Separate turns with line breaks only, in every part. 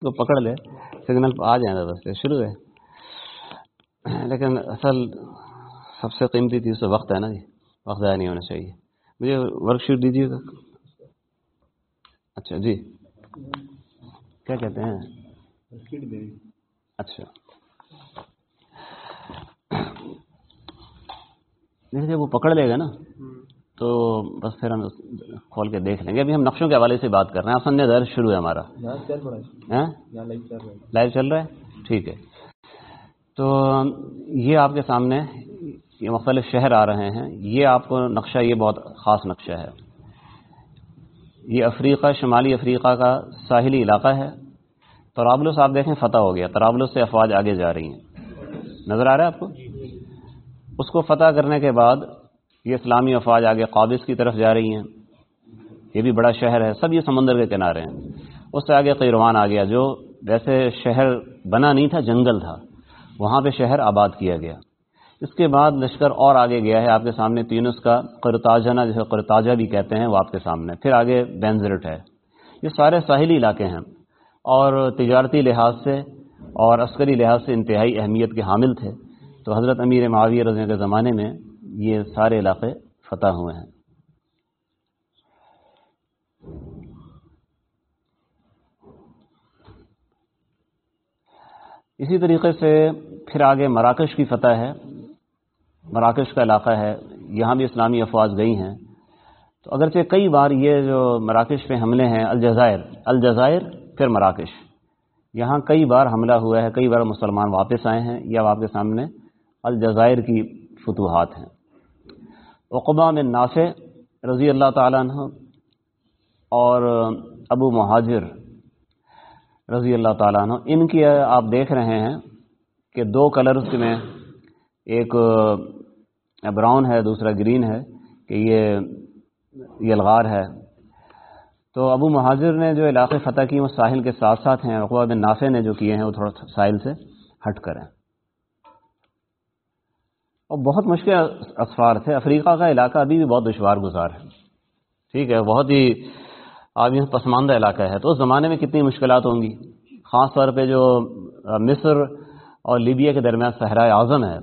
کو پکڑ لے۔ سگنل پہ آ جائیں بس شروع ہے۔ لیکن اصل سب سے قیمتی چیز تو وقت ہے نا جی۔ وقت ضائع نہیں ہونا چاہیے۔ مجھے ورک شیٹ دیجیے۔ گا اچھا جی۔ کیا کہتے ہیں؟ اچھا۔ جب وہ پکڑ لے گا نا۔ تو بس پھر ہم کھول کے دیکھ لیں گے۔ ابھی ہم نقشوں کے حوالے سے بات کر رہے ہیں۔ آسان درد شروع ہے ہمارا۔ لائیو چل رہا ہے۔ ٹھیک ہے۔ تو یہ آپ کے سامنے یہ مختلف شہر آ رہے ہیں۔ یہ آپ کو نقشہ یہ بہت خاص نقشہ ہے۔ یہ افریقہ شمالی افریقہ کا ساحلی علاقہ ہے۔ ترابلس آپ دیکھیں فتح ہو گیا۔ ترابلس سے افواج آگے جا رہی ہیں۔ نظر آ رہا ہے آپ کو؟ اس کو فتح کرنے کے بعد یہ اسلامی افواج آگے قابض کی طرف جا رہی ہیں۔ یہ بھی بڑا شہر ہے، سب یہ سمندر کے کنارے ہیں۔ اس سے آگے قیروان آ گیا جو ویسے شہر بنا نہیں تھا، جنگل تھا۔ وہاں پہ شہر آباد کیا گیا۔ اس کے بعد لشکر اور آگے گیا ہے۔ آپ کے سامنے تینس کا قرتاجنا جسے قرتاجہ بھی کہتے ہیں، وہ آپ کے سامنے پھر آگے بینزرٹ ہے۔ یہ سارے ساحلی علاقے ہیں۔ اور تجارتی لحاظ سے اور عسکری لحاظ سے انتہائی اہمیت کے حامل تھے۔ تو حضرت امیر معاویہ رضی کے زمانے میں یہ سارے علاقے فتح ہوئے ہیں۔ اسی طریقے سے پھر آگے مراکش کی فتح ہے۔ مراکش کا علاقہ ہے۔ یہاں بھی اسلامی افواج گئی ہیں۔ تو اگرچہ کئی بار یہ جو مراکش پہ حملے ہیں، الجزائر الجزائر، پھر مراکش۔ یہاں کئی بار حملہ ہوا ہے، کئی بار مسلمان واپس آئے ہیں یا آپ کے سامنے الجزائر کی فتوحات ہیں۔ اقبا میں نافع رضی اللہ تعالیٰ عنہ اور ابو مہاجر رضی اللہ تعالیٰ عنہ، ان کی آپ دیکھ رہے ہیں کہ دو کلرز میں ایک براؤن ہے، دوسرا گرین ہے کہ یہ یلغار ہے۔ تو ابو مہاجر نے جو علاقے فتح کی، وہ ساحل کے ساتھ ساتھ ہیں اقبا بن نافع نے جو کیے ہیں، وہ تھوڑا ساحل سے ہٹ کر ہیں۔ اور بہت مشکل اسفار تھے۔ افریقہ کا علاقہ ابھی بھی بہت دشوار گزار ہے۔ ٹھیک ہے، بہت ہی آدمی پسماندہ علاقہ ہے۔ تو اس زمانے میں کتنی مشکلات ہوں گی؟ خاص طور پہ جو مصر اور لیبیا کے درمیان صحرائے اعظم ہے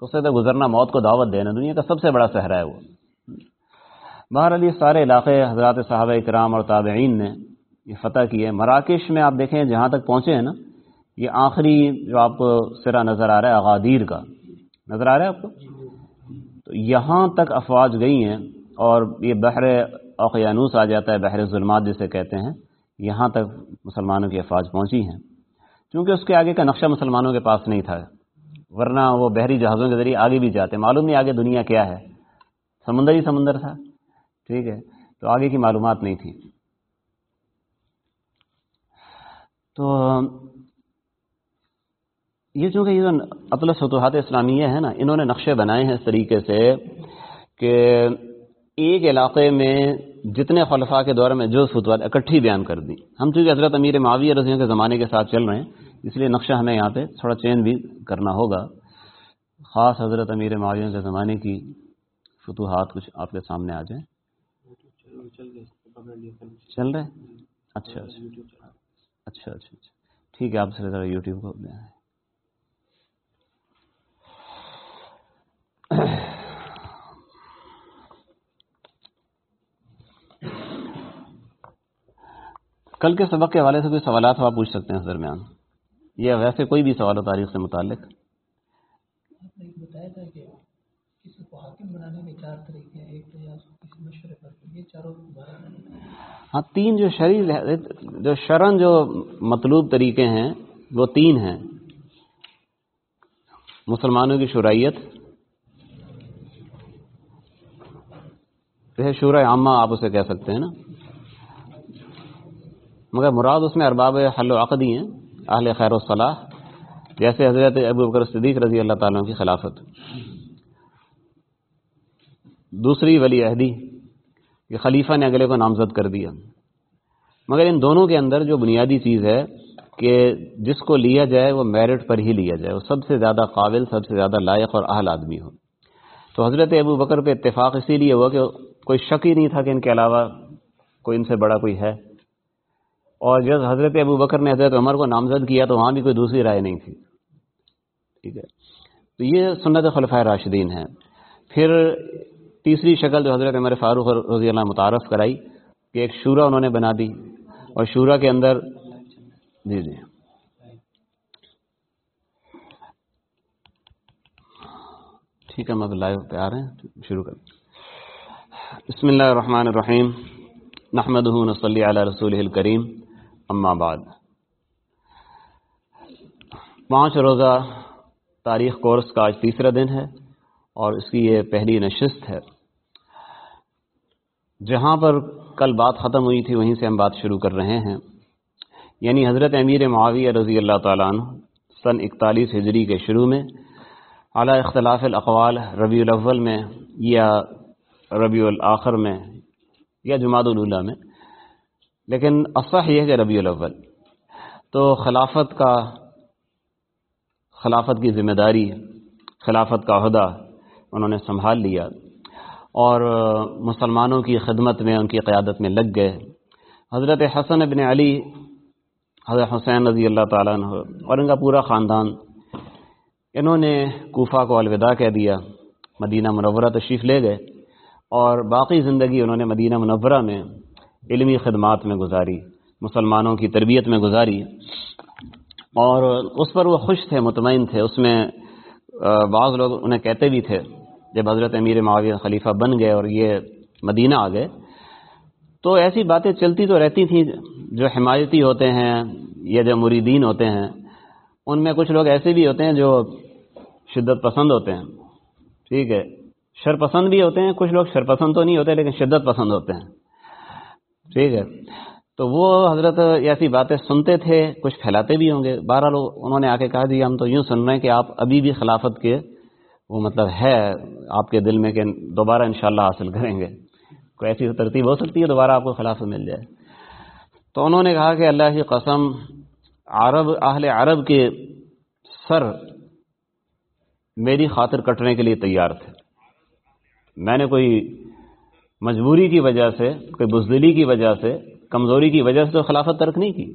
اس سے تو گزرنا، موت کو دعوت دینا، دنیا کا سب سے بڑا صحرا ہے وہ۔ بہرحال یہ سارے علاقے حضرات صحابہ اکرام اور تابعین نے یہ فتح کیے۔ مراکش میں آپ دیکھیں، جہاں تک پہنچے ہیں نا، یہ آخری جو آپ کو سرا نظر آ رہا ہے، اغادیر کا۔ نظر آ رہا ہے آپ کو؟ تو یہاں تک افواج گئی ہیں اور یہ بحر اوقیانوس آ جاتا ہے، بحر ظلمات جسے کہتے ہیں، یہاں تک مسلمانوں کی افواج پہنچی ہیں۔ کیونکہ اس کے آگے کا نقشہ مسلمانوں کے پاس نہیں تھا، ورنہ وہ بحری جہازوں کے ذریعے آگے بھی جاتے۔ معلوم نہیں آگے دنیا کیا ہے۔ سمندر ہی سمندر تھا۔ ٹھیک ہے، تو آگے کی معلومات نہیں تھی۔ تو یہ چونکہ یہ اطلس فتوحات اسلامیہ ہے نا، انہوں نے نقشے بنائے ہیں اس طریقے سے کہ ایک علاقے میں جتنے خلفاء کے دور میں جو فتوحات اکٹھی بیان کر دی۔ ہم چونکہ حضرت امیر معاویہ رضیوں کے زمانے کے ساتھ چل رہے ہیں، اس لیے نقشہ ہمیں یہاں پہ تھوڑا چینج بھی کرنا ہوگا۔ خاص حضرت امیر معاویہ کے زمانے کی فتوحات کچھ آپ کے سامنے آ جائیں۔ چل رہے؟ اچھا اچھا اچھا اچھا, اچھا،, اچھا، ٹھیک ہے، آپ سے ذرا یوٹیوب کو کل کے سبق کے حوالے سے کوئی سوالات ہو آپ پوچھ سکتے ہیں اس درمیان؟ یا ویسے کوئی بھی سوال و تاریخ سے متعلق؟ ہاں تین جو شری جو شرن جو مطلوب طریقے ہیں وہ تین ہیں۔ مسلمانوں کی شرائط شورہ عامہ آپ اسے کہہ سکتے ہیں نا؟ مگر مراد اس میں ارباب حل و عقدی ہیں، اہل خیر و صلاح، جیسے حضرت ابو بکر صدیق رضی اللہ تعالیٰ کی خلافت۔ دوسری ولی عہدی کہ خلیفہ نے اگلے کو نامزد کر دیا۔ مگر ان دونوں کے اندر جو بنیادی چیز ہے کہ جس کو لیا جائے وہ میرٹ پر ہی لیا جائے، وہ سب سے زیادہ قابل، سب سے زیادہ لائق اور اہل آدمی ہو۔ تو حضرت ابو بکر پہ اتفاق اسی لیے ہوا کہ کوئی شک ہی نہیں تھا کہ ان کے علاوہ کوئی ان سے بڑا کوئی ہے۔ اور جب حضرت ابو بکر نے حضرت عمر کو نامزد کیا تو وہاں بھی کوئی دوسری رائے نہیں تھی۔ ٹھیک ہے۔ تو یہ سنت خلفۂ راشدین ہے پھر تیسری شکل جو حضرت عمر فاروق رضی اللہ متعارف کرائی کہ ایک شورا انہوں نے بنا دی اور شورا کے اندر جی جی۔ ٹھیک ہے، ہم اب لائیو پہ آ رہے ہیں۔ شروع کر بسم اللہ الرحمن الرحیم۔ نحمد صلی علی رسول الکریم۔ اما بعد۔ پانچ روزہ تاریخ کورس کا آج تیسرا دن ہے اور اس کی یہ پہلی نشست ہے۔ جہاں پر کل بات ختم ہوئی تھی، وہیں سے ہم بات شروع کر رہے ہیں۔ یعنی حضرت امیر معاویہ رضی اللہ تعالیٰ عنہ سن اکتالیس ہجری کے شروع میں اعلیٰ اختلاف الاقوال ربیع الاول میں یا ربیع الآخر میں یا جماعت الاولا میں۔ لیکن اصح یہ ہے کہ ربیع الاول۔ تو خلافت کا، خلافت کی ذمہ داری، خلافت کا عہدہ انہوں نے سنبھال لیا۔ اور مسلمانوں کی خدمت میں، ان کی قیادت میں لگ گئے۔ حضرت حسن ابن علی، حضرت حسین رضی اللہ تعالیٰ عنہ اور ان کا پورا خاندان، انہوں نے کوفہ کو الوداع کہہ دیا، مدینہ منورہ تشریف لے گئے۔ اور باقی زندگی انہوں نے مدینہ منورہ میں علمی خدمات میں گزاری، مسلمانوں کی تربیت میں گزاری۔ اور اس پر وہ خوش تھے، مطمئن تھے۔ اس میں بعض لوگ انہیں کہتے بھی تھے، جب حضرت امیر معاویہ خلیفہ بن گئے اور یہ مدینہ آ گئے۔ تو ایسی باتیں چلتی تو رہتی تھیں، جو حمایتی ہوتے ہیں یا جو مریدین ہوتے ہیں، ان میں کچھ لوگ ایسے بھی ہوتے ہیں جو شدت پسند ہوتے ہیں۔ ٹھیک ہے۔ شر پسند بھی ہوتے ہیں، کچھ لوگ شر پسند تو نہیں ہوتے لیکن شدت پسند ہوتے ہیں۔ ٹھیک ہے۔ تو وہ حضرت ایسی باتیں سنتے تھے، کچھ پھیلاتے بھی ہوں گے۔ بارہ لوگ انہوں نے آ کے کہا جی ہم تو یوں سن رہے ہیں کہ آپ ابھی بھی خلافت کے وہ مطلب ہے، آپ کے دل میں کہ دوبارہ انشاءاللہ حاصل کریں گے۔ کوئی ایسی ترتیب ہو سکتی ہے، دوبارہ آپ کو خلافت مل جائے۔ تو انہوں نے کہا کہ اللہ کی قسم، عرب، اہل عرب کے سر میری خاطر کٹنے کے لیے تیار تھے۔ میں نے کوئی مجبوری کی وجہ سے، کوئی بزدلی کی وجہ سے، کمزوری کی وجہ سے تو خلافت ترک نہیں کی۔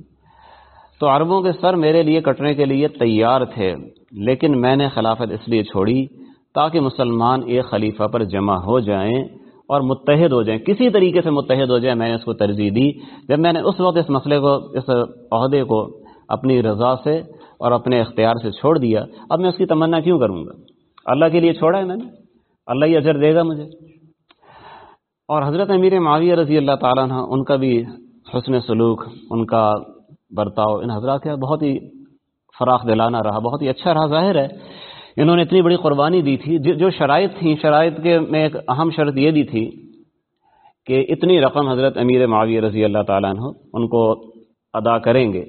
تو عربوں کے سر میرے لیے کٹنے کے لیے تیار تھے، لیکن میں نے خلافت اس لیے چھوڑی تاکہ مسلمان ایک خلیفہ پر جمع ہو جائیں اور متحد ہو جائیں۔ کسی طریقے سے متحد ہو جائیں، میں نے اس کو ترجیح دی۔ جب میں نے اس وقت اس مسئلے کو، اس عہدے کو اپنی رضا سے اور اپنے اختیار سے چھوڑ دیا، اب میں اس کی تمنا کیوں کروں گا؟ اللہ کے لیے چھوڑا ہے میں نے۔ اللہ ہی اجر دے گا مجھے۔ اور حضرت امیر معاویہ رضی اللہ تعالیٰ عنہ، ان کا بھی حسن سلوک، ان کا برتاؤ، ان حضرات کا بہت ہی فراخ دلانہ رہا، بہت ہی اچھا رہا۔ ظاہر ہے، انہوں نے اتنی بڑی قربانی دی تھی جو شرائط تھیں، شرائط کے میں ایک اہم شرط یہ بھی تھی کہ اتنی رقم حضرت امیر معاویہ رضی اللہ تعالیٰ عنہ، ان کو ادا کریں گے۔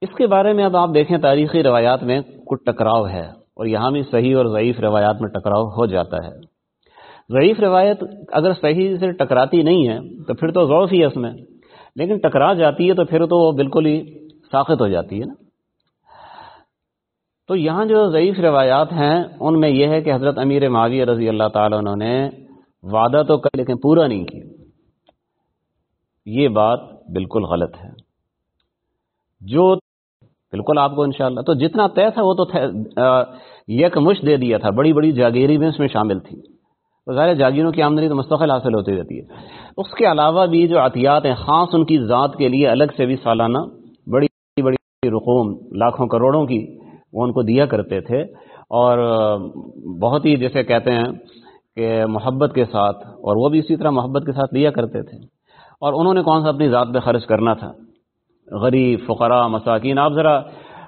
اس کے بارے میں اب آپ دیکھیں تاریخی روایات میں کچھ ٹکراؤ ہے۔ اور یہاں بھی صحیح اور ضعیف روایات میں ٹکراؤ ہو جاتا ہے۔ ضعیف روایت اگر صحیح سے ٹکراتی نہیں ہے تو پھر تو ضعف ہی ہے اس میں۔ لیکن ٹکرا جاتی ہے تو پھر تو وہ بالکل ہی ساخت ہو جاتی ہے نا۔ تو یہاں جو ضعیف روایات ہیں ان میں یہ ہے کہ حضرت امیر معاویہ رضی اللہ تعالیٰ انہوں نے وعدہ تو کر لیکن پورا نہیں کیا۔ یہ بات بالکل غلط ہے۔ جو بالکل آپ کو انشاءاللہ۔ تو جتنا طے تھا وہ تو یک مش دے دیا تھا۔ بڑی بڑی جاگیری میں اس میں شامل تھی۔ تو ظاہر جاگیروں کی آمدنی تو مستقل حاصل ہوتی رہتی ہے۔ اس کے علاوہ بھی جو عطیات ہیں، خاص ان کی ذات کے لیے الگ سے بھی سالانہ بڑی بڑی رقوم، لاکھوں کروڑوں کی وہ ان کو دیا کرتے تھے۔ اور بہت ہی جیسے کہتے ہیں کہ محبت کے ساتھ، اور وہ بھی اسی طرح محبت کے ساتھ دیا کرتے تھے۔ اور انہوں نے کون سا اپنی ذات پہ خرچ کرنا تھا؟ غریب، فقراء، مساکین، آپ ذرا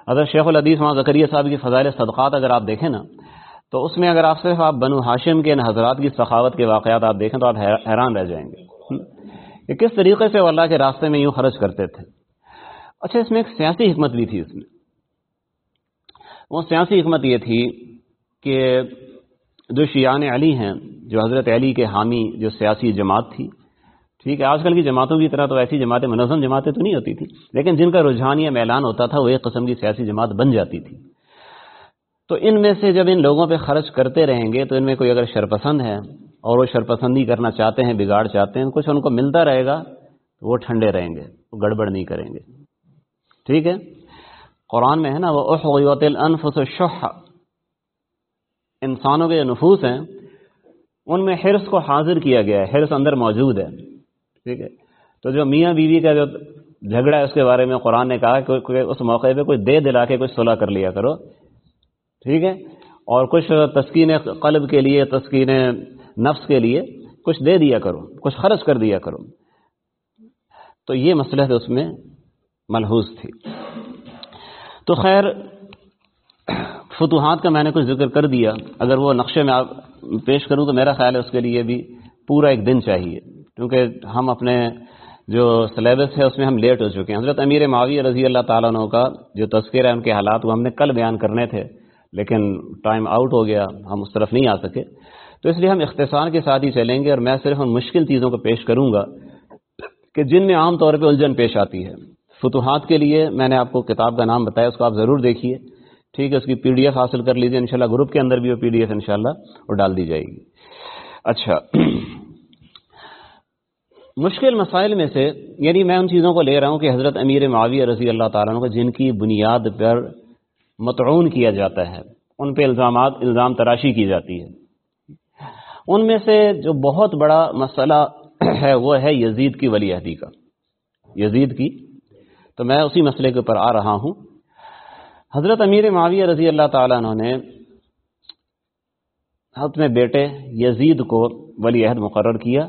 حضرت شیخ الحدیث وہاں زکریہ صاحب کی فضائل صدقات اگر آپ دیکھیں نا، تو اس میں اگر آپ صرف آپ بنو ہاشم کے ان حضرات کی سخاوت کے واقعات آپ دیکھیں تو آپ حیران رہ جائیں گے۔ کہ کس طریقے سے وہ اللہ کے راستے میں یوں خرچ کرتے تھے۔ اچھا اس میں ایک سیاسی حکمت بھی تھی اس میں۔ وہ سیاسی حکمت یہ تھی کہ جو شیان علی ہیں، جو حضرت علی کے حامی، جو سیاسی جماعت تھی ٹھیک ہے، آج کل کی جماعتوں کی طرح تو ایسی جماعتیں منظم جماعتیں تو نہیں ہوتی تھی لیکن جن کا رجحان یا میلان ہوتا تھا وہ ایک قسم کی سیاسی جماعت بن جاتی تھی۔ تو ان میں سے جب ان لوگوں پہ خرچ کرتے رہیں گے تو ان میں کوئی اگر شرپسند ہے اور وہ شرپسندی کرنا چاہتے ہیں، بگاڑ چاہتے ہیں، کچھ ان کو ملتا رہے گا، تو وہ ٹھنڈے رہیں گے، وہ گڑبڑ نہیں کریں گے۔ ٹھیک ہے؟ قرآن میں ہے نا وہ احوت الانفس الشح۔ انسانوں کے جو نفوس ہیں، ان میں حرص کو حاضر کیا گیا ہے، حرص اندر موجود ہے۔ ٹھیک ہے؟ تو جو میاں بیوی کا جو جھگڑا ہے، اس کے بارے میں قرآن نے کہا کہ اس موقع پہ کوئی دے دلا کے کچھ صلاح کر لیا کرو۔ ٹھیک ہے؟ اور کچھ تسکین قلب کے لیے، تسکین نفس کے لیے کچھ دے دیا کرو، کچھ خرچ کر دیا کرو۔ تو یہ مسئلہ اس میں ملحوظ تھی۔ تو خیر، فتوحات کا میں نے کچھ ذکر کر دیا۔ اگر وہ نقشے میں آپ پیش کروں تو میرا خیال ہے اس کے لیے بھی پورا ایک دن چاہیے۔ کیونکہ ہم اپنے جو سلیبس ہے اس میں ہم لیٹ ہو چکے ہیں۔ حضرت امیر معاویہ رضی اللہ تعالیٰ عنہ کا جو تذکرہ ہے، ان کے حالات وہ ہم نے کل بیان کرنے تھے، لیکن ٹائم آؤٹ ہو گیا، ہم اس طرف نہیں آ سکے۔ تو اس لیے ہم اختصار کے ساتھ ہی چلیں گے اور میں صرف ان مشکل چیزوں کو پیش کروں گا کہ جن میں عام طور پہ الجھن پیش آتی ہے۔ فتوحات کے لیے میں نے آپ کو کتاب کا نام بتایا، اس کو آپ ضرور دیکھیے۔ ٹھیک ہے، اس کی پی ڈی ایف حاصل کر لیجیے انشاءاللہ گروپ کے اندر بھی وہ پی ڈی ایف انشاءاللہ وہ ڈال دی جائے گی۔ اچھا۔ مشکل مسائل میں سے یعنی میں ان چیزوں کو لے رہا ہوں کہ حضرت امیر معاویہ رضی اللہ تعالیٰ کو جن کی بنیاد پر متعون کیا جاتا ہے، ان پہ الزامات، الزام تراشی کی جاتی ہے۔ ان میں سے جو بہت بڑا مسئلہ ہے، وہ ہے یزید کی ولی عہدی کا۔ یزید کی؟ تو میں اسی مسئلے کے اوپر آ رہا ہوں۔ حضرت امیر معاویہ رضی اللہ تعالیٰ عنہ نے اپنے بیٹے یزید کو ولی عہد مقرر کیا۔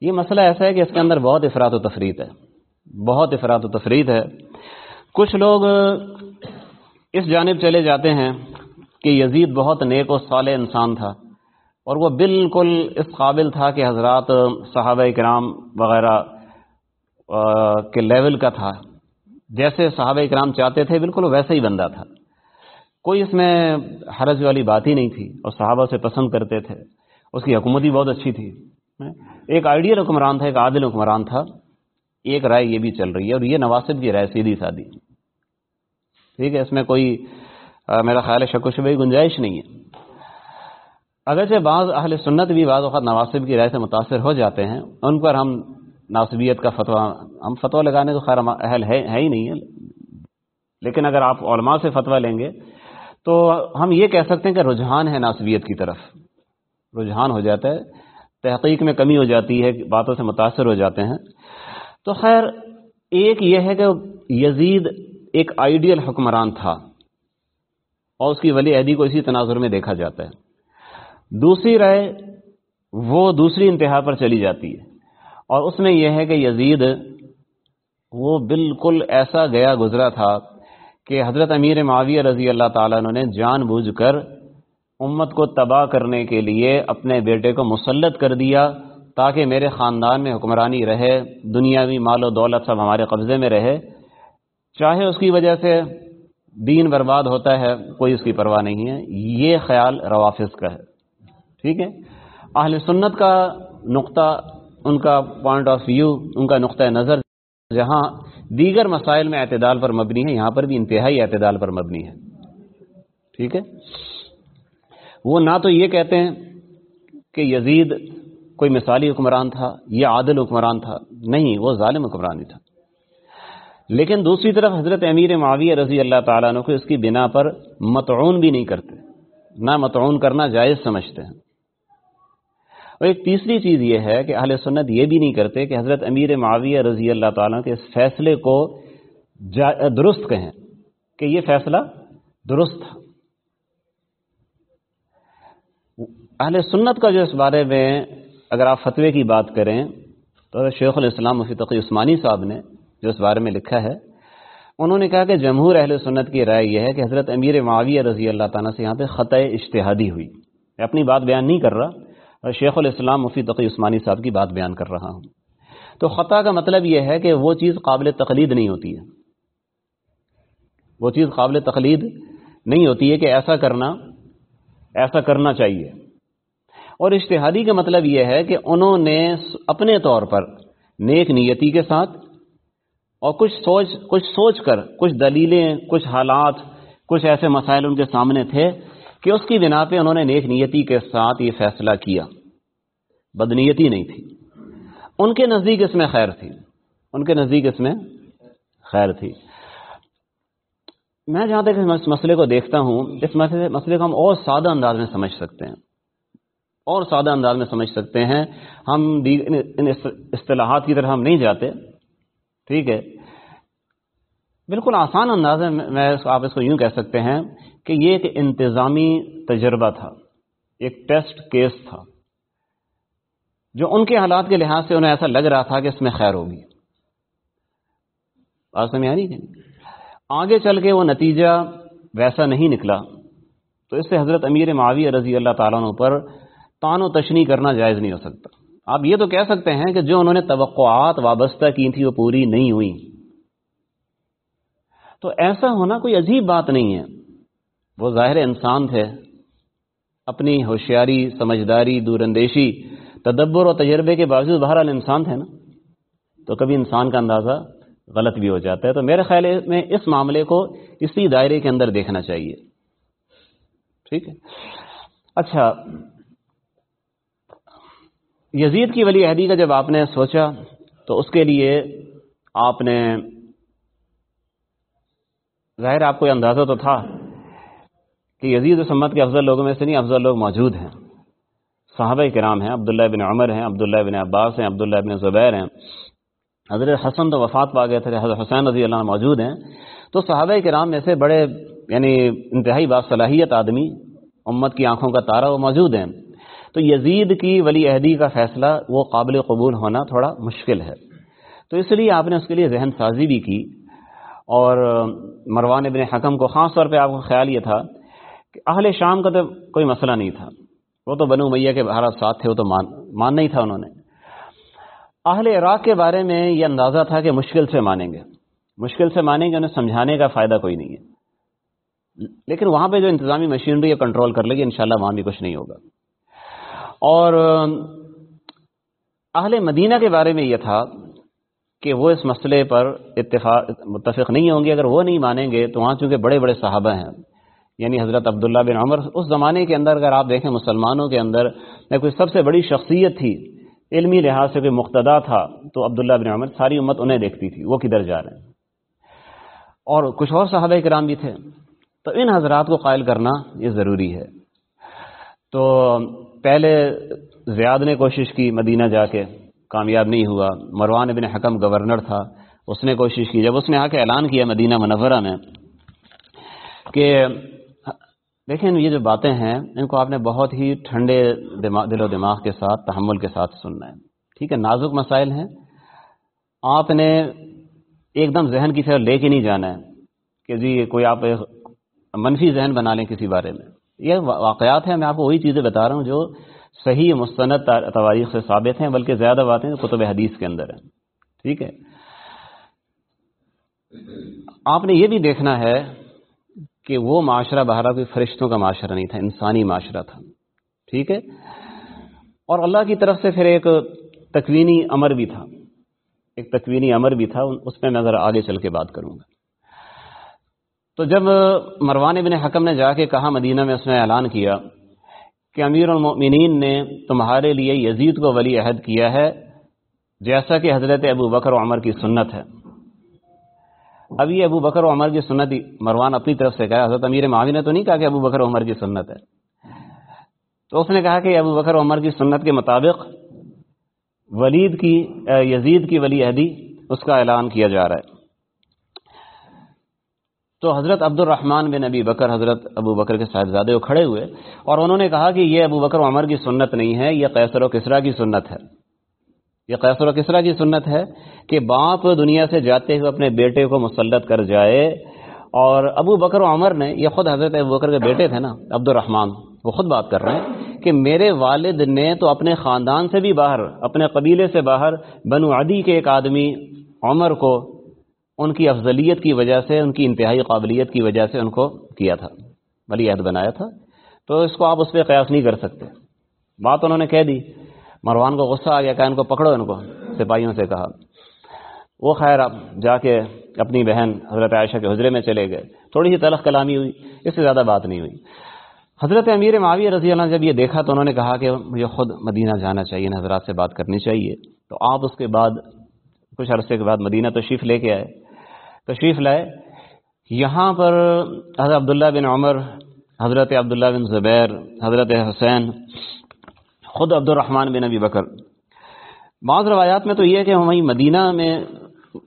یہ مسئلہ ایسا ہے کہ اس کے اندر بہت افراد و تفریح ہے۔ بہت افراد و تفریح ہے۔ کچھ لوگ اس جانب چلے جاتے ہیں کہ یزید بہت نیک و صالح انسان تھا اور وہ بالکل اس قابل تھا کہ حضرات صحابہ کرام وغیرہ کے لیول کا تھا۔ جیسے صحابہ کرام چاہتے تھے، بالکل ویسے ہی بندہ تھا۔ کوئی اس میں حرج والی بات ہی نہیں تھی اور صحابہ سے پسند کرتے تھے۔ اس کی حکومت بھی بہت اچھی تھی۔ ایک آئیڈیل حکمران تھا، ایک عادل حکمران تھا۔ ایک رائے یہ بھی چل رہی ہے اور یہ نواسب کی رائے، سیدھی سادی۔ ٹھیک ہے، اس میں کوئی میرا خیال ہے شک و شبہ گنجائش نہیں ہے۔ اگرچہ بعض اہل سنت بھی بعض وقت نواسب کی رائے سے متاثر ہو جاتے ہیں، ان پر ہم ناصبیت کا فتویٰ، ہم فتویٰ لگانے تو خیر اہل ہے ہی نہیں ہے لیکن اگر آپ علماء سے فتویٰ لیں گے تو ہم یہ کہہ سکتے ہیں کہ رجحان ہے ناصبیت کی طرف۔ رجحان ہو جاتا ہے۔ تحقیق میں کمی ہو جاتی ہے، باتوں سے متاثر ہو جاتے ہیں۔ تو خیر، ایک یہ ہے کہ یزید ایک آئیڈیل حکمران تھا اور اس کی ولی عہدی کو اسی تناظر میں دیکھا جاتا ہے۔ دوسری رائے، وہ دوسری انتہا پر چلی جاتی ہے۔ اور اس میں یہ ہے کہ یزید، وہ بالکل ایسا گیا گزرا تھا کہ حضرت امیر معاویہ رضی اللہ تعالیٰ نے جان بوجھ کر امت کو تباہ کرنے کے لیے اپنے بیٹے کو مسلط کر دیا تاکہ میرے خاندان میں حکمرانی رہے، دنیاوی مال و دولت سب ہمارے قبضے میں رہے۔ چاہے اس کی وجہ سے دین برباد ہوتا ہے، کوئی اس کی پرواہ نہیں ہے۔ یہ خیال روافظ کا ہے۔ ٹھیک ہے؟ اہل سنت کا نقطہ، ان کا پوائنٹ آف ویو ان کا نقطۂ نظر، جہاں دیگر مسائل میں اعتدال پر مبنی ہے، یہاں پر بھی انتہائی اعتدال پر مبنی ہے۔ ٹھیک ہے؟ وہ نہ تو یہ کہتے ہیں کہ یزید کوئی مثالی حکمران تھا، یہ عادل حکمران تھا، نہیں، وہ ظالم حکمرانی تھا۔ لیکن دوسری طرف حضرت امیر معاویہ رضی اللہ تعالیٰ عنہ کو اس کی بنا پر متعون بھی نہیں کرتے، نہ متعون کرنا جائز سمجھتے ہیں۔ اور ایک تیسری چیز یہ ہے کہ اہل سنت یہ بھی نہیں کرتے کہ حضرت امیر معاویہ رضی اللہ تعالیٰ کے اس فیصلے کو درست کہیں کہ یہ فیصلہ درست تھا۔ اہل سنت کا جو اس بارے میں اگر آپ فتوے کی بات کریں، تو شیخ الاسلام مفی تقی عثمانی صاحب نے جو اس بارے میں لکھا ہے، انہوں نے کہا کہ جمہور اہل سنت کی رائے یہ ہے کہ حضرت امیر معاویہ رضی اللہ تعالیٰ سے یہاں پہ خطۂ اشتہادی ہوئی۔ میں اپنی بات بیان نہیں کر رہا اور شیخ الاسلام مفی تقی عثمانی صاحب کی بات بیان کر رہا ہوں۔ تو خطا کا مطلب یہ ہے کہ وہ چیز قابل تقلید نہیں ہوتی ہے۔ وہ چیز قابل تقلید نہیں ہوتی ہے کہ ایسا کرنا ایسا کرنا چاہیے۔ اور اشتہادی کا مطلب یہ ہے کہ انہوں نے اپنے طور پر نیک نیتی کے ساتھ اور کچھ سوچ کچھ سوچ کر، کچھ دلیلیں، کچھ حالات، کچھ ایسے مسائل ان کے سامنے تھے کہ اس کی بنا پہ انہوں نے نیک نیتی کے ساتھ یہ فیصلہ کیا۔ بدنیتی نہیں تھی۔ ان کے نزدیک اس میں خیر تھی۔ ان کے نزدیک اس میں خیر تھی۔ میں جہاں تک اس مسئلے کو دیکھتا ہوں، اس مسئلے کو ہم اور سادہ انداز میں سمجھ سکتے ہیں۔ اور سادہ انداز میں سمجھ سکتے ہیں۔ ہم ان اصطلاحات کی طرح ہم نہیں جاتے۔ ٹھیک ہے۔ بالکل آسان انداز میں آپ اس کو یوں کہہ سکتے ہیں کہ یہ ایک انتظامی تجربہ تھا۔ ایک ٹیسٹ کیس تھا۔ جو ان کے حالات کے لحاظ سے انہیں ایسا لگ رہا تھا کہ اس میں خیر ہوگی۔ بات سمجھ آ رہی آگے چل کے وہ نتیجہ ویسا نہیں نکلا۔ تو اس سے حضرت امیر معاویہ رضی اللہ تعالیٰ عنہ پر تان و تشنی کرنا جائز نہیں ہو سکتا۔ آپ یہ تو کہہ سکتے ہیں کہ جو انہوں نے توقعات وابستہ کی تھی وہ پوری نہیں ہوئی۔ تو ایسا ہونا کوئی عجیب بات نہیں ہے۔ وہ ظاہر انسان تھے۔ اپنی ہوشیاری، سمجھداری دور اندیشی تدبر اور تجربے کے باوجود بہرحال انسان تھے نا۔ تو کبھی انسان کا اندازہ غلط بھی ہو جاتا ہے۔ تو میرے خیال میں اس معاملے کو اسی دائرے کے اندر دیکھنا چاہیے۔ ٹھیک ہے۔ اچھا یزید کی ولی عہدی کا جب آپ نے سوچا تو اس کے لیے آپ نے ظاہر آپ کو یہ اندازہ تو تھا کہ یزید و سمت کے افضل لوگوں میں سے نہیں، افضل لوگ موجود ہیں۔ صحابہ کرام ہیں، عبداللہ بن عمر ہیں، عبداللہ بن عباس ہیں، عبداللہ بن زبیر ہیں۔ حضرت حسن تو وفات پا گئے تھے، حضرت حسین رضی اللہ عنہ موجود ہیں۔ تو صحابہ کرام میں سے بڑے یعنی انتہائی باصلاحیت آدمی، امت کی آنکھوں کا تارہ وہ موجود ہیں۔ تو یزید کی ولی عہدی کا فیصلہ وہ قابل قبول ہونا تھوڑا مشکل ہے۔ تو اس لیے آپ نے اس کے لیے ذہن سازی بھی کی اور مروان ابن حکم کو خاص طور پہ آپ کو خیال یہ تھا کہ اہل شام کا تو کوئی مسئلہ نہیں تھا۔ وہ تو بنو میاں کے بہار ساتھ تھے، وہ تو مان مان نہیں تھا انہوں نے۔ اہل عراق کے بارے میں یہ اندازہ تھا کہ مشکل سے مانیں گے۔ مشکل سے مانیں گے، انہیں سمجھانے کا فائدہ کوئی نہیں ہے۔ لیکن وہاں پہ جو انتظامی مشینری کنٹرول کر لے گی انشاءاللہ وہاں بھی کچھ نہیں ہوگا۔ اور اہل مدینہ کے بارے میں یہ تھا کہ وہ اس مسئلے پر اتفاق متفق نہیں ہوں گے، اگر وہ نہیں مانیں گے تو وہاں چونکہ بڑے بڑے صحابہ ہیں۔ یعنی حضرت عبداللہ بن عمر اس زمانے کے اندر اگر آپ دیکھیں مسلمانوں کے اندر کوئی سب سے بڑی شخصیت تھی، علمی لحاظ سے کوئی مقتدا تھا، تو عبداللہ بن عمر ساری امت انہیں دیکھتی تھی، وہ کدھر جا رہے ہیں۔ اور کچھ اور صحابہ کرام بھی تھے۔ تو ان حضرات کو قائل کرنا یہ ضروری ہے۔ تو پہلے زیاد نے کوشش کی مدینہ جا کے، کامیاب نہیں ہوا۔ مروان ابن حکم گورنر تھا، اس نے کوشش کی۔ جب اس نے آ کے اعلان کیا مدینہ منورہ میں کہ دیکھیں، یہ جو باتیں ہیں، ان کو آپ نے بہت ہی ٹھنڈے دل و دماغ کے ساتھ، تحمل کے ساتھ سننا ہے۔ ٹھیک ہے، نازک مسائل ہیں۔ آپ نے ایک دم ذہن کی طرح لے کے نہیں جانا ہے کہ جی کوئی آپ منفی ذہن بنا لیں کسی بارے میں۔ یہ واقعات ہیں، میں آپ کو وہی چیزیں بتا رہا ہوں جو صحیح مستند تواریخ سے ثابت ہیں، بلکہ زیادہ باتیں کتب حدیث کے اندر ہیں۔ ٹھیک ہے؟ آپ نے یہ بھی دیکھنا ہے کہ وہ معاشرہ بہرا کوئی فرشتوں کا معاشرہ نہیں تھا، انسانی معاشرہ تھا۔ ٹھیک ہے؟ اور اللہ کی طرف سے پھر ایک تکوینی امر بھی تھا۔ ایک تکوینی امر بھی تھا، اس میں میں ذرا آگے چل کے بات کروں گا۔ تو جب مروان ابن حکم نے جا کے کہا مدینہ میں اس نے اعلان کیا کہ امیر المؤمنین نے تمہارے لیے یزید کو ولی عہد کیا ہے، جیسا کہ حضرت ابو بکر و عمر کی سنت ہے۔ اب یہ ابو بکر و عمر کی سنت مروان اپنی طرف سے کہا، حضرت امیر معاوی نے تو نہیں کہا کہ ابو بکر و عمر کی سنت ہے۔ تو اس نے کہا کہ ابو بکر و عمر کی سنت کے مطابق ولید کی، یزید کی ولی عہدی اس کا اعلان کیا جا رہا ہے۔ تو حضرت عبد الرحمن بن ابی بکر، حضرت ابو بکر کے صاحبزادے وہ کھڑے ہوئے اور انہوں نے کہا کہ یہ ابو بکر و عمر کی سنت نہیں ہے، یہ قیصر و کسرا کی سنت ہے۔ یہ قیصر و کسرا کی سنت ہے کہ باپ دنیا سے جاتے ہوئے اپنے بیٹے کو مسلط کر جائے۔ اور ابو بکر و عمر نے، یہ خود حضرت ابو بکر کے بیٹے تھے نا عبد الرحمن وہ خود بات کر رہے ہیں کہ میرے والد نے تو اپنے خاندان سے بھی باہر، اپنے قبیلے سے باہر بنو عدی کے ایک آدمی عمر کو ان کی افضلیت کی وجہ سے، ان کی انتہائی قابلیت کی وجہ سے ان کو کیا تھا ولی عہد بنایا تھا۔ تو اس کو آپ اس پہ قیاس نہیں کر سکتے۔ بات انہوں نے کہہ دی۔ مروان کو غصہ آ گیا کہ ان کو پکڑو، ان کو، سپاہیوں سے کہا۔ وہ خیر، اب جا کے اپنی بہن حضرت عائشہ کے حضرے میں چلے گئے۔ تھوڑی سی تلخ کلامی ہوئی، اس سے زیادہ بات نہیں ہوئی۔ حضرت امیر معاویہ رضی اللہ جب یہ دیکھا تو انہوں نے کہا کہ مجھے خود مدینہ جانا چاہیے حضرات سے بات کرنی چاہیے۔ تو آپ اس کے بعد، کچھ عرصے کے بعد مدینہ تشریف لے کے آئے۔ تشریف لائے۔ یہاں پر حضرت عبداللہ بن عمر، حضرت عبداللہ بن زبیر، حضرت حسین، خود عبد الرحمن بن ابی بکر۔ بعض روایات میں تو یہ ہے کہ وہیں مدینہ میں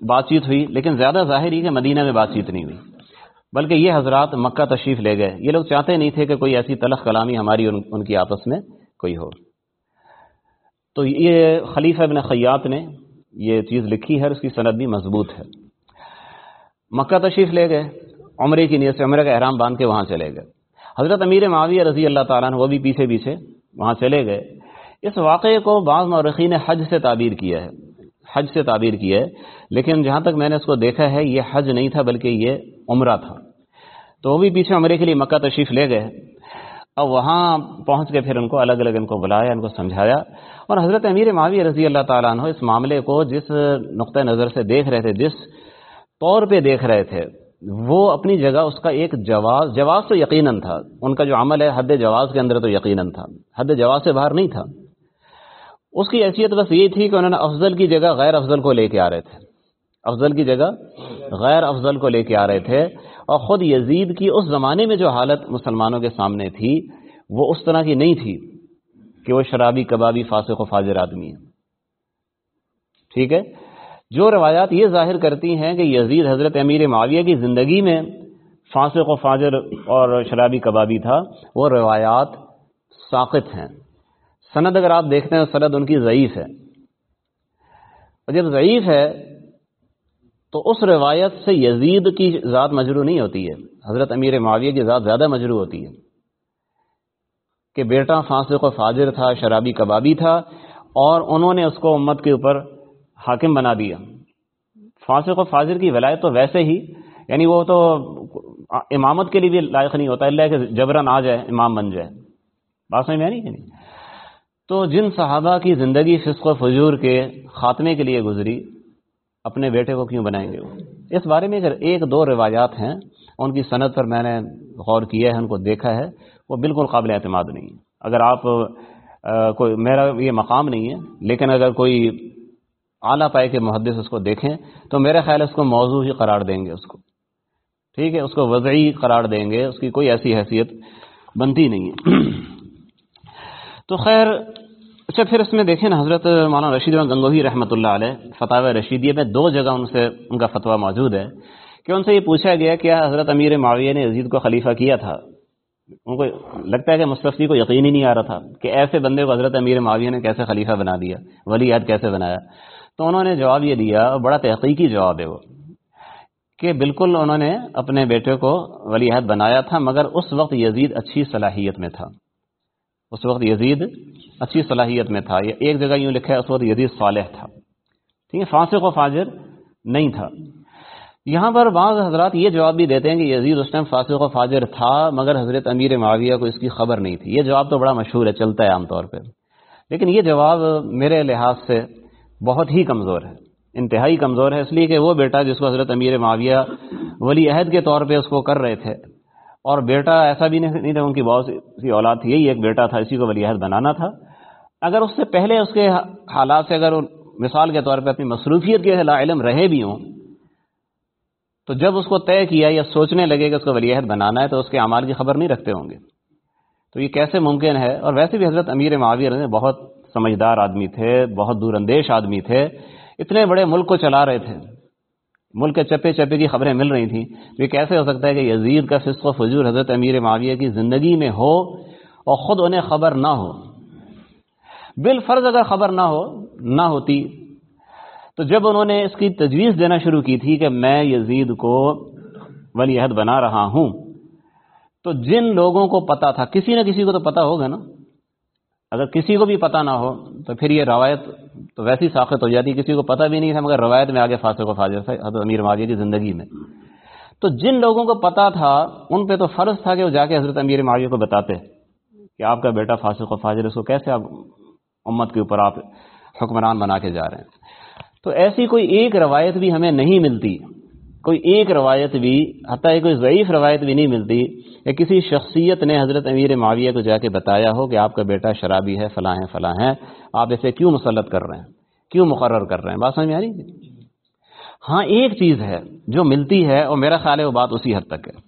بات چیت ہوئی، لیکن زیادہ ظاہر ہی کہ مدینہ میں بات چیت نہیں ہوئی، بلکہ یہ حضرات مکہ تشریف لے گئے۔ یہ لوگ چاہتے نہیں تھے کہ کوئی ایسی تلخ کلامی ہماری ان ان کی آپس میں کوئی ہو۔ تو یہ خلیفہ ابن خیات نے یہ چیز لکھی ہے اس کی صنعت بھی مضبوط ہے۔ مکہ تشریف لے گئے، عمرے کی نیت سے عمرے کا احرام باندھ کے وہاں چلے گئے۔ حضرت امیر معاویہ رضی اللہ تعالیٰ وہ بھی پیچھے پیچھے وہاں چلے گئے۔ اس واقعے کو بعض مورخین نے حج سے تعبیر کیا ہے، حج سے تعبیر کیا ہے، لیکن جہاں تک میں نے اس کو دیکھا ہے، یہ حج نہیں تھا، بلکہ یہ عمرہ تھا۔ تو وہ بھی پیچھے عمرے کے لیے مکہ تشریف لے گئے۔ اب وہاں پہنچ کے پھر ان کو الگ الگ ان کو بلایا، ان کو سمجھایا۔ اور حضرت امیر معاوی رضی اللہ تعالیٰ عنہ اس معاملے کو جس نقطۂ نظر سے دیکھ رہے تھے، جس طور پہ دیکھ رہے تھے، وہ اپنی جگہ اس کا ایک جواز جواز تو یقیناً تھا۔ ان کا جو عمل ہے، حد جواز کے اندر تو یقیناً تھا۔ حد جواز سے باہر نہیں تھا۔ اس کی حیثیت بس یہی تھی کہ انہوں نے افضل کی جگہ غیر افضل کو لے کے آ رہے تھے۔ افضل کی جگہ غیر افضل کو لے کے آ رہے تھے۔ اور خود یزید کی اس زمانے میں جو حالت مسلمانوں کے سامنے تھی، وہ اس طرح کی نہیں تھی کہ وہ شرابی، کبابی، فاسق و فاجر آدمی ہے ٹھیک ہے؟ جو روایات یہ ظاہر کرتی ہیں کہ یزید حضرت امیر معاویہ کی زندگی میں فاسق و فاجر اور شرابی کبابی تھا، وہ روایات ساقط ہیں۔ سند اگر آپ دیکھتے ہیں، سند ان کی ضعیف ہے۔ اور جب ضعیف ہے، تو اس روایت سے یزید کی ذات مجرو نہیں ہوتی ہے۔ حضرت امیر معاویہ کی ذات زیادہ مجرو ہوتی ہے۔ کہ بیٹا فاسق و فاجر تھا، شرابی کبابی تھا، اور انہوں نے اس کو امت کے اوپر حاکم بنا دیا۔ فاسق و فاجر کی ولایت تو ویسے ہی یعنی وہ تو امامت کے لیے بھی لائق نہیں ہوتا، اللہ کہ جبرن آ جائے، امام بن جائے۔ بات سمجھ میں نہیں؟ تو جن صحابہ کی زندگی فسق و فجور کے خاتمے کے لیے گزری، اپنے بیٹے کو کیوں بنائیں گے وہ؟ اس بارے میں اگر ایک دو روایات ہیں، ان کی صنعت پر میں نے غور کیا ہے، ان کو دیکھا ہے، وہ بالکل قابل اعتماد نہیں ہے۔ اگر آپ کوئی، میرا یہ مقام نہیں ہے، لیکن اگر کوئی اعلیٰ پائے کے محدث اس کو دیکھیں، تو میرا خیال اس کو موضوع ہی قرار دیں گے اس کو۔ ٹھیک ہے، اس کو وضعی قرار دیں گے، اس کی کوئی ایسی حیثیت بنتی نہیں ہے۔ تو خیر اچھا پھر اس میں دیکھیں نا، حضرت مولانا رشید گنگوہی رحمۃ اللہ علیہ فتح رشیدیہ میں دو جگہ ان سے، ان کا فتویٰ موجود ہے کہ ان سے یہ پوچھا گیا کہ حضرت امیر معاویہ نے عزید کو خلیفہ کیا تھا؟ ان کو لگتا ہے کہ مستفی کو یقین ہی نہیں آ رہا تھا کہ ایسے بندے کو حضرت امیر معاویہ نے کیسے خلیفہ بنا دیا ولی عہد کیسے بنایا۔ تو انہوں نے جواب یہ دیا، بڑا تحقیقی جواب ہے وہ، کہ بالکل انہوں نے اپنے بیٹے کو ولی عہد بنایا تھا، مگر اس وقت یزید اچھی صلاحیت میں تھا۔ اس وقت یزید اچھی صلاحیت میں تھا، یہ ایک جگہ یوں لکھا ہے، اس وقت یزید صالح تھا۔ ٹھیک ہے، فاسق و فاجر نہیں تھا۔ یہاں پر بعض حضرات یہ جواب بھی دیتے ہیں کہ یزید اس ٹائم فاسق و فاجر تھا، مگر حضرت امیر معاویہ کو اس کی خبر نہیں تھی۔ یہ جواب تو بڑا مشہور ہے، چلتا ہے عام طور پہ لیکن یہ جواب میرے لحاظ سے بہت ہی کمزور ہے، انتہائی کمزور ہے۔ اس لیے کہ وہ بیٹا جس کو حضرت امیر معاویہ ولی عہد کے طور پہ اس کو کر رہے تھے، اور بیٹا ایسا بھی نہیں تھا، ان کی بہت سی اولاد تھی، یہی ایک بیٹا تھا، اسی کو ولی عہد بنانا تھا۔ اگر اس سے پہلے اس کے حالات سے اگر مثال کے طور پہ اپنی مصروفیت کے علم رہے بھی ہوں، تو جب اس کو طے کیا یا سوچنے لگے کہ اس کو ولی عہد بنانا ہے، تو اس کے اعمال کی خبر نہیں رکھتے ہوں گے۔ تو یہ کیسے ممکن ہے؟ اور ویسے بھی حضرت امیر معاویہ نے بہت سمجھدار آدمی تھے، بہت دور اندیش آدمی تھے۔ اتنے بڑے ملک کو چلا رہے تھے۔ ملک کے چپے چپے کی خبریں مل رہی تھیں۔ یہ کیسے ہو سکتا ہے کہ یزید کا فسق و فجور حضرت امیر معاویہ کی زندگی میں ہو اور خود انہیں خبر نہ ہو؟ بالفرض اگر خبر نہ ہو، نہ ہوتی، تو جب انہوں نے اس کی تجویز دینا شروع کی تھی کہ میں یزید کو ولی عہد بنا رہا ہوں، تو جن لوگوں کو پتا تھا، کسی نہ کسی کو تو پتا ہوگا نا۔ اگر کسی کو بھی پتا نہ ہو، تو پھر یہ روایت تو ویسی ساخت ہو جاتی، کسی کو پتا بھی نہیں تھا، مگر روایت میں آگے فاصل و فاضر تھا حضرت امیر معاویہ کی زندگی میں۔ تو جن لوگوں کو پتا تھا، ان پہ تو فرض تھا کہ وہ جا کے حضرت امیر معاویہ کو بتاتے کہ آپ کا بیٹا فاسق و فاضر اس کو کیسے آپ امت کے اوپر آپ حکمران بنا کے جا رہے ہیں۔ تو ایسی کوئی ایک روایت بھی ہمیں نہیں ملتی۔ کوئی ایک روایت بھی، حتیٰ کوئی ضعیف روایت بھی نہیں ملتی کہ کسی شخصیت نے حضرت امیر معاویہ کو جا کے بتایا ہو کہ آپ کا بیٹا شرابی ہے، فلاں ہے فلاں ہے آپ اسے کیوں مسلط کر رہے ہیں؟ کیوں مقرر کر رہے ہیں؟ بات سمجھ میں آ رہی ہاں ایک چیز ہے جو ملتی ہے اور میرا خیال ہے وہ بات اسی حد تک ہے۔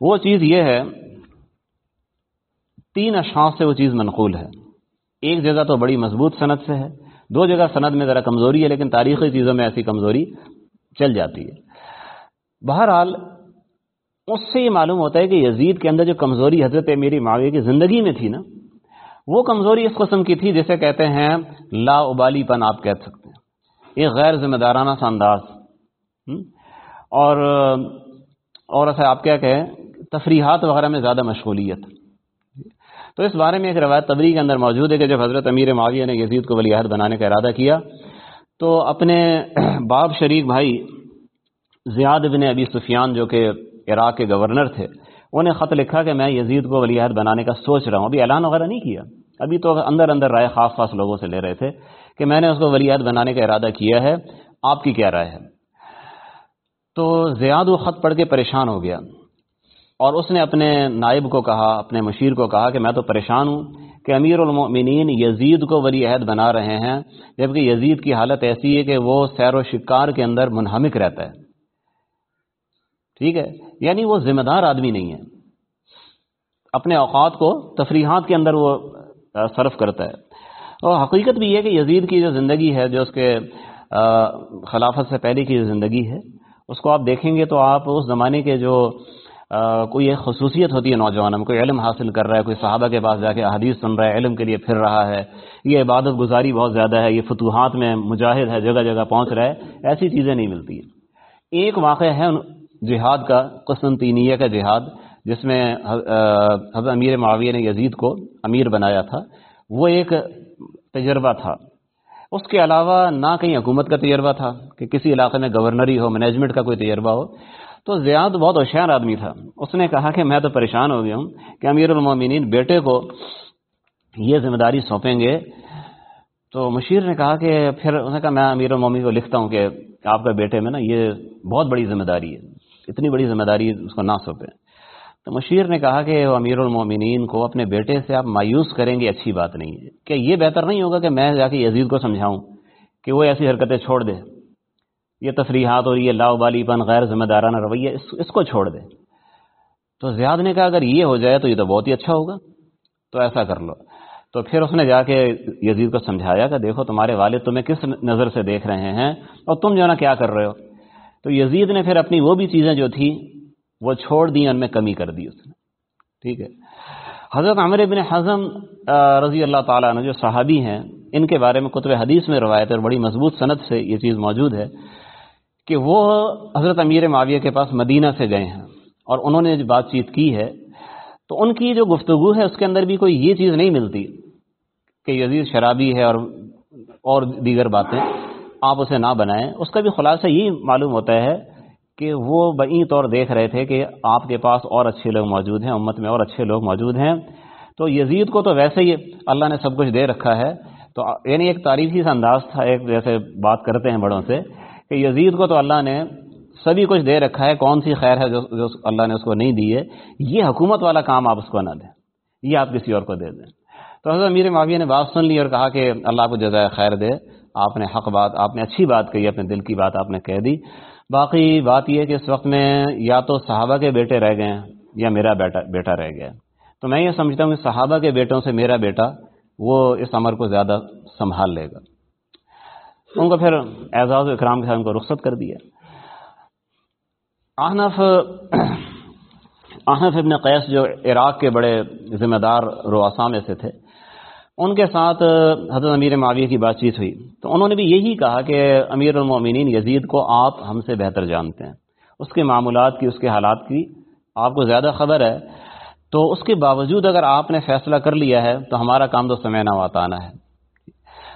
وہ چیز یہ ہے، تین اشخاص سے وہ چیز منقول ہے۔ ایک جگہ تو بڑی مضبوط صنعت سے ہے، دو جگہ صنعت میں ذرا کمزوری ہے، لیکن تاریخی چیزوں میں ایسی کمزوری چل جاتی ہے۔ بہرحال، اس سے یہ معلوم ہوتا ہے کہ یزید کے اندر جو کمزوری حضرت میری معاویہ کی زندگی میں تھی نا، وہ کمزوری اس قسم کی تھی جسے کہتے ہیں لا ابالی پن آپ کہہ سکتے ہیں۔ یہ غیر ذمہ دارانہ سا انداز۔ اور اور ایسا آپ کیا کہیں، تفریحات وغیرہ میں زیادہ مشغولیت۔ تو اس بارے میں ایک روایت تبری کے اندر موجود ہے کہ جب حضرت امیر معاویہ نے یزید کو ولیعہد بنانے کا ارادہ کیا، تو اپنے باب شریک بھائی زیاد بن ابی سفیان جو کہ عراق کے گورنر تھے، انہیں خط لکھا کہ میں یزید کو ولی عہد بنانے کا سوچ رہا ہوں۔ ابھی اعلان وغیرہ نہیں کیا۔ ابھی تو اندر اندر رائے خاص خاص لوگوں سے لے رہے تھے کہ میں نے اس کو ولی عہد بنانے کا ارادہ کیا ہے، آپ کی کیا رائے ہے؟ تو زیاد وہ خط پڑھ کے پریشان ہو گیا۔ اور اس نے اپنے نائب کو کہا، اپنے مشیر کو کہا کہ میں تو پریشان ہوں کہ امیر المؤمنین یزید کو ولی عہد بنا رہے ہیں، جبکہ یزید کی حالت ایسی ہے کہ وہ سیر و شکار کے اندر منہمک رہتا ہے۔ ٹھیک ہے؟ یعنی وہ ذمہ دار آدمی نہیں ہے۔ اپنے اوقات کو تفریحات کے اندر وہ صرف کرتا ہے۔ اور حقیقت بھی یہ کہ یزید کی جو زندگی ہے، جو اس کے خلافت سے پہلے کی جو زندگی ہے، اس کو آپ دیکھیں گے تو آپ اس زمانے کے جو کوئی ایک خصوصیت ہوتی ہے نوجوانوں میں، کوئی علم حاصل کر رہا ہے، کوئی صحابہ کے پاس جا کے حدیث سن رہا ہے، علم کے لیے پھر رہا ہے۔ یہ عبادت گزاری بہت زیادہ ہے، یہ فتوحات میں مجاہد ہے، جگہ جگہ پہنچ رہا ہے، ایسی چیزیں نہیں ملتی۔ ایک واقعہ ہے جہاد کا قسطنطینیہ کا جہاد، جس میں حضرت امیر معاویہ نے یزید کو امیر بنایا تھا، وہ ایک تجربہ تھا۔ اس کے علاوہ نہ کہیں حکومت کا تجربہ تھا کہ کسی علاقے میں گورنری ہو مینجمنٹ کا کوئی تجربہ ہو۔ تو زیاد بہت ہوشیار آدمی تھا۔ اس نے کہا کہ میں تو پریشان ہو گیا ہوں کہ امیر المومنین بیٹے کو یہ ذمہ داری سونپیں گے۔ تو مشیر نے کہا کہ پھر اس نے کہا میں امیر المومن کو لکھتا ہوں کہ آپ کا بیٹے میں نا یہ بہت بڑی ذمہ داری ہے۔ اتنی بڑی ذمہ داری اس کو نہ سونپے۔ تو مشیر نے کہا کہ امیر المومنین کو اپنے بیٹے سے آپ مایوس کریں گے، اچھی بات نہیں ہے۔ کہ یہ بہتر نہیں ہوگا کہ میں جا کے یزید کو سمجھاؤں کہ وہ ایسی حرکتیں چھوڑ دے۔ یہ تفریحات اور یہ لاؤ بالی پن غیر ذمہ دارانہ رویہ، اس اس کو چھوڑ دے۔ تو زیاد نے کہا، اگر یہ ہو جائے تو یہ تو بہت ہی اچھا ہوگا۔ تو ایسا کر لو۔ تو پھر اس نے جا کے یزید کو سمجھایا کہ دیکھو، تمہارے والد تمہیں کس نظر سے دیکھ رہے ہیں اور تم جو ہے نا کیا کر رہے ہو؟ تو یزید نے پھر اپنی وہ بھی چیزیں جو تھی وہ چھوڑ دی ان میں کمی کر دی اس نے۔ ٹھیک ہے۔ حضرت عمر ابن حضم رضی اللہ تعالیٰ عنہ، جو صحابی ہیں، ان کے بارے میں کتب حدیث میں روایت اور بڑی مضبوط صنعت سے یہ چیز موجود ہے کہ وہ حضرت امیر معاویہ کے پاس مدینہ سے گئے ہیں اور انہوں نے جو بات چیت کی ہے، تو ان کی جو گفتگو ہے، اس کے اندر بھی کوئی یہ چیز نہیں ملتی کہ یزید شرابی ہے اور اور دیگر باتیں۔ آپ اسے نہ بنائیں۔ اس کا بھی خلاصہ یہی معلوم ہوتا ہے کہ وہ بئی طور دیکھ رہے تھے کہ آپ کے پاس اور اچھے لوگ موجود ہیں، امت میں اور اچھے لوگ موجود ہیں۔ تو یزید کو تو ویسے ہی اللہ نے سب کچھ دے رکھا ہے۔ تو یعنی ایک تاریخی سا انداز تھا، ایک جیسے بات کرتے ہیں بڑوں سے کہ یزید کو تو اللہ نے سبھی کچھ دے رکھا ہے۔ کون سی خیر ہے جو جو اللہ نے اس کو نہیں دی ہے؟ یہ حکومت والا کام آپ اس کو نہ دیں۔ یہ آپ کسی اور کو دے دیں۔ تو حضرت امیر معاویہ نے بات سن لی اور کہا کہ اللہ کو جزائے خیر دے۔ آپ نے حق بات، آپ نے اچھی بات کہی، اپنے دل کی بات آپ نے کہہ دی۔ باقی بات یہ کہ اس وقت میں یا تو صحابہ کے بیٹے رہ گئے یا میرا بیٹا بیٹا رہ گیا۔ تو میں یہ سمجھتا ہوں کہ صحابہ کے بیٹوں سے میرا بیٹا وہ اس عمر کو زیادہ سنبھال لے گا۔ ان کو پھر اعزاز و اکرام کے ساتھ ان کو رخصت کر دیا۔ آحنف آحنف ابن قیس جو عراق کے بڑے ذمہ دار رواسا میں سے تھے ان کے ساتھ حضرت امیر معاویہ کی بات چیت ہوئی۔ تو انہوں نے بھی یہی کہا کہ امیر المومنین یزید کو آپ ہم سے بہتر جانتے ہیں۔ اس کے معمولات کی، اس کے حالات کی آپ کو زیادہ خبر ہے۔ تو اس کے باوجود اگر آپ نے فیصلہ کر لیا ہے، تو ہمارا کام تو سمے نہ واتانا ہے۔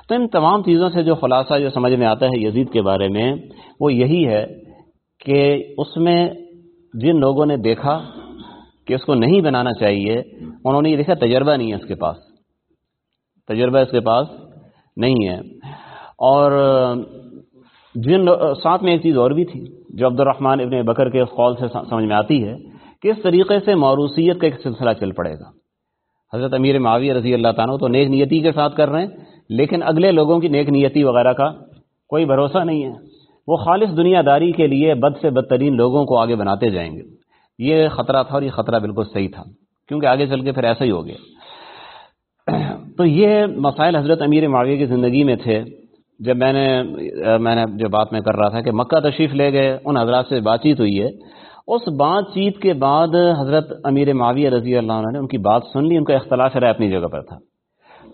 تو ان تمام چیزوں سے جو خلاصہ، جو سمجھ میں آتا ہے یزید کے بارے میں، وہ یہی ہے کہ اس میں جن لوگوں نے دیکھا کہ اس کو نہیں بنانا چاہیے، انہوں نے یہ دیکھا تجربہ نہیں ہے اس کے پاس۔ تجربہ اس کے پاس نہیں ہے۔ اور جن ساتھ میں ایک چیز اور بھی تھی جو عبد الرحمن ابن بکر کے قول سے سمجھ میں آتی ہے کہ اس طریقے سے موروثیت کا ایک سلسلہ چل پڑے گا۔ حضرت امیر معاویہ رضی اللہ تعالیٰ تو نیک نیتی کے ساتھ کر رہے ہیں، لیکن اگلے لوگوں کی نیک نیتی وغیرہ کا کوئی بھروسہ نہیں ہے۔ وہ خالص دنیا داری کے لیے بد سے بدترین لوگوں کو آگے بناتے جائیں گے۔ یہ خطرہ تھا اور یہ خطرہ بالکل صحیح تھا، کیونکہ آگے چل کے پھر ایسا ہی ہو گیا۔ تو یہ مسائل حضرت امیر معاویہ کی زندگی میں تھے۔ جب میں نے میں نے جو بات میں کر رہا تھا کہ مکہ تشریف لے گئے، ان حضرات سے بات چیت ہوئی ہے۔ اس بات چیت کے بعد حضرت امیر معاویہ رضی اللہ عنہ نے ان کی بات سن لی، ان کا اختلاف رائے اپنی جگہ پر تھا۔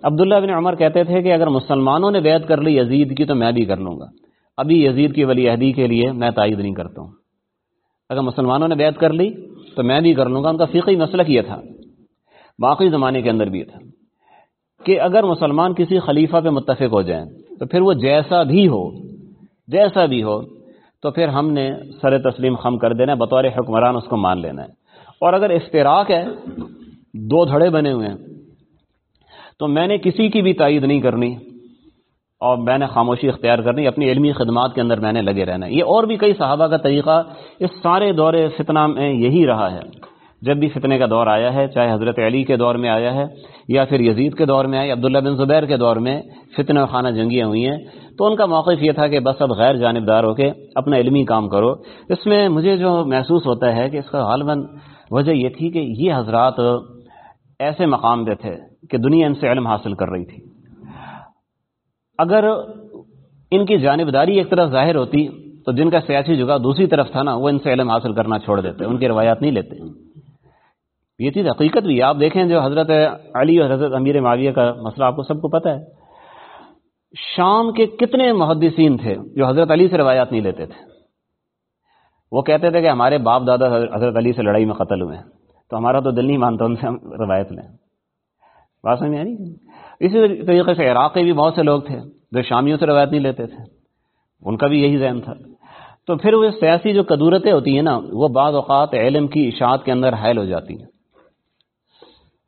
عبداللہ بن عمر کہتے تھے کہ اگر مسلمانوں نے بیعت کر لی یزید کی تو میں بھی کر لوں گا۔ ابھی یزید کی ولی عہدی کے لیے میں تائید نہیں کرتا ہوں۔ اگر مسلمانوں نے بیعت کر لی تو میں بھی کر لوں گا۔ ان کا فقی مسلک یہ تھا۔ باقی زمانے کے اندر بھی یہ تھا۔ کہ اگر مسلمان کسی خلیفہ پہ متفق ہو جائیں، تو پھر وہ جیسا بھی ہو، جیسا بھی ہو، تو پھر ہم نے سر تسلیم خم کر دینا بطور حکمران اس کو مان لینا ہے۔ اور اگر اشتراک ہے، دو دھڑے بنے ہوئے ہیں، تو میں نے کسی کی بھی تائید نہیں کرنی اور میں نے خاموشی اختیار کرنی، اپنی علمی خدمات کے اندر میں نے لگے رہنا یہ اور بھی کئی صحابہ کا طریقہ اس سارے دور فتنہ میں یہی رہا ہے۔ جب بھی فتنے کا دور آیا ہے، چاہے حضرت علی کے دور میں آیا ہے یا پھر یزید کے دور میں آیا عبداللہ بن زبیر کے دور میں فتنہ خانہ جنگیاں ہوئی ہیں، تو ان کا موقف یہ تھا کہ بس اب غیر جانبدار ہو کے اپنا علمی کام کرو۔ اس میں مجھے جو محسوس ہوتا ہے کہ اس کا غالباً وجہ یہ تھی کہ یہ حضرات ایسے مقام پہ تھے کہ دنیا ان سے علم حاصل کر رہی تھی۔ اگر ان کی جانبداری ایک طرف ظاہر ہوتی تو جن کا سیاسی جگہ دوسری طرف تھا نا، وہ ان سے علم حاصل کرنا چھوڑ دیتے، ان کی روایات نہیں لیتے۔ یہ چیز حقیقت بھی آپ دیکھیں جو حضرت علی اور حضرت امیر معاویہ کا مسئلہ آپ کو سب کو پتہ ہے۔ شام کے کتنے محدثین تھے جو حضرت علی سے روایات نہیں لیتے تھے۔ وہ کہتے تھے کہ ہمارے باپ دادا حضرت علی سے لڑائی میں قتل ہوئے ہیں۔ تو ہمارا تو دل نہیں مانتا ان سے ہم روایت لیں۔ بات سمجھ میں آ رہی اسی طریقے سے عراق کے بھی بہت سے لوگ تھے جو شامیوں سے روایت نہیں لیتے تھے۔ ان کا بھی یہی ذہن تھا۔ تو پھر وہ سیاسی جو قدورتیں ہوتی ہیں نا، وہ بعض اوقات علم کی اشاعت کے اندر حائل ہو جاتی ہیں۔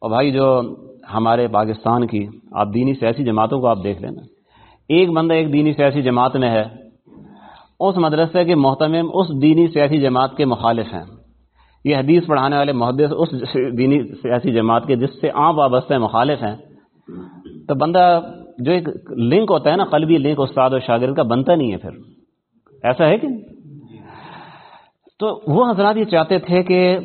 اور بھائی جو ہمارے پاکستان کی، آپ دینی سیاسی جماعتوں کو آپ دیکھ لینا ایک بندہ ایک دینی سیاسی جماعت میں ہے، اس مدرسے کے محتمم اس دینی سیاسی جماعت کے مخالف ہیں۔ یہ حدیث پڑھانے والے محدث اس دینی سیاسی جماعت کے جس سے عام وابستہ مخالف ہیں۔ تو بندہ جو ایک لنک ہوتا ہے نا، قلبی لنک، استاد و شاگرد کا، بنتا نہیں ہے پھر۔ ایسا ہے کہ؟ تو وہ حضرات یہ چاہتے تھے کہ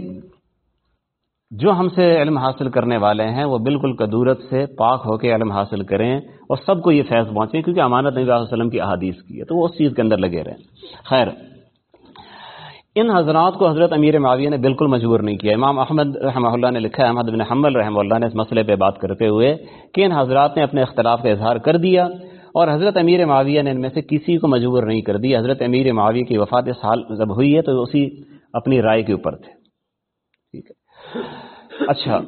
جو ہم سے علم حاصل کرنے والے ہیں، وہ بالکل قدورت سے پاک ہو کے علم حاصل کریں اور سب کو یہ فیض پہنچے کیونکہ امانت نبی علیہ وسلم کی احادیث کی ہے۔ تو وہ اس چیز کے اندر لگے رہیں۔ خیر، ان حضرات کو حضرت امیر معاویہ نے بالکل مجبور نہیں کیا۔ امام احمد رحمہ اللہ نے لکھا ہے، احمد بن حمل رحمہ اللہ نے اس مسئلے پہ بات کرتے ہوئے کہ ان حضرات نے اپنے اختلاف کا اظہار کر دیا اور حضرت امیر معاویہ نے ان میں سے کسی کو مجبور نہیں کر دیا۔ حضرت امیر معاویہ کی وفات سال جب ہوئی ہے تو اسی اپنی رائے کے اوپر تھے۔ ٹھیک ہے۔ اچھا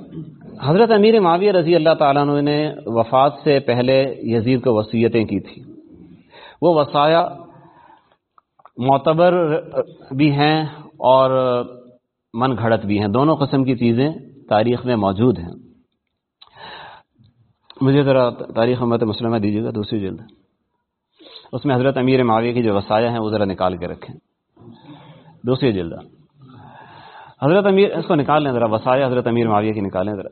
حضرت امیر معاویہ رضی اللہ تعالیٰ عنہ نے وفات سے پہلے یزید کو وصیتیں کی تھی وہ وسایا معتبر بھی ہیں اور من گھڑت بھی ہیں۔ دونوں قسم کی چیزیں تاریخ میں موجود ہیں۔ مجھے ذرا تاریخ امت مسلمہ دیجیے گا، دوسری جلد۔ اس میں حضرت امیر معاویہ کی جو وسایہ ہیں وہ ذرا نکال کے رکھیں۔ دوسری جلد۔ حضرت امیر، اس کو نکال لیں ذرا وسائے حضرت امیر معاویہ کی نکالیں ذرا۔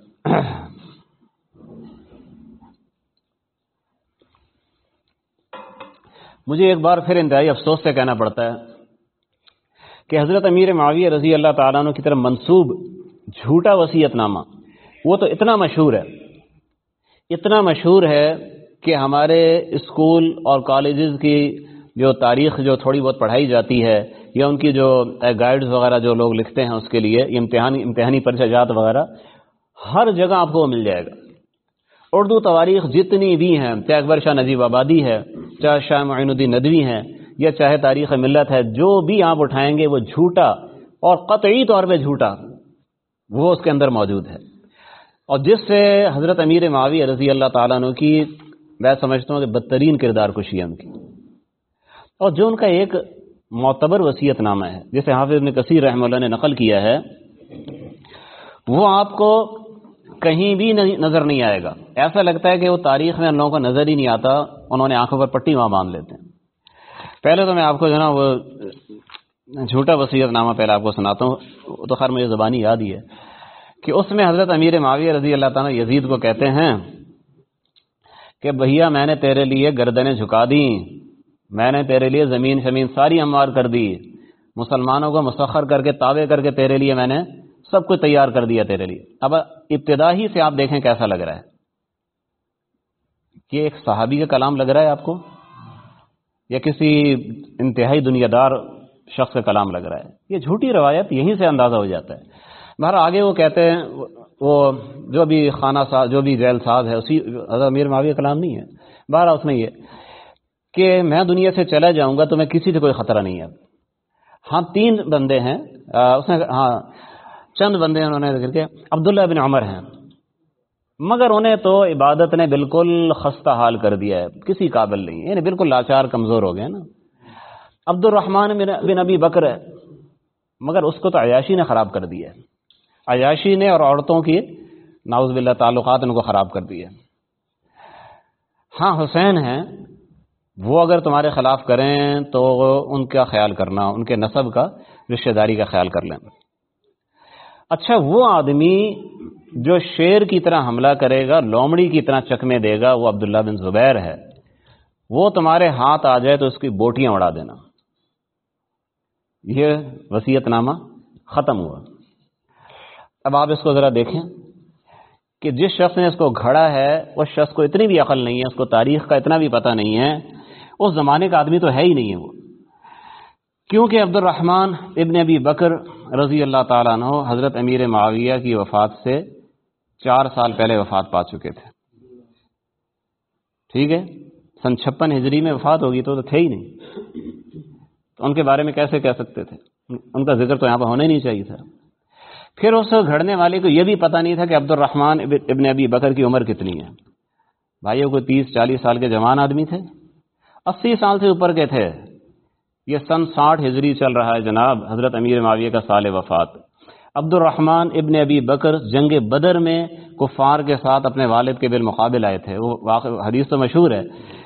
مجھے ایک بار پھر انتہائی افسوس سے کہنا پڑتا ہے کہ حضرت امیر معاویہ رضی اللہ تعالیٰ عنہ کی طرف منسوب جھوٹا وسیعت نامہ، وہ تو اتنا مشہور ہے، اتنا مشہور ہے کہ ہمارے اسکول اور کالجز کی جو تاریخ جو تھوڑی بہت پڑھائی جاتی ہے یا ان کی جو گائیڈز وغیرہ جو لوگ لکھتے ہیں اس کے لیے امتحانی امتحانی پرچہ وغیرہ، ہر جگہ آپ کو وہ مل جائے گا۔ اردو تواریخ جتنی بھی ہیں، چاہے اکبر شاہ نجیب آبادی ہے، چاہے شاہ معین الدین ندوی ہیں، یا چاہے تاریخ ملت ہے، جو بھی آپ اٹھائیں گے، وہ جھوٹا اور قطعی طور پہ جھوٹا، وہ اس کے اندر موجود ہے۔ اور جس سے حضرت امیر معاوی رضی اللہ تعالیٰ عنہ کی، میں سمجھتا ہوں کہ بدترین کردار کشی ہے ان کی۔ اور جو ان کا ایک معتبر وصیت نامہ ہے۔ جسے حافظ ابن کثیر رحمہ اللہ نے نقل کیا ہے، وہ آپ کو کہیں بھی نظر نہیں آئے گا۔ ایسا لگتا ہے کہ وہ تاریخ میں ان لوگوں کو نظر ہی نہیں آتا، انہوں نے آنکھوں پر پٹی وہاں باندھ لیتے ہیں۔ پہلے تو میں آپ کو جو نا، وہ جھوٹا وسیعت نامہ پہلے آپ کو سناتا ہوں۔ تو خیر مجھے زبانی یاد ہی ہے کہ اس میں حضرت امیر معاویہ رضی اللہ تعالیٰ یزید کو کہتے ہیں کہ بھیا میں نے تیرے لیے گردنیں جھکا دی میں نے تیرے لیے زمین شمین ساری ہموار کر دی، مسلمانوں کو مسخر کر کے، تابع کر کے تیرے لیے میں نے سب کچھ تیار کر دیا تیرے لیے۔ اب ابتدا ہی سے آپ دیکھیں کیسا لگ رہا ہے۔ کہ ایک صحابی کا کلام لگ رہا ہے آپ کو؟ یا کسی انتہائی دنیا دار شخص کا کلام لگ رہا ہے۔ یہ جھوٹی روایت یہیں سے اندازہ ہو جاتا ہے۔ بہر آگے وہ کہتے ہیں، وہ جو بھی خانہ ساز، جو بھی جیل ساز ہے، اسی امیر معاویہ کلام نہیں ہے۔ بہر اس میں یہ کہ میں دنیا سے چلا جاؤں گا تو میں کسی سے کوئی خطرہ نہیں ہے۔ ہاں تین بندے ہیں۔ اس نے ہاں چند بندے انہوں نے ذکر کیا۔ عبداللہ بن عمر ہیں۔ مگر انہیں تو عبادت نے بالکل خستہ حال کر دیا ہے۔ کسی قابل نہیں۔ یعنی بالکل لاچار، کمزور ہو گئے نا۔ عبد الرحمان بن ابی بکر ہے۔ مگر اس کو تو عیاشی نے خراب کر دیا ہے۔ عیاشی نے اور عورتوں کی ناؤز باللہ تعلقات ان کو خراب کر دیے ہاں حسین ہیں۔ وہ اگر تمہارے خلاف کریں تو ان کا خیال کرنا، ان کے نصب کا، رشتہ داری کا خیال کر لیں۔ اچھا وہ آدمی جو شیر کی طرح حملہ کرے گا، لومڑی کی طرح چکمے دے گا، وہ عبداللہ بن زبیر ہے۔ وہ تمہارے ہاتھ آ جائے تو اس کی بوٹیاں اڑا دینا۔ یہ وسیعت نامہ ختم ہوا۔ اب آپ اس کو ذرا دیکھیں کہ جس شخص نے اس کو گھڑا ہے اس شخص کو اتنی بھی عقل نہیں ہے، اس کو تاریخ کا اتنا بھی پتہ نہیں ہے اس زمانے کا آدمی تو ہے ہی نہیں ہے وہ۔ کیونکہ عبد الرحمن ابن ابی بکر رضی اللہ تعالیٰ عنہ حضرت امیر معاویہ کی وفات سے چار سال پہلے وفات پا چکے تھے۔ ٹھیک ہے؟ سن چھپن ہجری میں وفات ہوگی تو تھے ہی نہیں۔ تو ان کے بارے میں کیسے کہہ سکتے تھے؟ ان کا ذکر تو یہاں پہ ہونا ہی نہیں چاہیے تھا۔ پھر اس گھڑنے والے کو یہ بھی پتہ نہیں تھا کہ عبد الرحمان ابن ابی بکر کی عمر کتنی ہے۔ بھائیوں کو تیس، چالیس سال کے جوان آدمی تھے۔ اسی سال سے اوپر کے تھے۔ یہ سن ساٹھ ہجری چل رہا ہے جناب، حضرت امیر معاویہ کا سال وفات۔ عبد الرحمان ابن ابی بکر جنگ بدر میں کفار کے ساتھ اپنے والد کے بالمقابل آئے تھے۔ وہ واقع حدیث تو مشہور ہے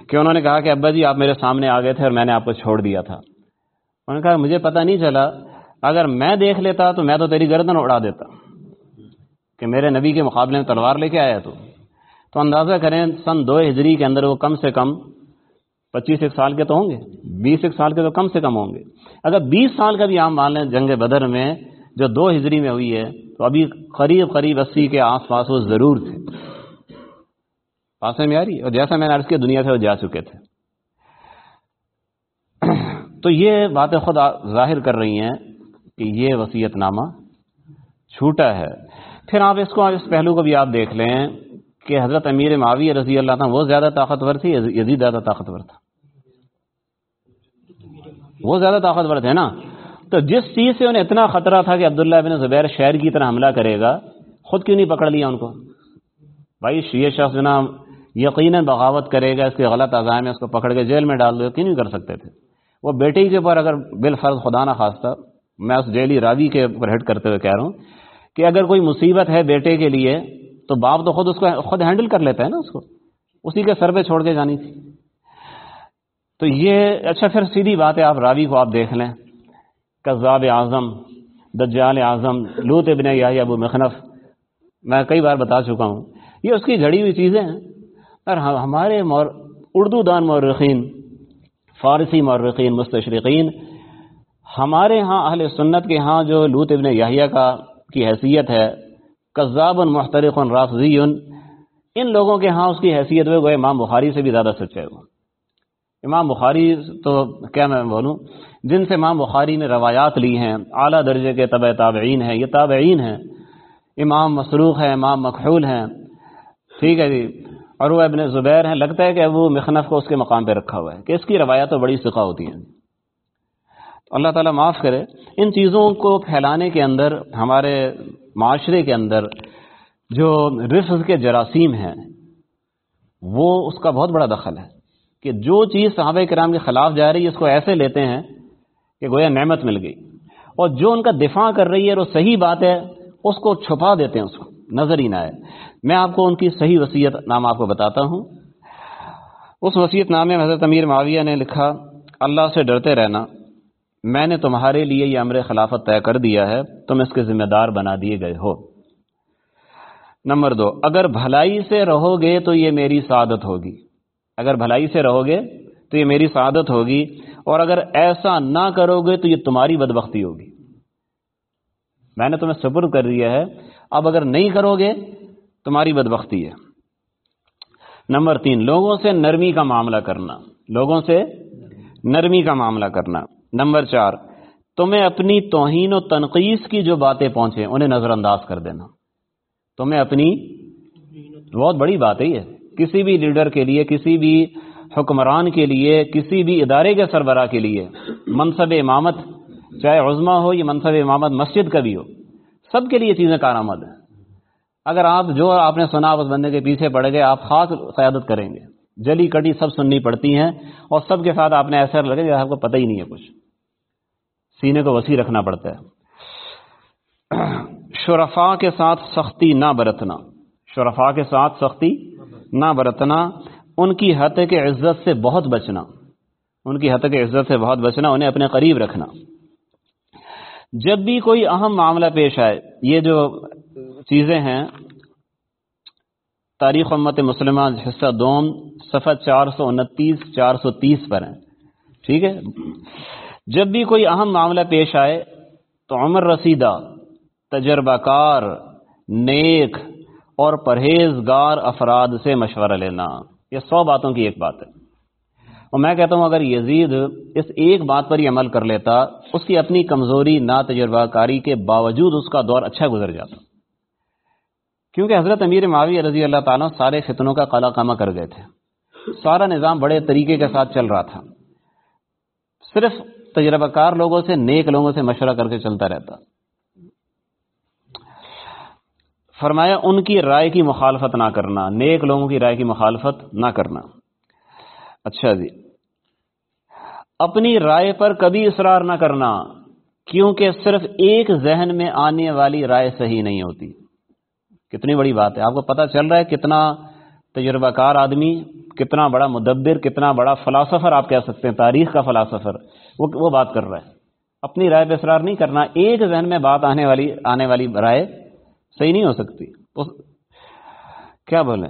کہ انہوں نے کہا کہ ابا جی آپ میرے سامنے آ گئے تھے اور میں نے آپ کو چھوڑ دیا تھا۔ انہوں نے کہا، مجھے پتہ نہیں چلا، اگر میں دیکھ لیتا تو میں تو تیری گردن اڑا دیتا کہ میرے نبی کے مقابلے میں تلوار لے کے آیا تو۔ تو اندازہ کریں، سن دو ہجری کے اندر وہ کم سے کم پچیس ایک سال کے تو ہوں گے، بیس ایک سال کے تو کم سے کم ہوں گے۔ اگر بیس سال کا بھی عام مان لیں جنگ بدر میں جو دو ہجری میں ہوئی ہے، تو ابھی قریب قریب اسی کے آس پاس وہ ضرور تھے۔ پاس میں آ رہی اور جیسا میں نے عرض کیا، دنیا سے وہ جا چکے تھے۔ تو یہ باتیں خود ظاہر کر رہی ہیں کہ یہ وسیعت نامہ چھوٹا ہے۔ پھر آپ اس کو، اس پہلو کو بھی آپ دیکھ لیں کہ حضرت امیر معاویہ رضی اللہ تعالیٰ وہ زیادہ طاقتور تھی، یزید زیادہ طاقتور تھا۔ وہ زیادہ طاقتور تھے نا۔ تو جس چیز سے انہیں اتنا خطرہ تھا کہ عبداللہ بن زبیر شہر کی طرح حملہ کرے گا، خود کیوں نہیں پکڑ لیا ان کو؟ بھائی، یہ شخص جناب یقیناً بغاوت کرے گا، اس کے غلط عزائم ہے اس کو پکڑ کے جیل میں ڈال دو، کیوں نہیں کر سکتے تھے؟ وہ بیٹی کے اوپر اگر بالفرض خدا نہ خواستہ، میں اس جیلی راوی کے اوپر ہیڈ کرتے ہوئے کہہ رہا ہوں کہ اگر کوئی مصیبت ہے بیٹے کے لیے، تو باپ تو خود اس کو خود ہینڈل کر لیتا ہے نا اس کو۔ اسی کے سر پہ چھوڑ کے جانی تھی۔ تو یہ اچھا پھر سیدھی بات ہے، آپ راوی کو آپ دیکھ لیں۔ قذاب اعظم، دجال اعظم لوت ابن یا ابو مخنف۔ میں کئی بار بتا چکا ہوں۔ یہ اس کی جڑی ہوئی چیزیں ہیں۔ اور ہمارے مور، اردو دان مورخین، فارسی مورخین، مستشرقین، ہمارے ہاں اہل سنت کے ہاں جو لوت ابن یاہیا کا، کی حیثیت ہے قذاب محترق رافضی، ان لوگوں کے ہاں اس کی حیثیت ہوئے امام بخاری سے بھی زیادہ سچ ہے وہ امام بخاری تو کیا میں بولوں؟ جن سے امام بخاری نے روایات لی ہیں، اعلیٰ درجے کے طبع تابعین ہیں، یہ تابعین ہیں۔ امام مسروخ ہے امام مقحول ہیں۔ ٹھیک ہے جی۔ اور وہ ابن زبیر ہیں۔ لگتا ہے کہ وہ مخنف کو اس کے مقام پہ رکھا ہوا ہے کہ اس کی روایات تو بڑی سکھا ہوتی ہیں۔ اللہ تعالیٰ معاف کرے، ان چیزوں کو پھیلانے کے اندر، ہمارے معاشرے کے اندر جو رفظ کے جراثیم ہیں، وہ اس کا بہت بڑا دخل ہے۔ کہ جو چیز صحابہ کرام کے خلاف جا رہی ہے، اس کو ایسے لیتے ہیں کہ گویا نعمت مل گئی۔ اور جو ان کا دفاع کر رہی ہے وہ صحیح بات ہے، اس کو چھپا دیتے ہیں، اس کو نظر ہی نہ آئے۔ میں آپ کو ان کی صحیح وصیت نام آپ کو بتاتا ہوں۔ اس وصیت نامے میں حضرت امیر معاویہ نے لکھا، اللہ سے ڈرتے رہنا، میں نے تمہارے لیے یہ امر خلافت طے کر دیا ہے، تم اس کے ذمہ دار بنا دیے گئے ہو۔ نمبر دو، اگر بھلائی سے رہو گے تو یہ میری سعادت ہوگی۔ اگر بھلائی سے رہو گے تو یہ میری سعادت ہوگی، اور اگر ایسا نہ کرو گے تو یہ تمہاری بدبختی ہوگی۔ میں نے تمہیں سپر کر دیا ہے، اب اگر نہیں کرو گے، تمہاری بدبختی ہے۔ نمبر تین، لوگوں سے نرمی کا معاملہ کرنا۔ لوگوں سے نرمی کا معاملہ کرنا۔ نمبر چار، تمہیں اپنی توہین و تنقید کی جو باتیں پہنچے انہیں نظر انداز کر دینا۔ تمہیں اپنی، بہت بڑی بات ہے یہ۔ کسی بھی لیڈر کے لیے، کسی بھی حکمران کے لیے، کسی بھی ادارے کے سربراہ کے لیے، منصب امامت، چاہے عظما ہو یا منصب امامت، مسجد کا بھی ہو، سب کے لیے چیزیں کارآمد ہیں۔ اگر آپ جو آپ نے سنا، اس بندے کے پیچھے پڑ گئے، آپ خاص قیادت کریں گے۔ جلی کٹی سب سننی پڑتی ہیں اور سب کے ساتھ آپ نے ایسا لگے آپ کو پتہ ہی نہیں ہے کچھ۔ سینے کو وسیع رکھنا پڑتا ہے۔ شرفا کے ساتھ سختی نہ برتنا۔ شرفا کے ساتھ سختی نہ برتنا، ان کی حت کے عزت سے بہت بچنا۔ ان کی حت کے عزت سے بہت بچنا، انہیں اپنے قریب رکھنا۔ جب بھی کوئی اہم معاملہ پیش آئے، یہ جو چیزیں ہیں، تاریخ امت مسلمہ حصہ دوم، صفحہ چار سو انتیس، چار سو تیس پر ہیں۔ ٹھیک ہے؟ جب بھی کوئی اہم معاملہ پیش آئے، تو عمر رسیدہ، تجربہ کار، نیک اور پرہیزگار افراد سے مشورہ لینا۔ یہ سو باتوں کی ایک بات ہے۔ اور میں کہتا ہوں، اگر یزید اس ایک بات پر ہی عمل کر لیتا، اس کی اپنی کمزوری نا تجربہ کاری کے باوجود اس کا دور اچھا گزر جاتا۔ کیونکہ حضرت امیر معاویہ رضی اللہ تعالیٰ سارے فتنوں کا کالا کامہ کر گئے تھے۔ سارا نظام بڑے طریقے کے ساتھ چل رہا تھا۔ صرف تجربہ کار لوگوں سے، نیک لوگوں سے مشورہ کر کے چلتا رہتا۔ فرمایا، ان کی رائے کی مخالفت نہ کرنا، نیک لوگوں کی رائے کی مخالفت نہ کرنا۔ اچھا جی۔ اپنی رائے پر کبھی اصرار نہ کرنا، کیونکہ صرف ایک ذہن میں آنے والی رائے صحیح نہیں ہوتی۔ کتنی بڑی بات ہے۔ آپ کو پتا چل رہا ہے کتنا تجربہ کار آدمی، کتنا بڑا مدبر، کتنا بڑا فلاسفر، آپ کہہ سکتے ہیں، تاریخ کا فلاسفر۔ وہ وہ بات کر رہا ہے۔ اپنی رائے پہ اصرار نہیں کرنا، ایک ذہن میں بات آنے والی آنے والی رائے صحیح نہیں ہو سکتی۔ کیا بولیں؟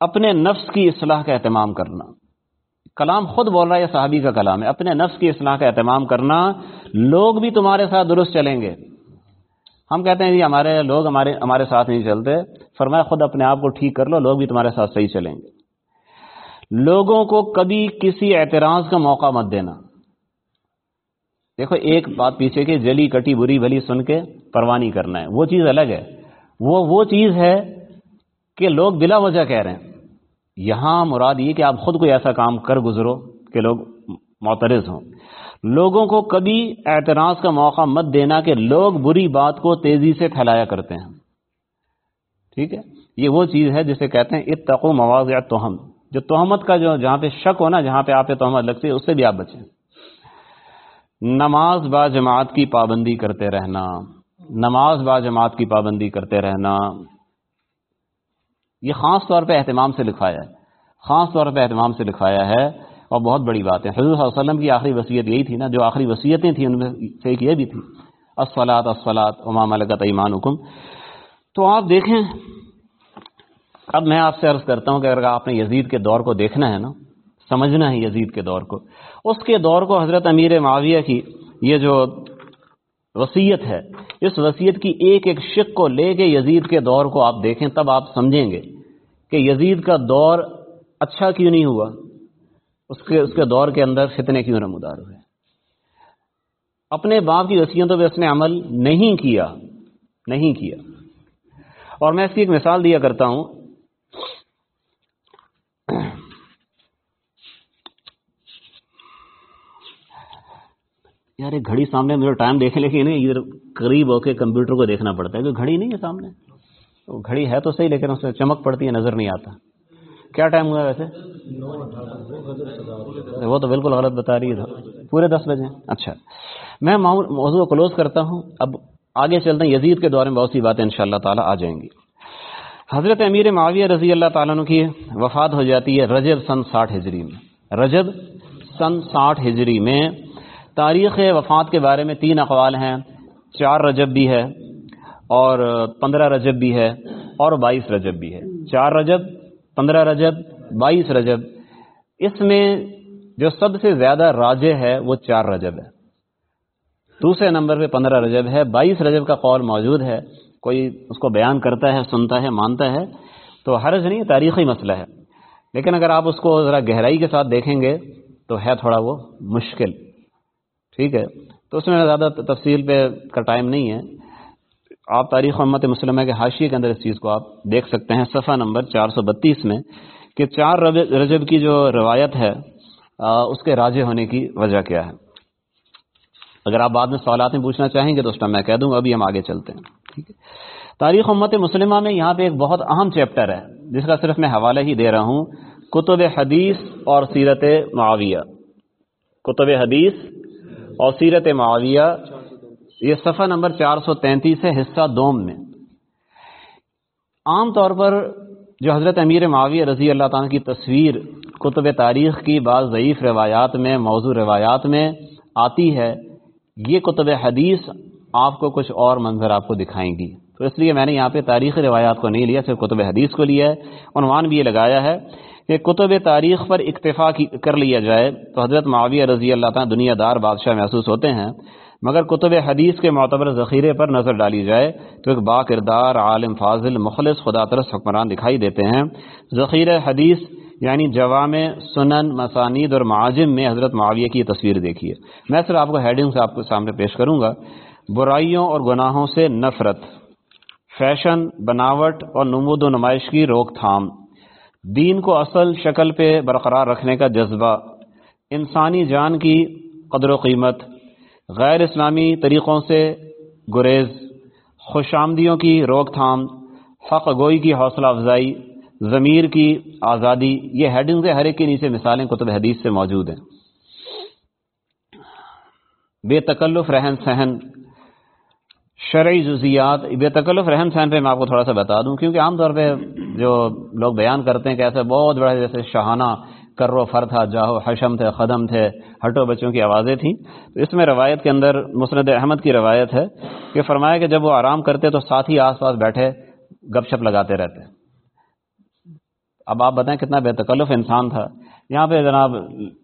اپنے نفس کی اصلاح کا اہتمام کرنا۔ کلام خود بول رہا ہے صحابی کا کلام ہے؟ اپنے نفس کی اصلاح کا اہتمام کرنا۔ لوگ بھی تمہارے ساتھ درست چلیں گے۔ ہم کہتے ہیں جی ہمارے لوگ ہمارے ہمارے ساتھ نہیں چلتے۔ فرمایا خود اپنے آپ کو ٹھیک کر لو، لوگ بھی تمہارے ساتھ صحیح چلیں گے۔ لوگوں کو کبھی کسی اعتراض کا موقع مت دینا۔ دیکھو، ایک بات پیچھے کہ جلی، کٹی، بری، بھلی سن کے پروانی کرنا ہے۔ وہ چیز الگ ہے۔ وہ وہ چیز ہے کہ لوگ بلا وجہ کہہ رہے ہیں۔ یہاں مراد یہ کہ آپ خود کوئی ایسا کام کر گزرو کہ لوگ معترض ہوں۔ لوگوں کو کبھی اعتراض کا موقع مت دینا کہ لوگ بری بات کو تیزی سے پھیلایا کرتے ہیں۔ ٹھیک ہے؟ یہ وہ چیز ہے جسے کہتے ہیں اتقو مواز یا توہم جو تہمت کا جو، جہاں پہ شک ہو نا، جہاں پہ آپ تہمت لگتی ہے، اس سے بھی آپ بچیں۔ نماز با جماعت کی پابندی کرتے رہنا، نماز با جماعت کی پابندی کرتے رہنا۔ یہ خاص طور پہ اہتمام سے لکھوایا ہے، خاص طور پہ اہتمام سے لکھوایا ہے اور بہت بڑی بات ہے۔ حضور صلی اللہ علیہ وسلم کی آخری وصیت یہی تھی نا، جو آخری وصیتیں تھیں ان میں سے ایک یہ بھی تھی۔ اسفلات اسفلات امام الگت ایمان حکم تو آپ دیکھیں، اب میں آپ سے عرض کرتا ہوں کہ اگر آپ نے یزید کے دور کو دیکھنا ہے نا سمجھنا ہے یزید کے دور کو۔ اس کے دور کو حضرت امیر معاویہ کی یہ جو وسیعت ہے، اس وسیعت کی ایک ایک شک کو لے کے یزید کے دور کو آپ دیکھیں، تب آپ سمجھیں گے کہ یزید کا دور اچھا کیوں نہیں ہوا؟ اس کے اس کے دور کے اندر فتنے کیوں نمودار ہوئے؟ اپنے باپ کی وسیعتوں پہ اس نے عمل نہیں کیا نہیں کیا۔ اور میں اس کی ایک مثال دیا کرتا ہوں۔ یار ایک گھڑی سامنے میرا ٹائم دیکھیں لیکن ادھر قریب ہو کے کمپیوٹر کو دیکھنا پڑتا ہے۔ کہ گھڑی نہیں ہے سامنے۔ تو گھڑی ہے تو صحیح، لیکن اس میں چمک پڑتی ہے، نظر نہیں آتا۔ کیا ٹائم ہوا ویسے؟ وہ تو بالکل غلط بتا رہی ہے۔ پورے دس بجے۔ اچھا۔ میں موضوع کو کلوز کرتا ہوں۔ اب آگے چلتے ہیں۔ یزید کے دورے میں بہت سی باتیں ان شاء اللہ تعالیٰ آ جائیں گی۔ حضرت امیر معاویہ رضی اللہ تعالیٰ کی وفات ہو جاتی ہے رجب سن ساٹھ ہجری میں۔ رجب سن ساٹھ ہجری میں تاریخ وفات کے بارے میں تین اقوال ہیں۔ چار رجب بھی ہے اور پندرہ رجب بھی ہے اور بائیس رجب بھی ہے۔ چار رجب، پندرہ رجب، بائیس رجب۔ اس میں جو سب سے زیادہ راجے ہے وہ چار رجب ہے۔ دوسرے نمبر پہ پندرہ رجب ہے۔ بائیس رجب کا قول موجود ہے۔ کوئی اس کو بیان کرتا ہے، سنتا ہے، مانتا ہے، تو حرج نہیں، تاریخی مسئلہ ہے۔ لیکن اگر آپ اس کو ذرا گہرائی کے ساتھ دیکھیں گے تو ہے تھوڑا وہ مشکل۔ ٹھیک ہے؟ تو اس میں زیادہ تفصیل پہ کا ٹائم نہیں ہے۔ آپ تاریخ امت مسلمہ کے حاشیے کے اندر اس چیز کو آپ دیکھ سکتے ہیں، صفحہ نمبر چار سو بتیس میں، کہ چار رجب کی جو روایت ہے اس کے راجے ہونے کی وجہ کیا ہے۔ اگر آپ بعد میں سوالات میں پوچھنا چاہیں گے تو اس ٹائم میں کہہ دوں گا ابھی ہم آگے چلتے ہیں۔ ٹھیک ہے؟ تاریخ امت مسلمہ میں یہاں پہ ایک بہت اہم چیپٹر ہے، جس کا صرف میں حوالہ ہی دے رہا ہوں۔ کتب حدیث اور سیرت معاویہ۔ کتب حدیث اور سیرت معاویہ، یہ صفحہ نمبر چار سو تینتیس ہے، حصہ دوم میں۔ عام طور پر جو حضرت امیر معاویہ رضی اللہ تعالیٰ کی تصویر کتب تاریخ کی بعض ضعیف روایات میں، موضوع روایات میں آتی ہے، یہ کتب حدیث آپ کو کچھ اور منظر آپ کو دکھائیں گی۔ تو اس لیے میں نے یہاں پہ تاریخی روایات کو نہیں لیا، صرف کتب حدیث کو لیا ہے۔ عنوان بھی یہ لگایا ہے کہ کتب تاریخ پر اکتفا کر لیا جائے تو حضرت معاویہ رضی اللہ تعالیٰ دنیا دار بادشاہ محسوس ہوتے ہیں، مگر کتب حدیث کے معتبر ذخیرے پر نظر ڈالی جائے تو ایک با کردار عالم فاضل مخلص خدا ترس حکمران دکھائی دیتے ہیں۔ ذخیرہ حدیث یعنی جوام سنن مسانید اور معاجم میں حضرت معاویہ کی تصویر دیکھیے۔ میں صرف آپ کو ہیڈنگ سے آپ کو سامنے پیش کروں گا۔ برائیوں اور گناہوں سے نفرت، فیشن، بناوٹ اور نمود و نمائش کی روک تھام۔ دین کو اصل شکل پہ برقرار رکھنے کا جذبہ، انسانی جان کی قدر و قیمت، غیر اسلامی طریقوں سے گریز، خوش آمدیوں کی روک تھام، حق گوئی کی حوصلہ افزائی، ضمیر کی آزادی، یہ ہیڈنگ سے ہر ایک کے نیچے مثالیں کتب حدیث سے موجود ہیں۔ بے تکلف رہن سہن، شرعی جزیات بے تکلف رہن سہن پہ میں آپ کو تھوڑا سا بتا دوں، کیونکہ عام طور پہ جو لوگ بیان کرتے ہیں کہ ایسے بہت بڑے جیسے شاہانہ کرو فر تھا، جاہو حشم تھے قدم تھے، ہٹو بچوں کی آوازیں تھیں۔ تو اس میں روایت کے اندر مسند احمد کی روایت ہے کہ فرمایا کہ جب وہ آرام کرتے تو ساتھی آس پاس بیٹھے گپ شپ لگاتے رہتے۔ اب آپ بتائیں کتنا بے تکلف انسان تھا۔ یہاں پہ جناب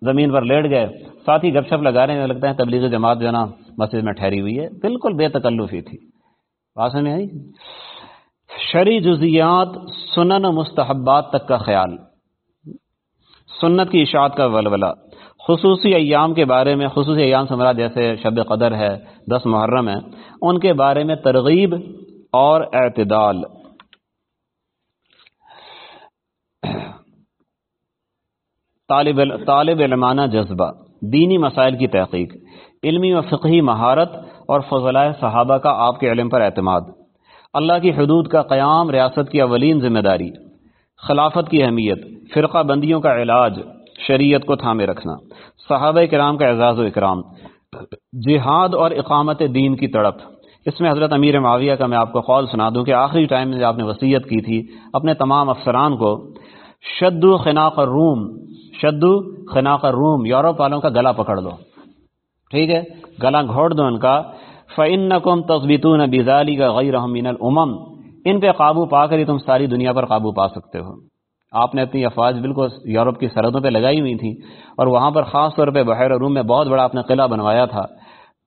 زمین پر لیٹ گئے، ساتھ ہی گپ شپ لگا رہے ہیں، لگتا ہے تبلیغ جماعت جو ہے نا مسجد میں ٹھہری ہوئی ہے۔ بالکل بے تکلف ہی تھی۔ بات میں آئی؟ شری جزیات سنن و مستحبات تک کا خیال۔ سنت کی اشاعت کا ولولہ۔ خصوصی ایام کے بارے میں، خصوصی ایام سمرا جیسے شب قدر ہے، دس محرم ہے، ان کے بارے میں ترغیب اور اعتدال۔ طالب طالب علمانہ جذبہ، دینی مسائل کی تحقیق۔ علمی و فقہی مہارت اور فضلۂ صحابہ کا آپ کے علم پر اعتماد۔ اللہ کی حدود کا قیام ریاست کی اولین ذمہ داری، خلافت کی اہمیت، فرقہ بندیوں کا علاج، شریعت کو تھامے رکھنا، صحابہ کرام کا اعزاز و اکرام، جہاد اور اقامت دین کی تڑپ۔ اس میں حضرت امیر معاویہ کا میں آپ کو قول سنا دوں کہ آخری ٹائم میں آپ نے وصیت کی تھی اپنے تمام افسران کو شد و خناق روم شد خناق روم یورپ والوں کا گلا پکڑ دو ٹھیک ہے؟ گلا گھوڑ دو ان کا۔ فعن نقم تصبیتون بیزالی کا غیر الامم ان پہ قابو پا کر ہی تم ساری دنیا پر قابو پا سکتے ہو۔ آپ نے اپنی افواج بالکل یورپ کی سرحدوں پہ لگائی ہوئی تھیں اور وہاں پر خاص طور پہ بحیر روم میں بہت بڑا اپنا قلعہ بنوایا تھا۔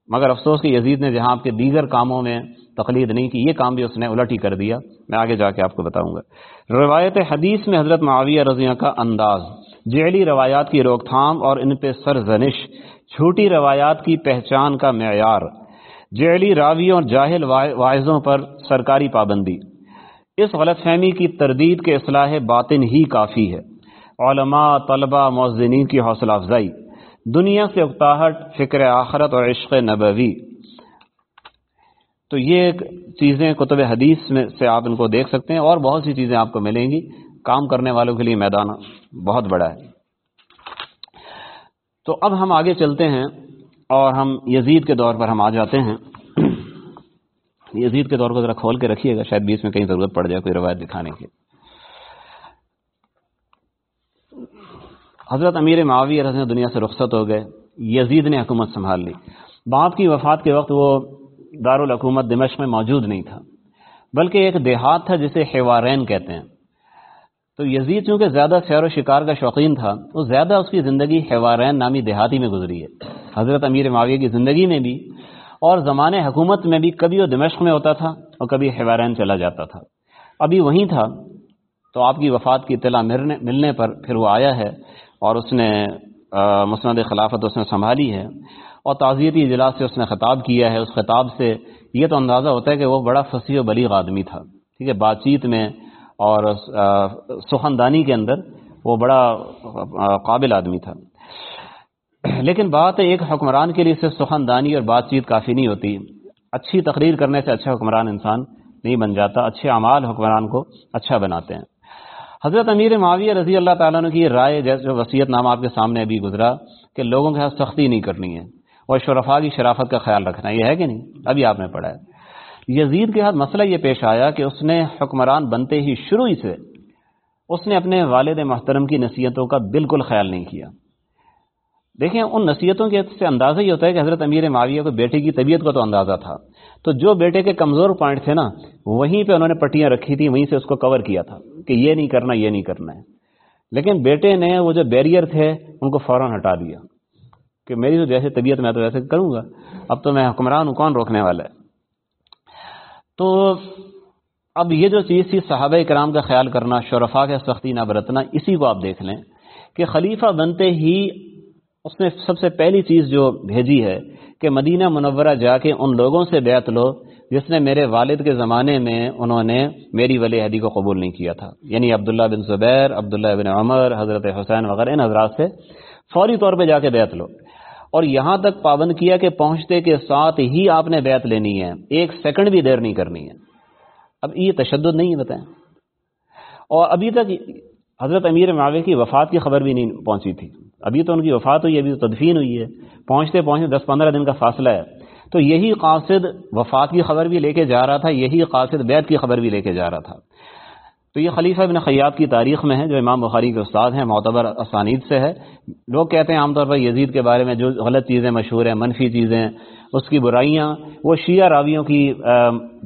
مگر افسوس کہ یزید نے جہاں آپ کے دیگر کاموں میں تقلید نہیں کی، یہ کام بھی اس نے الٹ ہی کر دیا۔ میں آگے جا کے آپ کو بتاؤں گا۔ روایت حدیث میں حضرت معاویہ رضیہ کا انداز جیلی روایات کی روک تھام اور ان پہ سرزنش چھوٹی روایات کی پہچان کا معیار۔ جیلی راویوں اور جاہل واعظوں پر سرکاری پابندی۔ اس غلط فہمی کی تردید کے اصلاح باطن ہی کافی ہے۔ علماء طلبہ موزنین کی حوصلہ افزائی۔ دنیا سے اکتاہٹ، فکر آخرت اور عشق نبوی۔ تو یہ چیزیں کتب حدیث میں سے آپ ان کو دیکھ سکتے ہیں اور بہت سی چیزیں آپ کو ملیں گی۔ کام کرنے والوں کے لیے میدان بہت بڑا ہے۔ تو اب ہم آگے چلتے ہیں۔ اور ہم یزید کے دور پر ہم آ جاتے ہیں۔ یزید کے دور کو ذرا کھول کے رکھیے گا، شاید بیچ میں کہیں ضرورت پڑ جائے کوئی روایت دکھانے کی۔ حضرت امیر معاوی رضی دنیا سے رخصت ہو گئے، یزید نے حکومت سنبھال لی۔ باپ کی وفات کے وقت وہ دارالحکومت دمشق میں موجود نہیں تھا، بلکہ ایک دیہات تھا جسے حوارین کہتے ہیں۔ تو یزید چونکہ زیادہ سیر و شکار کا شوقین تھا، وہ زیادہ اس کی زندگی حوارین نامی دیہاتی میں گزری ہے۔ حضرت امیر معاویہ کی زندگی میں بھی اور زمانے حکومت میں بھی کبھی وہ دمشق میں ہوتا تھا اور کبھی حوارین چلا جاتا تھا۔ ابھی وہیں تھا تو آپ کی وفات کی اطلاع ملنے پر پھر وہ آیا ہے اور اس نے مسند خلافت اس نے سنبھالی ہے اور تعزیتی اجلاس سے اس نے خطاب کیا ہے۔ اس خطاب سے یہ تو اندازہ ہوتا ہے کہ وہ بڑا فصیح و بلیغ آدمی تھا۔ ٹھیک ہے، بات چیت میں اور سخندانی کے اندر وہ بڑا قابل آدمی تھا۔ لیکن بات ایک حکمران کے لیے صرف سخندانی اور بات چیت کافی نہیں ہوتی۔ اچھی تقریر کرنے سے اچھا حکمران انسان نہیں بن جاتا۔ اچھے اعمال حکمران کو اچھا بناتے ہیں۔ حضرت امیر معاویہ رضی اللہ تعالیٰ نے کی رائے جیسے وصیت نامہ آپ کے سامنے ابھی گزرا کہ لوگوں کے ساتھ سختی نہیں کرنی ہے اور شرفا کی شرافت کا خیال رکھنا یہ ہے کہ نہیں؟ ابھی آپ نے پڑھا ہے۔ یزید کے ہاتھ مسئلہ یہ پیش آیا کہ اس نے حکمران بنتے ہی شروع ہی سے اس نے اپنے والد محترم کی نصیحتوں کا بالکل خیال نہیں کیا۔ دیکھیں، ان نصیحتوں کے سے اندازہ ہی ہوتا ہے کہ حضرت امیر معاویہ کو بیٹے کی طبیعت کا تو اندازہ تھا۔ تو جو بیٹے کے کمزور پوائنٹ تھے نا، وہیں پہ انہوں نے پٹیاں رکھی تھی وہیں سے اس کو کور کیا تھا کہ یہ نہیں کرنا، یہ نہیں کرنا ہے۔ لیکن بیٹے نے وہ جو بیریئر تھے، ان کو فوراً ہٹا دیا کہ میری تو جیسے طبیعت میں تو ویسے کروں گا، اب تو میں حکمران ہوں، کون روکنے والا ہے؟ تو اب یہ جو چیز تھی صحابہ کرام کا خیال کرنا شرفا کے سختی نہ برتنا، اسی کو آپ دیکھ لیں کہ خلیفہ بنتے ہی اس نے سب سے پہلی چیز جو بھیجی ہے کہ مدینہ منورہ جا کے ان لوگوں سے بیعت لو جس نے میرے والد کے زمانے میں انہوں نے میری ولی عہدی کو قبول نہیں کیا تھا۔ یعنی عبداللہ بن زبیر، عبداللہ بن عمر، حضرت حسین وغیرہ، ان حضرات سے فوری طور پہ جا کے بیعت لو۔ اور یہاں تک پابند کیا کہ پہنچتے کے ساتھ ہی آپ نے بیعت لینی ہے۔ ایک سیکنڈ بھی دیر نہیں کرنی ہے۔ اب یہ تشدد نہیں ہے، بتائیں۔ اور ابھی تک حضرت امیر معاویہ کی وفات کی خبر بھی نہیں پہنچی تھی۔ ابھی تو ان کی وفات ہوئی ابھی تو تدفین ہوئی ہے۔ پہنچتے پہنچتے دس پندرہ دن کا فاصلہ ہے۔ تو یہی قاصد وفات کی خبر بھی لے کے جا رہا تھا، یہی قاصد بیت کی خبر بھی لے کے جا رہا تھا۔ تو یہ خلیفہ ابن خیات کی تاریخ میں ہے، جو امام بخاری کے استاد ہیں، معتبر اسانید سے ہے۔ لوگ کہتے ہیں عام طور پر یزید کے بارے میں جو غلط چیزیں مشہور ہیں، منفی چیزیں، اس کی برائیاں۔ وہ شیعہ راویوں کی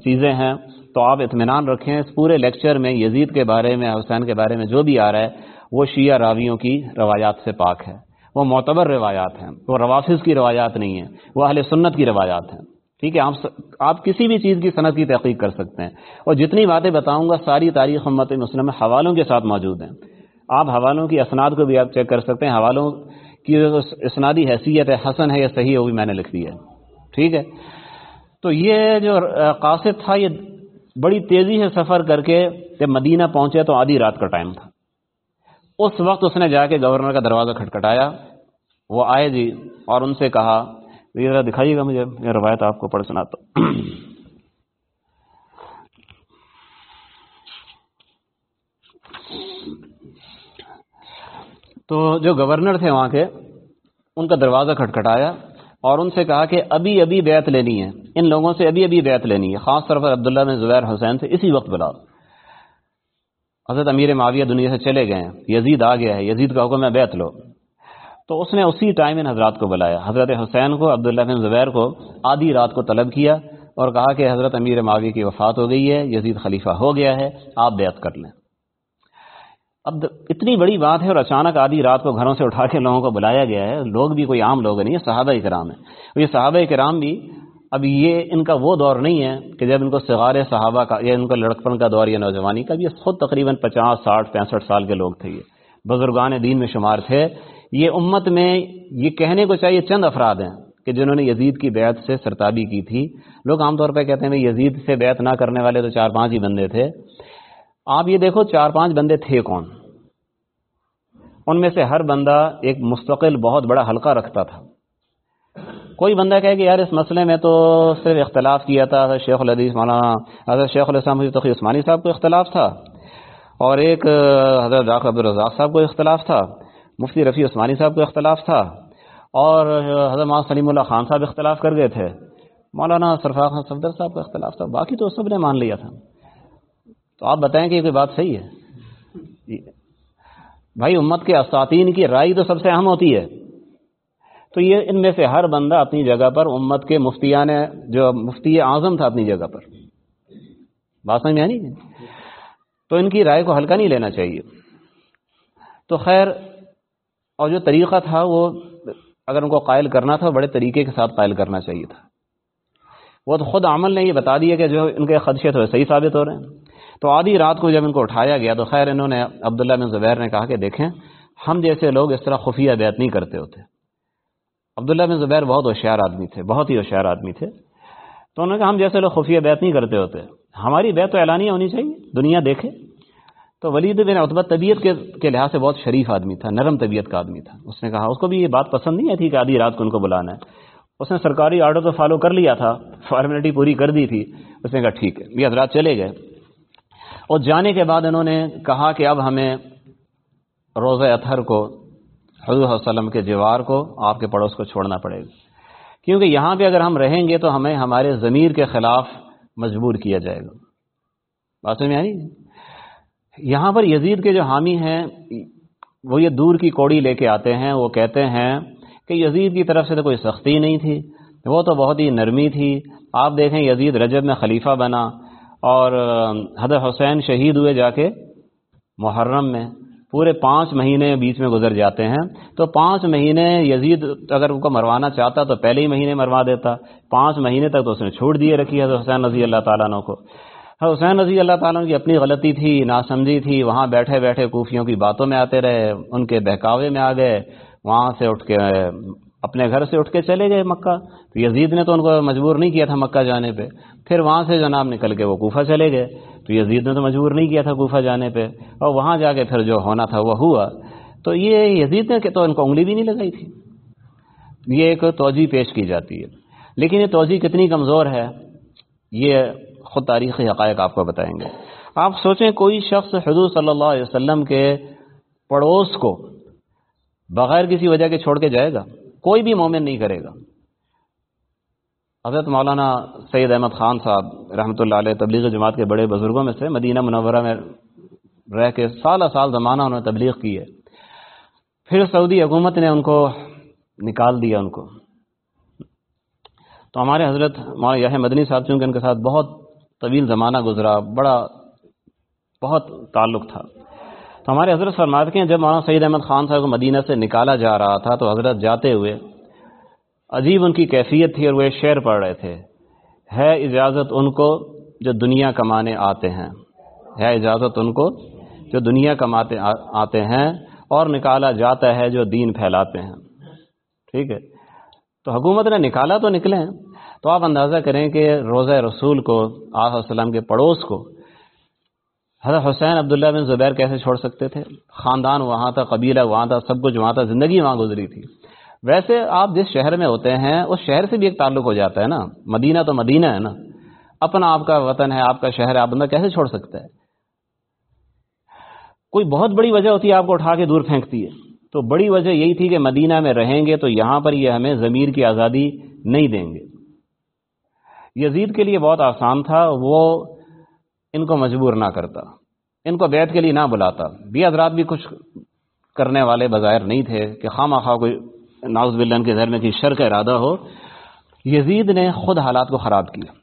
چیزیں ہیں۔ تو آپ اطمینان رکھیں، اس پورے لیکچر میں یزید کے بارے میں، حسین کے بارے میں جو بھی آ رہا ہے، وہ شیعہ راویوں کی روایات سے پاک ہے۔ وہ معتبر روایات ہیں۔ وہ روافظ کی روایات نہیں ہیں، وہ اہل سنت کی روایات ہیں۔ ٹھیک ہے، آپ کسی بھی چیز کی صنعت کی تحقیق کر سکتے ہیں۔ اور جتنی باتیں بتاؤں گا، ساری تاریخ امت مسلم حوالوں کے ساتھ موجود ہیں۔ آپ حوالوں کی اسناد کو بھی آپ چیک کر سکتے ہیں۔ حوالوں کی اسنادی حیثیت ہے، حسن ہے یا صحیح ہے، وہ بھی میں نے لکھ دی ہے۔ ٹھیک ہے؟ تو یہ جو قاصد تھا، یہ بڑی تیزی سے سفر کر کے جب مدینہ پہنچے تو آدھی رات کا ٹائم تھا۔ اس وقت اس نے جا کے گورنر کا دروازہ کھٹکھٹایا۔ وہ آئے جی اور ان سے کہا یہ ذرا دکھائیے گا مجھے یہ روایت آپ کو پڑھ سناتا تو جو گورنر تھے وہاں کے، ان کا دروازہ کھٹکھٹایا اور ان سے کہا کہ ابھی ابھی بیعت لینی ہے۔ ان لوگوں سے ابھی ابھی بیعت لینی ہے۔ خاص طور پر عبداللہ بن زبیر حسین سے اسی وقت بلاؤ حضرت امیر معاویہ دنیا سے چلے گئے ہیں۔ یزید آ گیا ہے۔ یزید کا حکم ہے بیت لو تو اس نے اسی ٹائم ان حضرات کو بلایا۔ حضرت حسین کو، عبداللہ بن زبیر کو آدھی رات کو طلب کیا اور کہا کہ حضرت امیر معاویہ کی وفات ہو گئی ہے، یزید خلیفہ ہو گیا ہے، آپ بیعت کر لیں۔ اب اتنی بڑی بات ہے اور اچانک آدھی رات کو گھروں سے اٹھا کے لوگوں کو بلایا گیا ہے۔ لوگ بھی کوئی عام لوگ نہیں صحابہ کرام ہیں۔ یہ صحابہ کرام بھی اب یہ ان کا وہ دور نہیں ہے کہ جب ان کو سغار صحابہ کا یا ان کا لڑکپن کا دور یا نوجوانی کا یہ خود تقریباً پچاس، ساٹھ، پینسٹھ سال کے لوگ تھے یہ۔ بزرگان دین میں شمار تھے۔ یہ امت میں یہ کہنے کو چاہیے چند افراد ہیں کہ جنہوں نے یزید کی بیعت سے سرتابی کی تھی۔ لوگ عام طور پہ کہتے ہیں یزید سے بیعت نہ کرنے والے تو چار پانچ ہی بندے تھے۔ آپ یہ دیکھو چار پانچ بندے تھے کون؟ ان میں سے ہر بندہ ایک مستقل بہت بڑا حلقہ رکھتا تھا۔ کوئی بندہ کہے کہ یار اس مسئلے میں تو صرف اختلاف کیا تھا، حضرت شیخ الحدیث مولانا، حضرت شیخ الاسلام تقی عثمانی صاحب کو اختلاف تھا اور ایک حضرت ڈاکٹر عبدالرزاق صاحب کو اختلاف تھا۔ مفتی رفیع عثمانی صاحب کو اختلاف تھا اور حضرت مولانا سلیم اللہ خان صاحب اختلاف کر گئے تھے۔ مولانا سرفراز خان صفدر صاحب کا اختلاف تھا، باقی تو سب نے مان لیا تھا۔ تو آپ بتائیں کہ یہ کوئی بات صحیح ہے؟ بھائی، امت کے اساتین کی رائے تو سب سے اہم ہوتی ہے۔ تو یہ ان میں سے ہر بندہ اپنی جگہ پر امت کے مفتیان جو مفتی اعظم تھا اپنی جگہ پر۔ بات سمجھ میں آنی تو ان کی رائے کو ہلکا نہیں لینا چاہیے۔ تو خیر اور جو طریقہ تھا وہ اگر ان کو قائل کرنا تھا، بڑے طریقے کے ساتھ قائل کرنا چاہیے تھا۔ وہ تو خود عمل نے یہ بتا دیا کہ جو ان کے خدشے تھے صحیح ثابت ہو رہے ہیں۔ تو آدھی رات کو جب ان کو اٹھایا گیا تو خیر انہوں نے عبداللہ بن زبیر نے کہا کہ دیکھیں، ہم جیسے لوگ اس طرح خفیہ بیعت نہیں کرتے ہوتے۔ عبداللہ بن زبیر بہت ہوشیار آدمی تھے، بہت ہی ہوشیار آدمی تھے۔ تو انہوں نے کہا، ہم جیسے لوگ خفیہ بیعت نہیں کرتے ہوتے، ہماری بیعت تو اعلانیہ ہونی چاہیے، دنیا دیکھے۔ تو ولید بن عطبہ طبیعت کے کے لحاظ سے بہت شریف آدمی تھا، نرم طبیعت کا آدمی تھا۔ اس نے کہا، اس کو بھی یہ بات پسند نہیں آئی تھی کہ آدھی رات کو ان کو بلانا ہے۔ اس نے سرکاری آرڈر تو فالو کر لیا تھا، فارمیلٹی پوری کر دی تھی۔ اس نے کہا، ٹھیک ہے، یہ حضرات چلے گئے۔ اور جانے کے بعد انہوں نے کہا کہ اب ہمیں روزہ اتھر کو، حضور وسلم کے جوار کو، آپ کے پڑوس کو چھوڑنا پڑے گا۔ کیونکہ یہاں پہ اگر ہم رہیں گے تو ہمیں ہمارے ضمیر کے خلاف مجبور کیا جائے گا۔ بات میں آئی یہاں پر یزید کے جو حامی ہیں، وہ یہ دور کی کوڑی لے کے آتے ہیں، وہ کہتے ہیں کہ یزید کی طرف سے تو کوئی سختی نہیں تھی، وہ تو بہت ہی نرمی تھی۔ آپ دیکھیں یزید رجب میں خلیفہ بنا اور، حضرت حسین شہید ہوئے جا کے محرم میں۔ پورے پانچ مہینے بیچ میں گزر جاتے ہیں۔ تو پانچ مہینے یزید اگر ان کو مروانا چاہتا تو پہلے ہی مہینے مروا دیتا۔ پانچ مہینے تک تو اس نے چھوٹ دیے رکھی حضرت حسین رضی اللہ تعالیٰ عنہ کو۔ حسین رضی اللہ تعالیٰ کی اپنی غلطی تھی، ناسمجھی تھی، وہاں بیٹھے بیٹھے کوفیوں کی باتوں میں آتے رہے، ان کے بہکاوے میں آ گئے، وہاں سے اٹھ کے، اپنے گھر سے اٹھ کے چلے گئے مکہ۔ تو یزید نے تو ان کو مجبور نہیں کیا تھا مکہ جانے پہ۔ پھر وہاں سے جناب نکل کے وہ کوفہ چلے گئے۔ تو یزید نے تو مجبور نہیں کیا تھا کوفہ جانے پہ۔ اور وہاں جا کے پھر جو ہونا تھا وہ ہوا۔ تو یہ یزید نے تو ان کو انگلی بھی نہیں لگائی تھی۔ یہ ایک توجہ پیش کی جاتی ہے۔ لیکن یہ توجہ کتنی کمزور ہے، یہ خود تاریخی حقائق آپ کو بتائیں گے۔ آپ سوچیں کوئی شخص حضور صلی اللہ علیہ وسلم کے پڑوس کو بغیر کسی وجہ کے چھوڑ کے جائے گا، کوئی بھی مومن نہیں کرے گا۔ حضرت مولانا سید احمد خان صاحب رحمۃ اللہ علیہ تبلیغ جماعت کے بڑے بزرگوں میں سے مدینہ منورہ میں رہ کے سالہ سال زمانہ انہوں نے تبلیغ کی ہے۔ پھر سعودی حکومت نے ان کو نکال دیا ان کو۔ تو ہمارے حضرت مولانا یہ مدنی صاحب چونکہ ان کے ساتھ بہت طویل زمانہ گزرا، بڑا بہت تعلق تھا۔ تو ہمارے حضرت فرماتے ہیں جب مولانا سعید احمد خان صاحب کو مدینہ سے نکالا جا رہا تھا تو حضرت جاتے ہوئے عجیب ان کی کیفیت تھی اور وہ شعر پڑھ رہے تھے۔ ہے اجازت ان کو جو دنیا کمانے آتے ہیں۔ ہے اجازت ان کو جو دنیا کماتے آتے ہیں اور نکالا جاتا ہے جو دین پھیلاتے ہیں۔ ٹھیک ہے۔ تو حکومت نے نکالا تو نکلے ہیں۔ تو آپ اندازہ کریں کہ روزہ رسول کو آص وسلم کے پڑوس کو، حضرت حسین عبداللہ بن زبیر کیسے چھوڑ سکتے تھے؟ خاندان وہاں تھا، قبیلہ وہاں تھا، سب کچھ وہاں تھا، زندگی وہاں گزری تھی۔ ویسے آپ جس شہر میں ہوتے ہیں، اس شہر سے بھی ایک تعلق ہو جاتا ہے نا۔ مدینہ تو مدینہ ہے نا۔ اپنا آپ کا وطن ہے، آپ کا شہر ہے، آپ بندہ کیسے چھوڑ سکتا ہے؟ کوئی بہت بڑی وجہ ہوتی ہے آپ کو اٹھا کے دور پھینکتی ہے۔ تو بڑی وجہ یہی تھی کہ مدینہ میں رہیں گے تو یہاں پر یہ ہمیں ضمیر کی آزادی نہیں دیں گے۔ یزید کے لیے بہت آسان تھا، وہ ان کو مجبور نہ کرتا، ان کو بیت کے لیے نہ بلاتا۔ بھی حضرات بھی کچھ کرنے والے بظاہر نہیں تھے کہ خواہ مخواہ کوئی ناؤز بلن کے گھر میں کسی شر کا ارادہ ہو۔ یزید نے خود حالات کو خراب کیا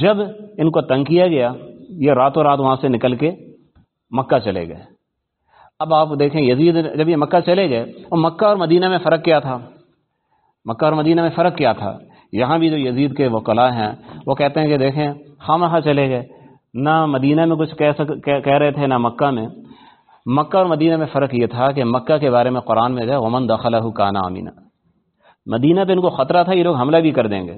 جب ان کو تنگ کیا گیا، یہ راتوں رات وہاں سے نکل کے مکہ چلے گئے۔ اب آپ دیکھیں، یزید جب یہ مکہ چلے گئے اور مکہ اور مدینہ میں فرق کیا تھا؟ مکہ اور مدینہ میں فرق کیا تھا؟ یہاں بھی جو یزید کے وکلا ہیں، وہ کہتے ہیں کہ دیکھیں خام خواہ چلے گئے۔ نہ مدینہ میں کچھ کہہ سک، کہہ رہے تھے، نہ مکہ میں۔ مکہ اور مدینہ میں فرق یہ تھا کہ مکہ کے بارے میں قرآن میں جو ومن دخلہ کانا امینہ مدینہ پہ ان کو خطرہ تھا، یہ لوگ حملہ بھی کر دیں گے۔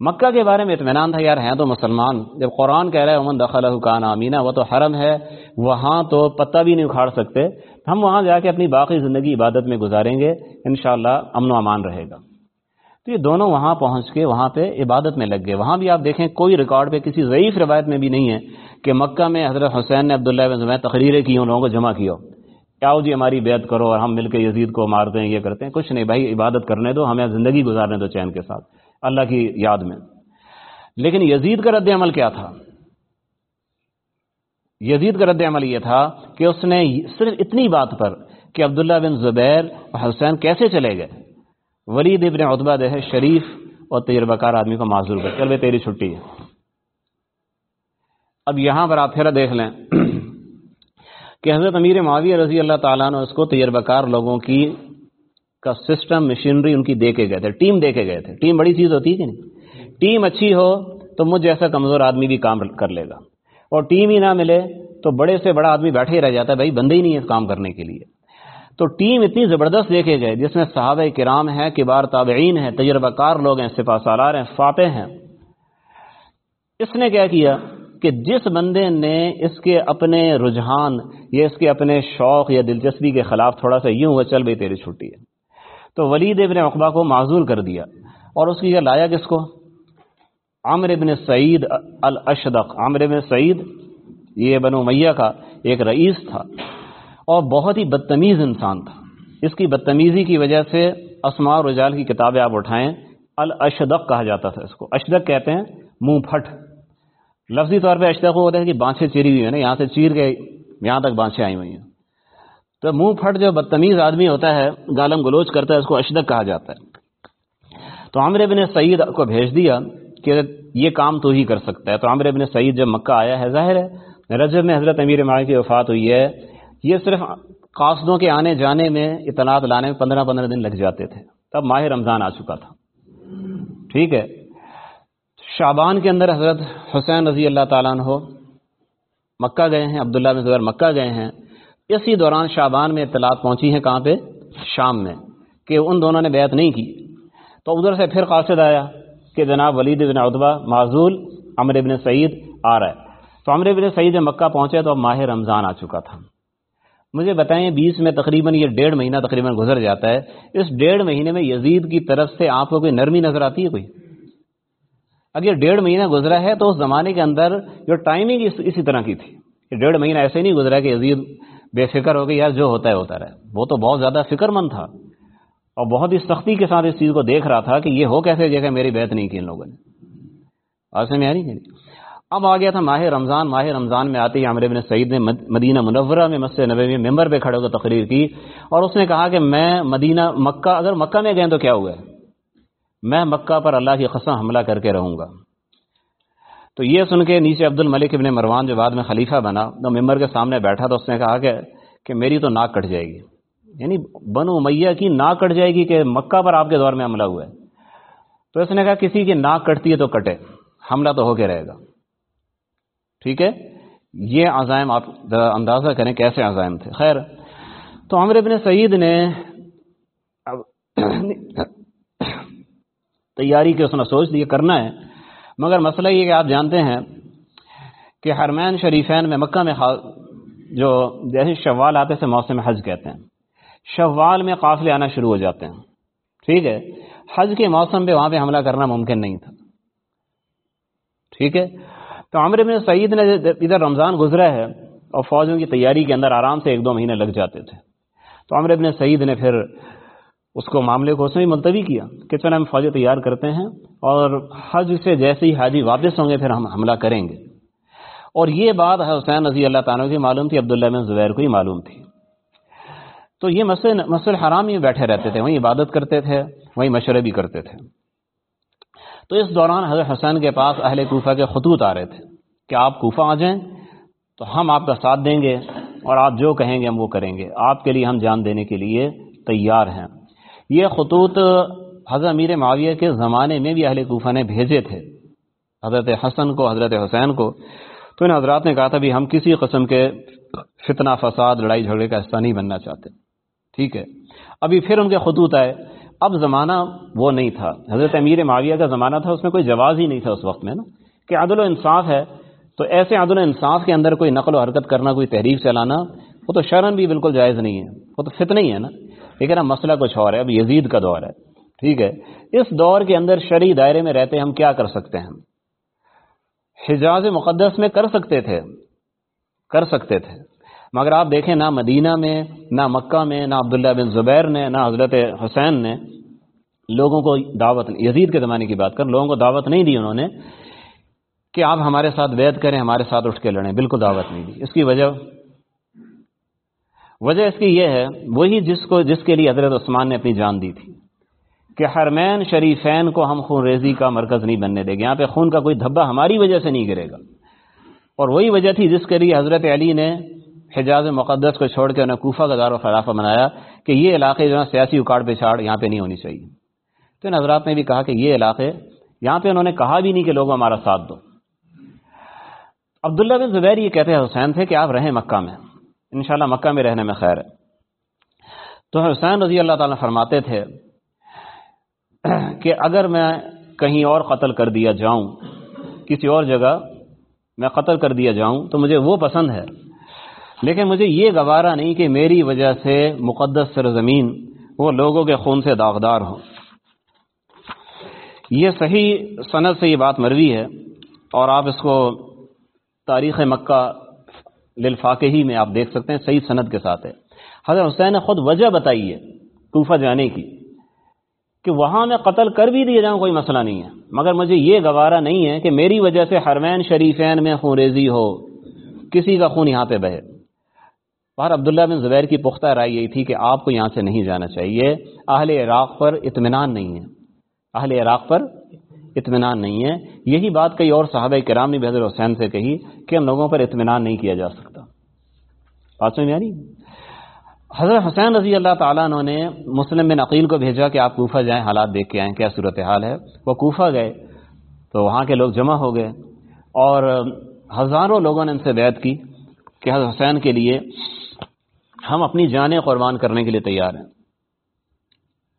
مکہ کے بارے میں اطمینان تھا، یار، ہیں تو مسلمان۔ جب قرآن کہہ رہا ہے امن دخلہ کانا امینہ وہ تو حرم ہے، وہاں تو پتہ بھی نہیں اکھاڑ سکتے۔ ہم وہاں جا کے اپنی باقی زندگی عبادت میں گزاریں گے، انشاءاللہ امن و امان رہے گا۔ تو یہ دونوں وہاں پہنچ کے وہاں پہ عبادت میں لگ گئے۔ وہاں بھی آپ دیکھیں کوئی ریکارڈ پہ کسی ضعیف روایت میں بھی نہیں ہے کہ مکہ میں حضرت حسین نے عبداللہ بن زبیر تقریریں کی ان لوگوں کو جمع کیا کیا جی ہماری بیعت کرو اور ہم مل کے یزید کو مارتے ہیں، یہ کرتے ہیں۔ کچھ نہیں بھائی، عبادت کرنے دو، ہمیں زندگی گزارنے دو چین کے ساتھ، اللہ کی یاد میں۔ لیکن یزید کا رد عمل کیا تھا؟ یزید کا رد عمل یہ تھا کہ اس نے صرف اتنی بات پر کہ عبداللہ بن زبیر حسین کیسے چلے گئے۔ ولید ابن اتبا دے ہے شریف اور تجربہ کار آدمی کو معذور کر چل بھائی تیری چھٹی ہے۔ اب یہاں پر آپ پھر دیکھ لیں کہ حضرت امیر معاویہ رضی اللہ تعالیٰ نے اس کو تجربہ کار لوگوں کی کا سسٹم، مشینری ان کی دے کے گئے تھے، ٹیم دے کے گئے تھے۔ ٹیم بڑی چیز ہوتی ہے کہ نہیں؟ ٹیم اچھی ہو تو مجھ جیسا کمزور آدمی بھی کام کر لے گا۔ اور ٹیم ہی نہ ملے تو بڑے سے بڑا آدمی بیٹھے ہی رہ جاتا ہے، بھائی بندے ہی نہیں ہے کام کرنے کے لیے۔ تو ٹیم اتنی زبردست دیکھے گئے، جس میں صحابہ کرام ہیں، کبار تابعین ہیں تجربہ کار لوگ ہیں سپا سالار ہیں فاتح ہیں۔ اس نے کیا کیا کہ جس بندے نے اس کے اپنے رجحان یا اس کے اپنے شوق یا دلچسپی کے خلاف تھوڑا سا یوں ہوا چل بھائی تیری چھٹی ہے۔ تو ولید ابن اقبا کو معذور کر دیا۔ اور اس کی لایا کس کو؟ عامر ابن سعید الاشدق۔ عامر ابن سعید، یہ بنو میہ کا ایک رئیس تھا۔ اور بہت ہی بدتمیز انسان تھا۔ اس کی بدتمیزی کی وجہ سے اسماء اور رجال کی کتابیں آپ اٹھائیں، الاشدق کہا جاتا تھا اس کو۔ اشدق کہتے ہیں منہ پھٹ۔ لفظی طور پہ اشدق ہوتا ہے کہ بانچیں چیری ہوئی ہیں نا، یہاں سے چیر کے یہاں تک بانچیں آئی ہوئی ہیں۔ تو منہ پھٹ جو بدتمیز آدمی ہوتا ہے، گالم گلوچ کرتا ہے، اس کو اشدق کہا جاتا ہے۔ تو عامر ابن سعید کو بھیج دیا کہ یہ کام تو ہی کر سکتا ہے۔ تو عامر ابن سعید جب مکہ آیا ہے، ظاہر ہے، رجب میں حضرت امیر ماں کی وفات ہوئی ہے۔ یہ صرف قاصدوں کے آنے جانے میں اطلاعات لانے میں پندرہ پندرہ دن لگ جاتے تھے۔ تب ماہ رمضان آ چکا تھا۔ ٹھیک ہے۔ شابان کے اندر حضرت حسین رضی اللہ تعالیٰ عنہ مکہ گئے ہیں، عبداللہ بن زبیر مکہ گئے ہیں۔ اسی دوران شابان میں اطلاعات پہنچی ہیں کہاں پہ؟ شام میں، کہ ان دونوں نے بیعت نہیں کی۔ تو ادھر سے پھر قاصد آیا کہ جناب ولید بن ادبا معذول عمر ابن سعید آ رہا ہے۔ تو عمر ابن سعید مکہ پہنچے تو اب ماہ رمضان آ چکا تھا۔ مجھے بتائیں بیس میں تقریباً یہ ڈیڑھ مہینہ تقریباً گزر جاتا ہے، اس ڈیڑھ مہینے میں یزید کی طرف سے آپ کو کوئی نرمی نظر آتی ہے کوئی؟ اگر ڈیڑھ مہینہ گزرا ہے تو اس زمانے کے اندر جو ٹائمنگ اسی طرح کی تھی۔ ڈیڑھ مہینہ ایسے نہیں گزرا کہ یزید بے فکر ہو گئی یار جو ہوتا ہے ہوتا رہے۔ وہ تو بہت زیادہ فکر مند تھا اور بہت ہی سختی کے ساتھ اس چیز کو دیکھ رہا تھا کہ یہ ہو کیسے جگہ میری بیعت نہیں کی ان لوگوں نے۔ آج میں آ رہی اب آ گیا تھا ماہ رمضان۔ ماہ رمضان میں آتے ہی عامر بن سعید نے مدینہ منورہ میں مسجد نبی میں ممبر پہ کھڑے ہو کر تقریر کی اور اس نے کہا کہ میں مدینہ، مکہ، اگر مکہ میں گئے تو کیا ہوا ہے میں مکہ پر اللہ کی قسم حملہ کر کے رہوں گا۔ تو یہ سن کے نیچے عبد الملک ابن مروان جو بعد میں خلیفہ بنا، تو ممبر کے سامنے بیٹھا تو اس نے کہا کہ کہ میری تو ناک کٹ جائے گی۔ یعنی بنو میاں کی ناک کٹ جائے گی کہ مکہ پر آپ کے دور میں حملہ ہوا ہے۔ تو اس نے کہا، کسی کی ناک کٹتی ہے تو کٹے، حملہ تو ہو کے رہے گا۔ ٹھیک ہے؟ یہ عزائم آپ اندازہ کریں کیسے عزائم تھے۔ خیر، تو عمر ابن سعید نے تیاری کے اس نے سوچ دی کرنا ہے۔ مگر مسئلہ یہ کہ آپ جانتے ہیں کہ حرمین شریفین میں مکہ میں جو جیسے شوال آتے سے موسم حج کہتے ہیں۔ شوال میں قافلے آنا شروع ہو جاتے ہیں۔ ٹھیک ہے؟ حج کے موسم پہ وہاں پہ حملہ کرنا ممکن نہیں تھا۔ ٹھیک ہے؟ تو عامر بن سعید نے ادھر رمضان گزرا ہے اور فوجوں کی تیاری کے اندر آرام سے ایک دو مہینے لگ جاتے تھے۔ تو عامر بن سعید نے پھر اس کو معاملے کو اس نے ملتوی کیا کہ چلے ہم فوجیں تیار کرتے ہیں اور حج سے جیسے ہی حاجی واپس ہوں گے پھر ہم حملہ کریں گے۔ اور یہ بات حسین رضی اللہ تعالیٰ کی معلوم تھی، عبداللہ بن زبیر کو ہی معلوم تھی۔ تو یہ مسئلہ مسئلہ حرام ہی بیٹھے رہتے تھے، وہیں عبادت کرتے تھے، وہیں مشورے بھی کرتے تھے۔ تو اس دوران حضرت حسین کے پاس اہل کوفہ کے خطوط آ رہے تھے کہ آپ کوفہ آ جائیں تو ہم آپ کا ساتھ دیں گے اور آپ جو کہیں گے ہم وہ کریں گے۔ آپ کے لیے ہم جان دینے کے لیے تیار ہیں۔ یہ خطوط حضرت امیر معاویہ کے زمانے میں بھی اہل کوفہ نے بھیجے تھے۔ حضرت حسن کو، حضرت حسین کو۔ تو ان حضرات نے کہا تھا، بھی ہم کسی قسم کے فتنہ، فساد، لڑائی جھگڑے کا حصہ نہیں بننا چاہتے۔ ٹھیک ہے۔ ابھی پھر ان کے خطوط آئے۔ اب زمانہ وہ نہیں تھا۔ حضرت امیر معاویہ کا زمانہ تھا، اس میں کوئی جواز ہی نہیں تھا اس وقت میں نا۔ کہ عدل و انصاف ہے، تو ایسے عدل و انصاف کے اندر کوئی نقل و حرکت کرنا، کوئی تحریک چلانا، وہ تو شرم بھی بالکل جائز نہیں ہے۔ وہ تو فتنہ ہی ہے نا۔ لیکن اب مسئلہ کچھ اور ہے، اب یزید کا دور ہے۔ ٹھیک ہے۔ اس دور کے اندر شرعی دائرے میں رہتے ہم کیا کر سکتے ہیں؟ حجاز مقدس میں کر سکتے تھے۔ کر سکتے تھے۔ مگر آپ دیکھیں نہ مدینہ میں، نہ مکہ میں، نہ عبداللہ بن زبیر نے، نہ حضرت حسین نے لوگوں کو دعوت، یزید کے زمانے کی بات کر، لوگوں کو دعوت نہیں دی انہوں نے کہ آپ ہمارے ساتھ وید کریں، ہمارے ساتھ اٹھ کے لڑیں، بالکل دعوت نہیں دی۔ اس کی وجہ؟ وجہ اس کی یہ ہے، وہی جس کو، جس کے لیے حضرت عثمان نے اپنی جان دی تھی کہ حرمین شریفین کو ہم خون ریزی کا مرکز نہیں بننے دیں گے، یہاں پہ خون کا کوئی دھبا ہماری وجہ سے نہیں گرے گا۔ اور وہی وجہ تھی جس کے لیے حضرت علی نے حجاز مقدس کو چھوڑ کے انہیں کوفہ کا دار و خلافہ بنایا کہ یہ علاقے جو ہے سیاسی اکاڑ پہ چھاڑ یہاں پہ نہیں ہونی چاہیے۔ تو ان حضرات نے بھی کہا کہ یہ علاقے یہاں پہ انہوں نے کہا بھی نہیں کہ لوگ ہمارا ساتھ دو۔ عبداللہ بن زبیر یہ کہتے ہیں، حسین تھے کہ آپ رہیں مکہ میں۔ انشاءاللہ مکہ میں رہنے میں خیر ہے۔ تو حسین رضی اللہ تعالیٰ فرماتے تھے کہ اگر میں کہیں اور قتل کر دیا جاؤں، کسی اور جگہ میں قتل کر دیا جاؤں، تو مجھے وہ پسند ہے لیکن مجھے یہ گوارا نہیں کہ میری وجہ سے مقدس سرزمین وہ لوگوں کے خون سے داغدار ہو یہ صحیح صنعت سے یہ بات مروی ہے اور آپ اس کو تاریخ مکہ للفاقہ ہی میں آپ دیکھ سکتے ہیں، صحیح صنعت کے ساتھ ہے۔ حضرت حسین نے خود وجہ بتائی ہے کوفہ جانے کی کہ وہاں میں قتل کر بھی دیا جاؤں، کوئی مسئلہ نہیں ہے۔ مگر مجھے یہ گوارا نہیں ہے کہ میری وجہ سے حرمین شریفین میں خون ریزی ہو، کسی کا خون یہاں پہ بہے۔ بہر عبداللہ بن زبیر کی پختہ رائے یہی تھی کہ آپ کو یہاں سے نہیں جانا چاہیے۔ اہل عراق پر اطمینان نہیں ہے۔ اہل عراق پر اطمینان نہیں ہے۔ یہی بات کئی اور صحابہ کرام نے بھی حضرت حسین سے کہی کہ ہم لوگوں پر اطمینان نہیں کیا جا سکتا۔ بات سمجھ میں آ رہی؟ حضرت حسین رضی اللہ تعالیٰ انہوں نے مسلم بن عقیل کو بھیجا کہ آپ کوفہ جائیں، حالات دیکھ کے آئیں، کیا صورت حال ہے؟ وہ کوفہ گئے تو وہاں کے لوگ جمع ہو گئے اور ہزاروں لوگوں نے ان سے بیعت کی کہ حضرت حسین کے لیے ہم اپنی جانیں قربان کرنے کے لیے تیار ہیں۔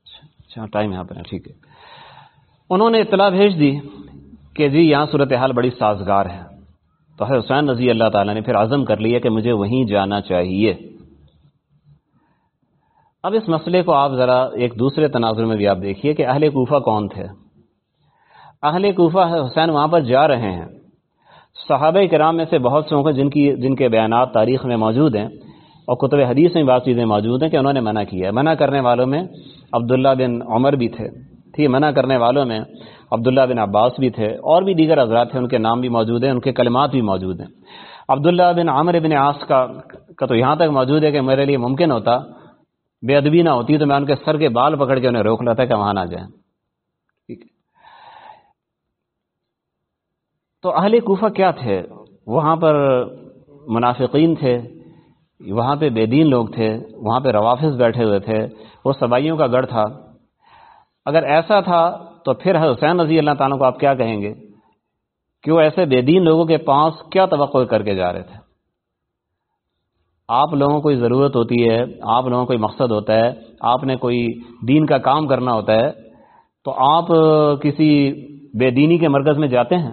اچھا, اچھا، ٹائم یہاں پر ہاں، ٹھیک ہے۔ انہوں نے اطلاع بھیج دی کہ جی یہاں صورتحال بڑی سازگار ہے۔ تو حضرت حسین رضی اللہ تعالیٰ نے پھر عزم کر لیا کہ مجھے وہیں جانا چاہیے۔ اب اس مسئلے کو آپ ذرا ایک دوسرے تناظر میں بھی آپ دیکھیے کہ اہل کوفہ کون تھے۔ اہل کوفہ حسین وہاں پر جا رہے ہیں۔ صحابہ کرام میں سے بہت سے ہوں جن کی، جن کے بیانات تاریخ میں موجود ہیں۔ اور کتب حدیث میں بات چیزیں موجود ہیں کہ انہوں نے منع کیا منع کرنے والوں میں عبداللہ بن عمر بھی تھے۔ تھی منع کرنے والوں میں عبداللہ بن عباس بھی تھے۔ اور بھی دیگر حضرات تھے ان کے نام بھی موجود ہیں، ان کے کلمات بھی موجود ہیں۔ عبداللہ بن عامر بن عاص کا کا تو یہاں تک موجود ہے کہ میرے لیے ممکن ہوتا، بے ادبی نہ ہوتی تو میں ان کے سر کے بال پکڑ کے انہیں روک لیتا کہ وہاں نہ جائیں۔ ٹھیک تو اہل کوفہ کیا تھے؟ وہاں پر منافقین تھے۔ وہاں پہ بے دین لوگ تھے، وہاں پہ روافظ بیٹھے ہوئے تھے، وہ سبائیوں کا گڑھ تھا۔ اگر ایسا تھا تو پھر حسین رضی اللہ تعالیٰ کو آپ کیا کہیں گے؟ کہ وہ ایسے بے دین لوگوں کے پاس کیا توقع کر کے جا رہے تھے؟ آپ لوگوں کو ضرورت ہوتی ہے، آپ لوگوں کو کوئی مقصد ہوتا ہے، آپ نے کوئی دین کا کام کرنا ہوتا ہے، تو آپ کسی بے دینی کے مرکز میں جاتے ہیں؟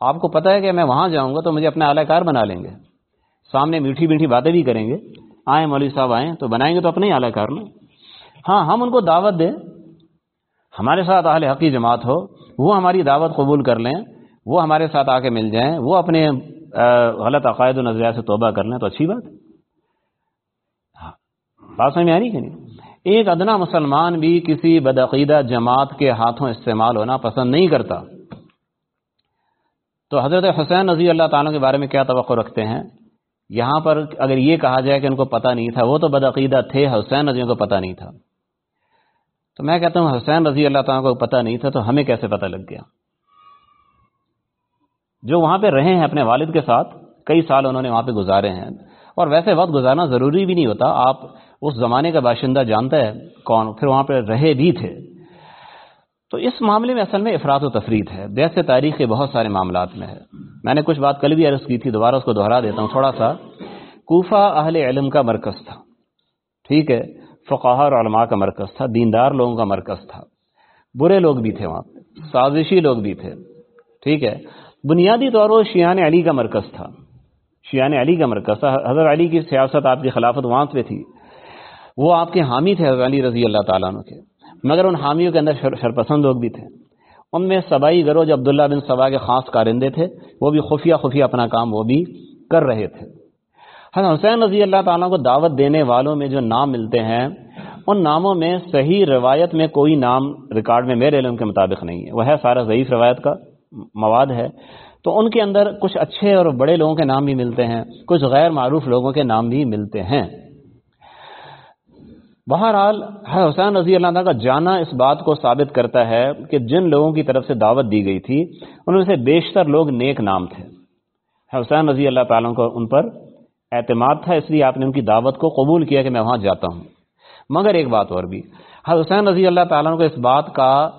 آپ کو پتا ہے کہ میں وہاں جاؤں گا تو مجھے اپنا اعلی کار بنا لیں گے۔ سامنے میٹھی میٹھی باتیں بھی کریں گے۔ آئیں مولوی صاحب آئیں تو بنائیں گے تو اپنے ہی اعلی کار نا ہاں ہم ان کو دعوت دیں۔ ہمارے ساتھ اہل حقی جماعت ہو، وہ ہماری دعوت قبول کر لیں، وہ ہمارے ساتھ آ کے مل جائیں، وہ اپنے غلط عقائد و نظریات سے توبہ کر لیں تو اچھی بات۔ ہے بات سمجھ میں آ رہی کہ نہیں؟ ایک ادنا مسلمان بھی کسی بدعقیدہ جماعت کے ہاتھوں استعمال ہونا پسند نہیں کرتا۔ تو حضرت حسین رضی اللہ تعالیٰ کے بارے میں کیا توقع رکھتے ہیں؟ یہاں پر اگر یہ کہا جائے کہ ان کو پتہ نہیں تھا، وہ تو بدعقیدہ تھے، حسین رضی کو پتہ نہیں تھا۔ تو میں کہتا ہوں، حسین رضی اللہ تعالیٰ کو پتہ نہیں تھا تو ہمیں کیسے پتہ لگ گیا؟ جو وہاں پہ رہے ہیں اپنے والد کے ساتھ، کئی سال انہوں نے وہاں پہ گزارے ہیں۔ اور ویسے وقت گزارنا ضروری بھی نہیں ہوتا، آپ اس زمانے کا باشندہ جانتا ہے کون، پھر وہاں پہ رہے بھی تھے۔ تو اس معاملے میں اصل میں افراد و تفرید ہے۔ بحث تاریخ کے بہت سارے معاملات میں ہے۔ میں نے کچھ بات کل بھی عرض کی تھی، دوبارہ اس کو دہرا دیتا ہوں۔ تھوڑا سا، کوفہ اہل علم کا مرکز تھا۔ ٹھیک ہے فقاہ اور علماء کا مرکز تھا، دیندار لوگوں کا مرکز تھا۔ برے لوگ بھی تھے وہاں پہ سازشی لوگ بھی تھے۔ ٹھیک ہے، بنیادی طور پر شیان علی کا مرکز تھا۔ شیان علی کا مرکز تھا۔ حضرت علی کی سیاست آپ کی خلافت وہاں پہ تھی۔ وہ آپ کے حامی تھے، حضرت علی رضی اللہ تعالیٰ عنہ کے۔ مگر ان حامیوں کے اندر شرپسند لوگ بھی تھے۔ ان میں سبائی گروج عبداللہ بن سبا کے خاص کارندے تھے، وہ بھی خفیہ خفیہ اپنا کام وہ بھی کر رہے تھے۔ حضرت حسین رضی اللہ تعالیٰ کو دعوت دینے والوں میں جو نام ملتے ہیں، ان ناموں میں صحیح روایت میں کوئی نام ریکارڈ میں میرے علم کے مطابق نہیں ہے۔ وہ ہے سارا ضعیف روایت کا مواد ہے۔ تو ان کے اندر کچھ اچھے اور بڑے لوگوں کے نام بھی ملتے ہیں، کچھ غیر معروف لوگوں کے نام بھی ملتے ہیں۔ بہرحال حسین رضی اللہ عنہ کا جانا اس بات کو ثابت کرتا ہے کہ جن لوگوں کی طرف سے دعوت دی گئی تھی، ان میں سے بیشتر لوگ نیک نام تھے۔ حسین رضی اللہ تعالیٰ کو ان پر اعتماد تھا، اس لیے آپ نے ان کی دعوت کو قبول کیا کہ میں وہاں جاتا ہوں۔ مگر ایک بات اور بھی حسین رضی اللہ تعالیٰ کو اس بات کا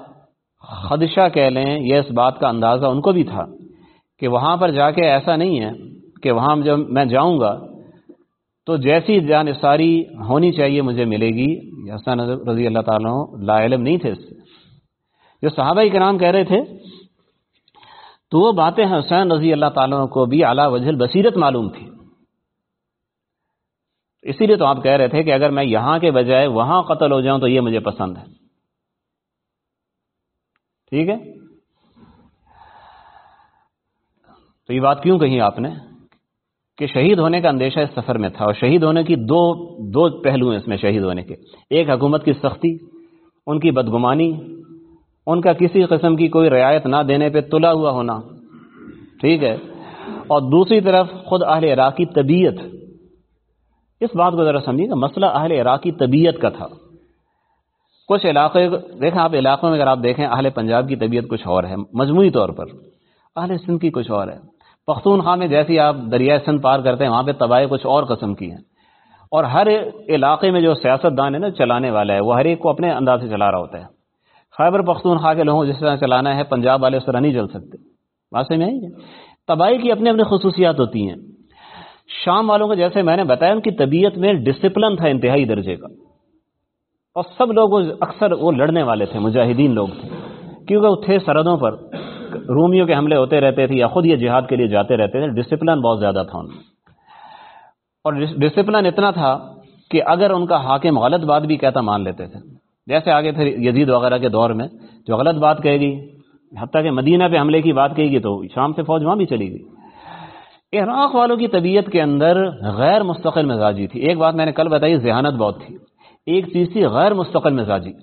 خدشہ کہہ لیں یا اس بات کا اندازہ ان کو بھی تھا کہ وہاں پر جا کے ایسا نہیں ہے کہ وہاں جب میں جاؤں گا تو جیسی جانصاری ہونی چاہیے مجھے ملے گی۔ حسن رضی اللہ تعالیٰ لا علم نہیں تھے اس سے۔ جو صحابہ کرام کہہ رہے تھے، تو وہ باتیں حسین رضی اللہ تعالیٰ کو بھی اعلیٰ وجہ بصیرت معلوم تھی۔ اسی لیے تو آپ کہہ رہے تھے کہ اگر میں یہاں کے بجائے وہاں قتل ہو جاؤں تو یہ مجھے پسند ہے۔ ٹھیک ہے؟ تو یہ بات کیوں کہی آپ نے؟ کہ شہید ہونے کا اندیشہ اس سفر میں تھا اور شہید ہونے کی دو دو پہلو ہیں اس میں شہید ہونے کے۔ ایک حکومت کی سختی، ان کی بدگمانی، ان کا کسی قسم کی کوئی رعایت نہ دینے پہ تلا ہوا ہونا۔ ٹھیک ہے؟ اور دوسری طرف خود اہل عراق کی طبیعت۔ اس بات کو ذرا سمجھیے کہ مسئلہ اہل عراق کی طبیعت کا تھا۔ کچھ علاقے، دیکھیں آپ علاقوں میں اگر آپ دیکھیں اہل پنجاب کی طبیعت کچھ اور ہے، مجموعی طور پر۔ اہل سندھ کی کچھ اور ہے۔ پختونخوا میں جیسی آپ دریائے سندھ پار کرتے ہیں، وہاں پہ تباہی کچھ اور قسم کی ہیں۔ اور ہر علاقے میں جو سیاست دان ہے نا، چلانے والا ہے، وہ ہر ایک کو اپنے انداز سے چلا رہا ہوتا ہے۔ خیبر پختونخوا کے لوگوں جس طرح چلانا ہے، پنجاب والے اس طرح نہیں چل سکتے۔ بات میں تباہی کی اپنی اپنی خصوصیات ہوتی ہیں۔ شام والوں کو جیسے میں نے بتایا، ان کی طبیعت میں ڈسپلن تھا انتہائی درجے کا۔ اور سب لوگ اکثر وہ لڑنے والے تھے، مجاہدین لوگ تھے۔ کیونکہ وہ تھے سرحدوں پر۔ رومیوں کے حملے ہوتے رہتے تھے یا خود یہ جہاد کے لیے جاتے رہتے تھے ڈسپلن بہت زیادہ تھا ان میں۔ اور ڈسپلن اتنا تھا کہ اگر ان کا حاکم غلط بات بھی کہتا مان لیتے تھے۔ جیسے آگے پھر یزید وغیرہ کے دور میں، جو غلط بات کہے گی، حتیٰ کہ مدینہ پہ حملے کی بات کہے گی تو شام سے فوج وہاں بھی چلی گئی۔ عراق والوں کی طبیعت کے اندر غیر مستقل مزاجی تھی۔ ایک بات میں نے کل بتائی، ذہانت بہت تھی۔ ایک چیز تھی غیر مستقل مزاجی۔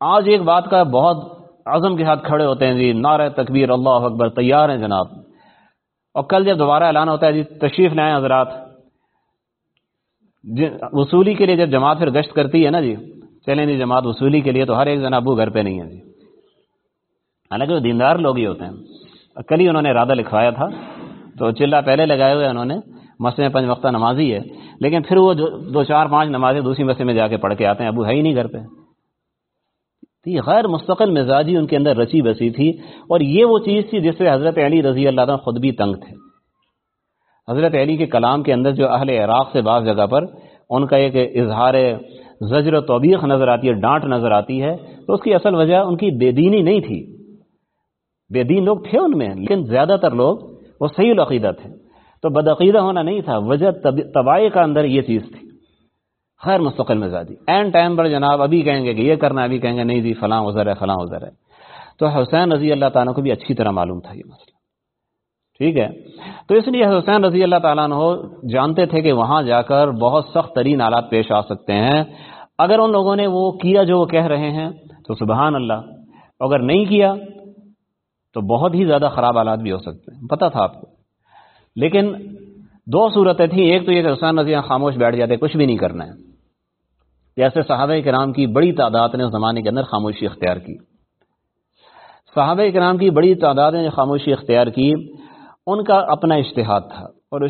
آج ایک بات کا بہت عزم کے ہاتھ کھڑے ہوتے ہیں جی نعرہ تکبیر، اللہ اکبر، تیار ہیں جناب۔ اور کل جب دوبارہ اعلان ہوتا ہے جی تشریف لائیں حضرات۔ وصولی کے لیے جب جماعت پھر گشت کرتی ہے نا جی چلیں جی جماعت وصولی کے لیے تو ہر ایک جن ابو گھر پہ نہیں ہے جی۔ حالانکہ وہ دیندار لوگ ہی ہوتے ہیں۔ کل ہی انہوں نے ارادہ لکھوایا تھا، تو چلا پہلے لگائے ہوئے انہوں نے، مسجد میں پنج وقتہ نمازی ہے۔ لیکن پھر وہ دو چار پانچ نمازیں دوسری مسجد میں جا کے پڑھ کے آتے ہیں، ابو ہے ہی نہیں گھر پہ۔ یہ غیر مستقل مزاجی ان کے اندر رچی بسی تھی اور یہ وہ چیز تھی جس سے حضرت علی رضی اللہ عنہ خود بھی تنگ تھے۔ حضرت علی کے کلام کے اندر جو اہل عراق سے بعض جگہ پر ان کا ایک اظہار زجر و توبیخ نظر آتی ہے، ڈانٹ نظر آتی ہے، تو اس کی اصل وجہ ان کی بے دینی نہیں تھی۔ بے دین لوگ تھے ان میں، لیکن زیادہ تر لوگ وہ صحیح العقیدہ تھے۔ تو بدعقیدہ ہونا نہیں تھا، وجہ تباہی کا اندر یہ چیز تھی۔ خیر مستقل مزاجی این ٹائم پر جناب ابھی کہیں گے کہ یہ کرنا ابھی کہیں گے نہیں جی فلاں ازر ہے، فلاں ازر ہے۔ تو حسین رضی اللہ تعالیٰ کو بھی اچھی طرح معلوم تھا یہ مسئلہ۔ ٹھیک ہے؟ تو اس لیے حسین رضی اللہ تعالیٰ عنہ جانتے تھے کہ وہاں جا کر بہت سخت ترین حالات پیش آ سکتے ہیں۔ اگر ان لوگوں نے وہ کیا جو وہ کہہ رہے ہیں، تو سبحان اللہ، اگر نہیں کیا، تو بہت ہی زیادہ خراب حالات بھی ہو سکتے ہیں۔ پتہ تھا آپ کو۔ لیکن دو صورتیں تھیں۔ ایک تو یہ کہ حسین رضی خاموش بیٹھ جاتے، کچھ بھی نہیں کرنا ہے۔ جیسے صحابہ کرام کی بڑی تعداد نے اس زمانے کے اندر خاموشی اختیار کی۔ صحابہ کرام کی بڑی تعداد نے خاموشی اختیار کی، ان کا اپنا اشتہاد تھا۔ اور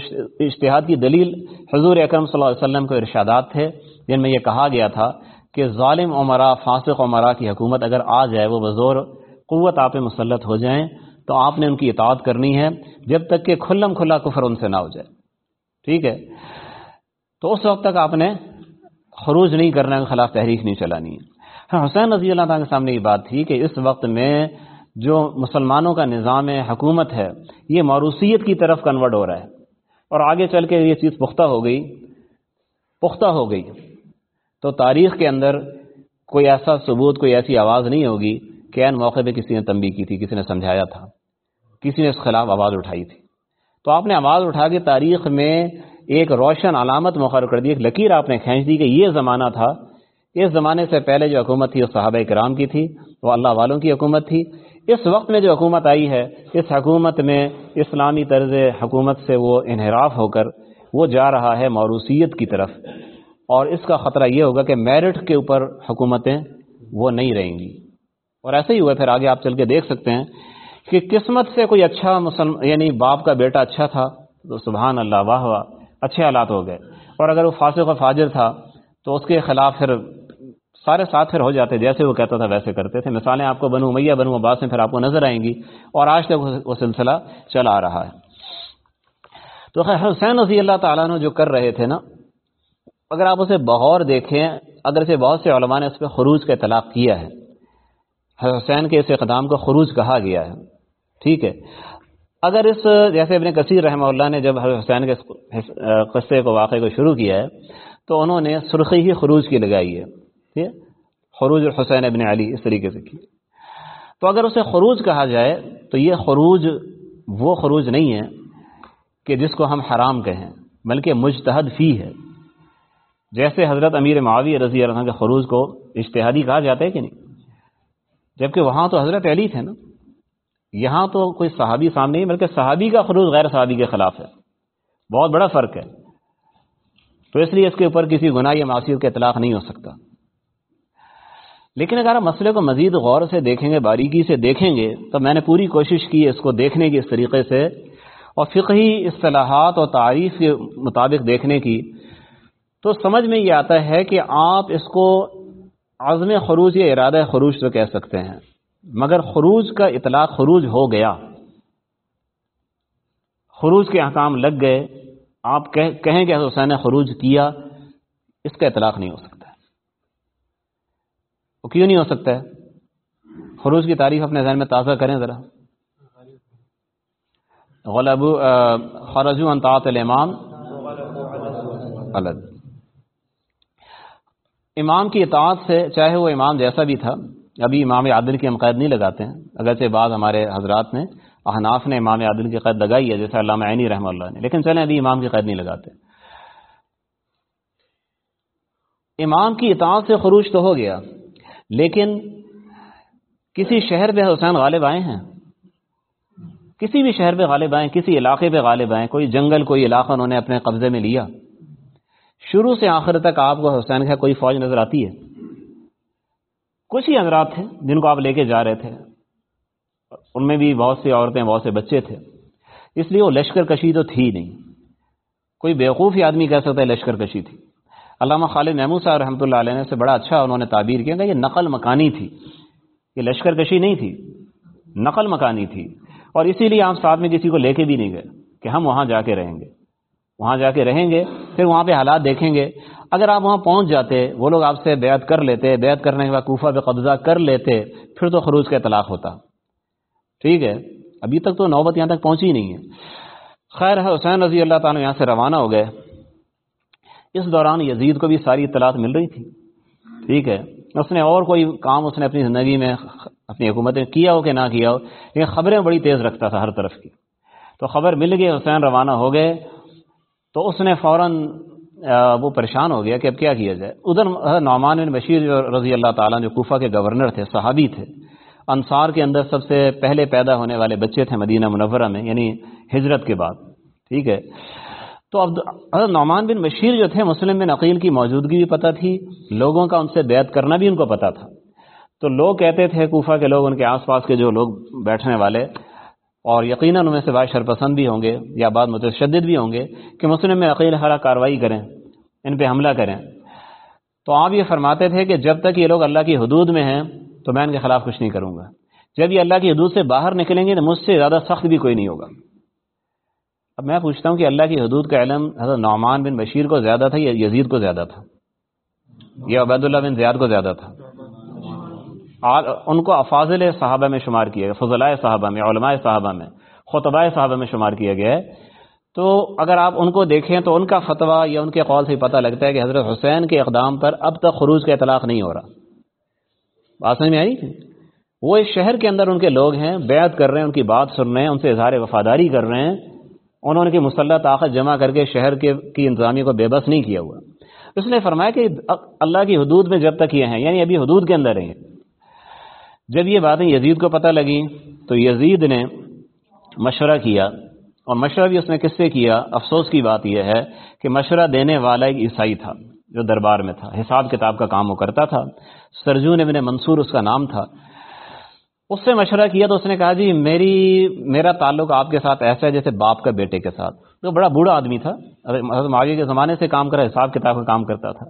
اشتہاد کی دلیل حضور اکرم صلی اللہ علیہ وسلم کو ارشادات تھے، جن میں یہ کہا گیا تھا کہ ظالم عمرہ فاسق عمرہ کی حکومت اگر آ جائے، وہ بزور قوت آپ مسلط ہو جائیں، تو آپ نے ان کی اطاعت کرنی ہے جب تک کہ کھلم کھلا کفر ان سے نہ ہو جائے۔ ٹھیک ہے؟ تو اس وقت تک آپ نے خروج نہیں کرنے کے خلاف تحریک نہیں چلانی ہے۔ ہاں حسین رضی اللہ تعالیٰ کے سامنے یہ بات تھی کہ اس وقت میں جو مسلمانوں کا نظام حکومت ہے، یہ موروثیت کی طرف کنورٹ ہو رہا ہے۔ اور آگے چل کے یہ چیز پختہ ہو گئی۔ پختہ ہو گئی۔ تو تاریخ کے اندر کوئی ایسا ثبوت، کوئی ایسی آواز نہیں ہوگی کہ این موقع پہ کسی نے تنبی کی تھی، کسی نے سمجھایا تھا۔ کسی نے اس خلاف آواز اٹھائی تھی۔ تو آپ نے آواز اٹھا کے تاریخ میں ایک روشن علامت مقرر کر دی، ایک لکیر آپ نے کھینچ دی کہ یہ زمانہ تھا۔ اس زمانے سے پہلے جو حکومت تھی، وہ صحابہ کرام کی تھی، وہ اللہ والوں کی حکومت تھی۔ اس وقت میں جو حکومت آئی ہے، اس حکومت میں اسلامی طرز حکومت سے وہ انحراف ہو کر وہ جا رہا ہے موروثیت کی طرف۔ اور اس کا خطرہ یہ ہوگا کہ میرٹ کے اوپر حکومتیں وہ نہیں رہیں گی۔ اور ایسے ہی ہوا پھر آگے آپ چل کے دیکھ سکتے ہیں کہ قسمت سے کوئی اچھا مسلم یعنی باپ کا بیٹا اچھا تھا، تو سبحان اللہ، واہ واہ۔ اچھے حالات ہو گئے۔ اور اگر وہ فاسق و فاجر تھا، تو اس کے خلاف پھر سارے ساتھ پھر ہو جاتے، جیسے وہ کہتا تھا ویسے کرتے تھے۔ مثالیں آپ کو بنو میاں بنو عباس میں پھر آپ کو نظر آئیں گی۔ اور آج تک وہ سلسلہ چلا آ رہا ہے۔ تو خیر، حسین رضی اللہ تعالیٰ نے جو کر رہے تھے نا، اگر آپ اسے بغور دیکھیں، اگر اسے بہت سے علماء نے اس پہ خروج کا اطلاق کیا ہے، حسین کے اس اقدام کو خروج کہا گیا ہے۔ ٹھیک ہے۔ اگر اس، جیسے ابن کثیر رحمہ اللہ نے جب حسین کے قصے کو، واقعے کو شروع کیا ہے، تو انہوں نے سرخی ہی خروج کی لگائی ہے، ٹھیک ہے؟ خروج حسین ابن علی اس طریقے سے کی۔ تو اگر اسے خروج کہا جائے، تو یہ خروج، وہ خروج نہیں ہے کہ جس کو ہم حرام کہیں، بلکہ مجتہد فی ہے۔ جیسے حضرت امیر معاوی رضی اللہ عنہ کے خروج کو اشتہادی کہا جاتا ہے کہ نہیں؟ جبکہ وہاں تو حضرت علی تھے نا۔ یہاں تو کوئی صحابی سامنے نہیں، بلکہ صحابی کا خروج غیر صحابی کے خلاف ہے۔ بہت بڑا فرق ہے۔ تو اس لیے اس کے اوپر کسی گناہ یا معاشیت کا اطلاق نہیں ہو سکتا۔ لیکن اگر آپ مسئلے کو مزید غور سے دیکھیں گے، باریکی سے دیکھیں گے، تو میں نے پوری کوشش کی اس کو دیکھنے کی، اس طریقے سے۔ اور فقہی اصطلاحات اور تعریف کے مطابق دیکھنے کی۔ تو سمجھ میں یہ آتا ہے کہ آپ اس کو عزم خروج یا ارادہ خروج تو کہہ سکتے ہیں۔ مگر خروج کا اطلاق خروج ہو گیا۔ خروج کے احکام لگ گئے۔ آپ کہیں کہ حسین نے خروج کیا، اس کا اطلاق نہیں ہو سکتا۔ وہ کیوں نہیں ہو سکتا؟ ہے خروج کی تعریف اپنے ذہن میں تازہ کریں ذرا۔ غلب خرجو انطاط الامام۔ امام کی اطاعت سے چاہے وہ امام جیسا بھی تھا ابھی امام عادل کی ہم قید نہیں لگاتے ہیں، اگرچہ بعض ہمارے حضرات نے، احناف نے امام عادل کی قید لگائی ہے، جیسے علامہ عینی رحمہ اللہ نے۔ لیکن چلیں، ابھی امام کی قید نہیں لگاتے۔ امام کی اطاعت سے خروج تو ہو گیا، لیکن کسی شہر پہ حسین غالب آئے ہیں۔ کسی بھی شہر پہ غالب آئے، کسی علاقے پہ غالب آئے، کوئی جنگل، کوئی علاقہ انہوں نے اپنے قبضے میں لیا۔ شروع سے آخر تک آپ کو حسین کا کوئی فوج نظر آتی ہے۔ کچھ ہی حضرات تھے جن کو آپ لے کے جا رہے تھے۔ ان میں بھی بہت سی عورتیں، بہت سے بچے تھے۔ اس لیے وہ لشکر کشی تو تھی نہیں۔ کوئی بیوقوف ہی آدمی کہہ سکتا ہے لشکر کشی تھی۔ علامہ خالد محمود صاحب رحمۃ اللہ علیہ سے بڑا اچھا انہوں نے تعبیر کیا کہ یہ نقل مکانی تھی۔ یہ لشکر کشی نہیں تھی، نقل مکانی تھی۔ اور اسی لیے آپ ساتھ میں کسی کو لے کے بھی نہیں گئے کہ ہم وہاں جا کے رہیں گے۔ وہاں جا کے رہیں گے، پھر وہاں پہ حالات دیکھیں گے۔ اگر آپ وہاں پہنچ جاتے، وہ لوگ آپ سے بیعت کر لیتے، بیعت کرنے کے بعد کوفہ پہ قبضہ کر لیتے، پھر تو خروج کا اطلاق ہوتا۔ ٹھیک ہے؟ ابھی تک تو نوبت یہاں تک پہنچی نہیں ہے۔ خیر، حسین رضی اللہ تعالیٰ یہاں سے روانہ ہو گئے۔ اس دوران یزید کو بھی ساری اطلاعات مل رہی تھی۔ ٹھیک ہے؟ اس نے اور کوئی کام اس نے اپنی زندگی میں اپنی حکومت میں کیا ہو کہ نہ کیا ہو، لیکن خبریں بڑی تیز رکھتا تھا ہر طرف کی۔ تو خبر مل گئی، حسین روانہ ہو گئے۔ تو اس نے فوراً وہ پریشان ہو گیا کہ اب کیا کیا جائے۔ ادھر نعمان بن بشیر جو رضی اللہ تعالیٰ جو کوفہ کے گورنر تھے، صحابی تھے، انصار کے اندر سب سے پہلے پیدا ہونے والے بچے تھے مدینہ منورہ میں یعنی ہجرت کے بعد، ٹھیک ہے۔ تو اب حضرت نعمان بن بشیر جو تھے، مسلم بن عقیل کی موجودگی بھی پتہ تھی، لوگوں کا ان سے بیعت کرنا بھی ان کو پتا تھا۔ تو لوگ کہتے تھے، کوفہ کے لوگ، ان کے آس پاس کے جو لوگ بیٹھنے والے اور یقیناً ان میں سے بعض شرپسند بھی ہوں گے یا بعض متشدد بھی ہوں گے کہ مسلم میں عقیل خرا کاروائی کریں، ان پہ حملہ کریں۔ تو آپ یہ فرماتے تھے کہ جب تک یہ لوگ اللہ کی حدود میں ہیں، تو میں ان کے خلاف کچھ نہیں کروں گا۔ جب یہ اللہ کی حدود سے باہر نکلیں گے، تو مجھ سے زیادہ سخت بھی کوئی نہیں ہوگا۔ اب میں پوچھتا ہوں کہ اللہ کی حدود کا علم حضرت نعمان بن بشیر کو زیادہ تھا یا یزید کو زیادہ تھا؟ یا عبید اللہ بن زیاد کو زیادہ تھا؟ ان کو افاضل صحابہ میں شمار کیا گیا، فضلائے صحابہ میں علماء صحابہ میں خطبہ صحابہ میں شمار کیا گیا ہے۔ تو اگر آپ ان کو دیکھیں تو ان کا فتویٰ یا ان کے قول سے پتہ لگتا ہے کہ حضرت حسین کے اقدام پر اب تک خروج کا اطلاق نہیں ہو رہا۔ بات سمجھ میں آئی؟ وہ اس شہر کے اندر ان کے لوگ ہیں، بیعت کر رہے ہیں، ان کی بات سن رہے ہیں، ان سے اظہار وفاداری کر رہے ہیں۔ انہوں نے کی مسلح طاقت جمع کر کے شہر کے کی انتظامیہ کو بے بس نہیں کیا ہوا۔ اس نے فرمایا کہ اللہ کی حدود میں جب تک یہ ہیں یعنی ابھی حدود کے اندر ہیں۔ جب یہ باتیں یزید کو پتہ لگی تو یزید نے مشورہ کیا اور مشورہ بھی اس نے کس سے کیا؟ افسوس کی بات یہ ہے کہ مشورہ دینے والا ایک عیسائی تھا جو دربار میں تھا، حساب کتاب کا کام وہ کرتا تھا۔ سرجون ابن منصور اس کا نام تھا۔ اس سے مشورہ کیا تو اس نے کہا جی میری، میرا تعلق آپ کے ساتھ ایسا ہے جیسے باپ کا بیٹے کے ساتھ۔ تو بڑا بوڑھا آدمی تھا۔ حضرت معاویہ کے زمانے سے کام کرا، حساب کتاب کا کام کرتا تھا۔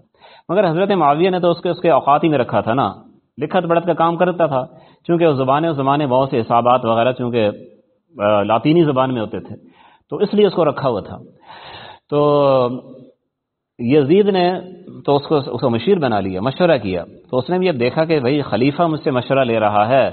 مگر حضرت معاویہ نے تو اس کے اس کے اوقات ہی میں رکھا تھا نا۔ لکھت بڑھت کا کام کرتا تھا، چونکہ اس زبان زمانے بہت سے حسابات وغیرہ چونکہ لاطینی زبان میں ہوتے تھے۔ تو اس لیے اس کو رکھا ہوا تھا۔ تو یزید نے تو اس کو اس کو مشیر بنا لیا، مشورہ کیا۔ تو اس نے بھی یہ دیکھا کہ بھائی، خلیفہ مجھ سے مشورہ لے رہا ہے،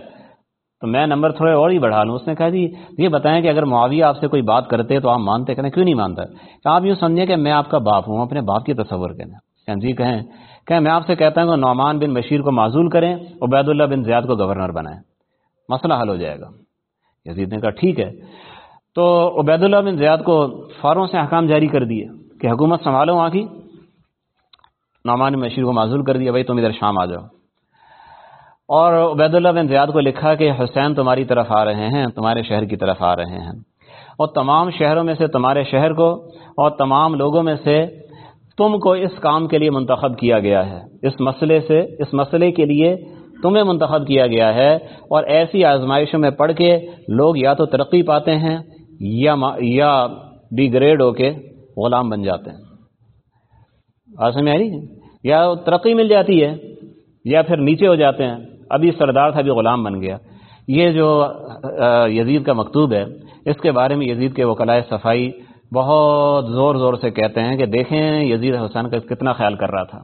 تو میں نمبر تھوڑے اور ہی بڑھا لوں۔ اس نے کہا جی یہ بتائیں کہ اگر معاویہ آپ سے کوئی بات کرتے تو آپ مانتے کہنا کیوں نہیں مانتا؟ کہ آپ یوں سمجھیں کہ میں آپ کا باپ ہوں، اپنے باپ کی تصور کہنا جی کہیں۔ کہ میں آپ سے کہتا ہوں کہ نعمان بن بشیر کو معذول کریں، عبید اللہ بن زیاد کو گورنر بنائیں۔ مسئلہ حل ہو جائے گا۔ یزید نے کہا، ٹھیک ہے۔ تو عبید اللہ بن زیاد کو فاروں سے حکام جاری کر دیے کہ حکومت سنبھالو وہاں کی۔ نعمان بن بشیر کو معذول کر دیا، بھائی تم ادھر شام آ جاؤ۔ اور عبید اللہ بن زیاد کو لکھا کہ حسین تمہاری طرف آ رہے ہیں، تمہارے شہر کی طرف آ رہے ہیں۔ اور تمام شہروں میں سے تمہارے شہر کو اور تمام لوگوں میں سے تم کو اس کام کے لیے منتخب کیا گیا ہے۔ اس مسئلے سے، اس مسئلے کے لیے تمہیں منتخب کیا گیا ہے۔ اور ایسی آزمائشوں میں پڑھ کے لوگ یا تو ترقی پاتے ہیں یا یا گریڈ ہو کے غلام بن جاتے ہیں۔ آج میں یا ترقی مل جاتی ہے یا پھر نیچے ہو جاتے ہیں۔ ابھی سردار تھا، ابھی غلام بن گیا۔ یہ جو یزید کا مکتوب ہے، اس کے بارے میں یزید کے وکلائے صفائی بہت زور زور سے کہتے ہیں کہ دیکھیں یزید حسین کا کتنا خیال کر رہا تھا۔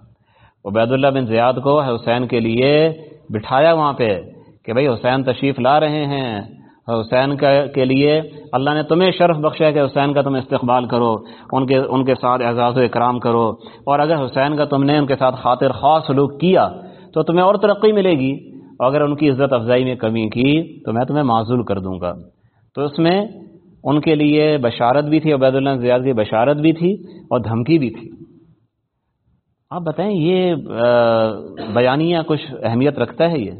عبید اللہ بن زیاد کو حسین کے لیے بٹھایا وہاں پہ کہ بھائی حسین تشریف لا رہے ہیں۔ حسین کا کے لیے اللہ نے تمہیں شرف بخشا کہ حسین کا تم استقبال کرو، ان کے ان کے ساتھ اعزاز و اکرام کرو۔ اور اگر حسین کا تم نے ان کے ساتھ خاطر خاص سلوک کیا تو تمہیں اور ترقی ملے گی۔ اور اگر ان کی عزت افزائی میں کمی کی تو میں تمہیں معذول کر دوں گا۔ تو اس میں ان کے لیے بشارت بھی تھی، عبید اللہ زیاد کی بشارت بھی تھی اور دھمکی بھی تھی۔ آپ بتائیں، یہ بیانیہ کچھ اہمیت رکھتا ہے یہ؟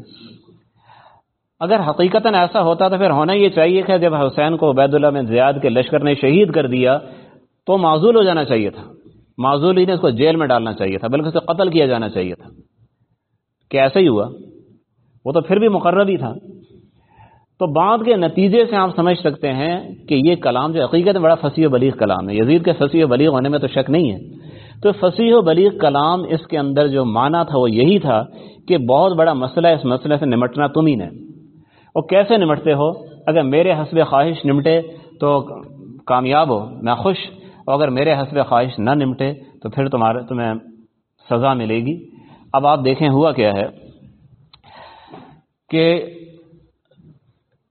اگر حقیقت ایسا ہوتا تو پھر ہونا یہ چاہیے کہ جب حسین کو عبید اللہ میں زیاد کے لشکر نے شہید کر دیا تو معذول ہو جانا چاہیے تھا۔ معذول ہی نے اس کو جیل میں ڈالنا چاہیے تھا، بلکہ اسے قتل کیا جانا چاہیے تھا۔ کہ ایسا ہی ہوا؟ وہ تو پھر بھی مقرر ہی تھا۔ تو بعد کے نتیجے سے آپ سمجھ سکتے ہیں کہ یہ کلام جو حقیقت میں بڑا فصیح و بلیغ کلام ہے۔ یزید کے فصیح و بلیغ ہونے میں تو شک نہیں ہے۔ تو فصیح و بلیغ کلام اس کے اندر جو معنی تھا وہ یہی تھا کہ بہت بڑا مسئلہ اس مسئلے سے نمٹنا تم ہی نے۔ اور کیسے نمٹتے ہو؟ اگر میرے حسب خواہش نمٹے تو کامیاب ہو، میں خوش۔ اور اگر میرے حسب خواہش نہ نمٹے تو پھر تمہارے، تمہیں سزا ملے گی۔ اب آپ دیکھیں ہوا کیا ہے کہ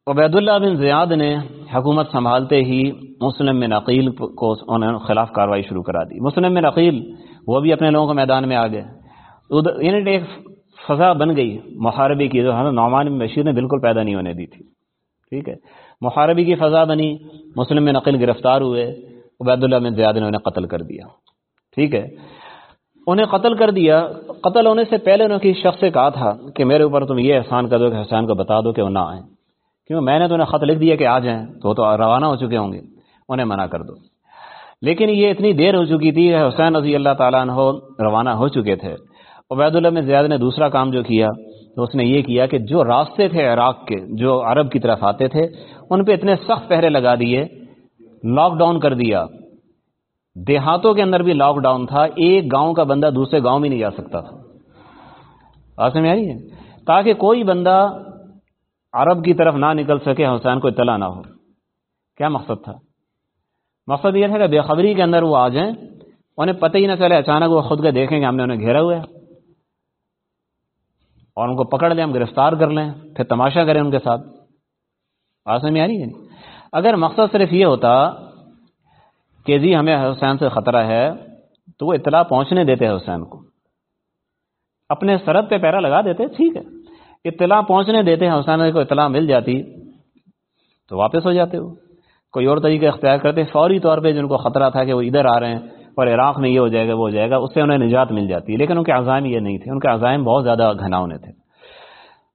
عبید اللہ بن زیاد نے حکومت سنبھالتے ہی مسلم میں عقیل کو انہوں نے خلاف کاروائی شروع کرا دی۔ مسلم میں عقیل، وہ بھی اپنے لوگوں کو میدان میں آ گئے۔ یعنی ایک فضا بن گئی محاربی کی، جو نعمان بن بشیر نے بالکل پیدا نہیں ہونے دی تھی۔ ٹھیک ہے۔ محاربی کی فضا بنی، مسلم میں نقل گرفتار ہوئے، عبید اللہ بن زیاد نے انہیں قتل کر دیا۔ ٹھیک ہے۔ انہیں قتل کر دیا۔ قتل ہونے سے پہلے انہوں نے شخص سے کہا تھا کہ میرے اوپر تم یہ احسان کر دو کہ حسین کو بتا دو کہ وہ نہ آئیں۔ کیوں میں نے تو انہیں خط لکھ دیا کہ آ جائیں، تو وہ تو روانہ ہو چکے ہوں گے، انہیں منع کر دو۔ لیکن یہ اتنی دیر ہو چکی تھی، حسین رضی اللہ تعالیٰ عنہ روانہ ہو چکے تھے۔ عبید اللہ میں زیادہ نے دوسرا کام جو کیا، تو اس نے یہ کیا کہ جو راستے تھے عراق کے، جو عرب کی طرف آتے تھے، ان پہ اتنے سخت پہرے لگا دیے لاک ڈاؤن کر دیا۔ دیہاتوں کے اندر بھی لاک ڈاؤن تھا، ایک گاؤں کا بندہ دوسرے گاؤں میں نہیں جا سکتا تھا۔ آسے میں ہے؟ تاکہ کوئی بندہ عرب کی طرف نہ نکل سکے، حسین کو اطلاع نہ ہو۔ کیا مقصد تھا؟ مقصد یہ تھا کہ بے خبری کے اندر وہ آ جائیں۔ انہیں پتہ ہی نہ چلے، اچانک وہ خود کے دیکھیں کہ ہم نے انہیں گھیرا ہوا ہے۔ اور ان کو پکڑ لیں، ہم گرفتار کر لیں، پھر تماشا کریں ان کے ساتھ۔ آسے میں آ رہی ہے؟ اگر مقصد صرف یہ ہوتا کہ جی ہمیں حسین سے خطرہ ہے، تو وہ اطلاع پہنچنے دیتے حسین کو۔ اپنے سرحد پہ پیرا لگا دیتے، ٹھیک ہے۔ اطلاع پہنچنے دیتے ہیں حسین کو اطلاع مل جاتی، تو واپس ہو جاتے وہ۔ کوئی اور طریقہ اختیار کرتے، فوری طور پہ جن کو خطرہ تھا کہ وہ ادھر آ رہے ہیں، اور عراق میں یہ ہو جائے گا، وہ ہو جائے گا، اس سے انہیں نجات مل جاتی۔ لیکن ان کے عزائم یہ نہیں تھے، ان کے عزائم بہت زیادہ گھناؤنے تھے۔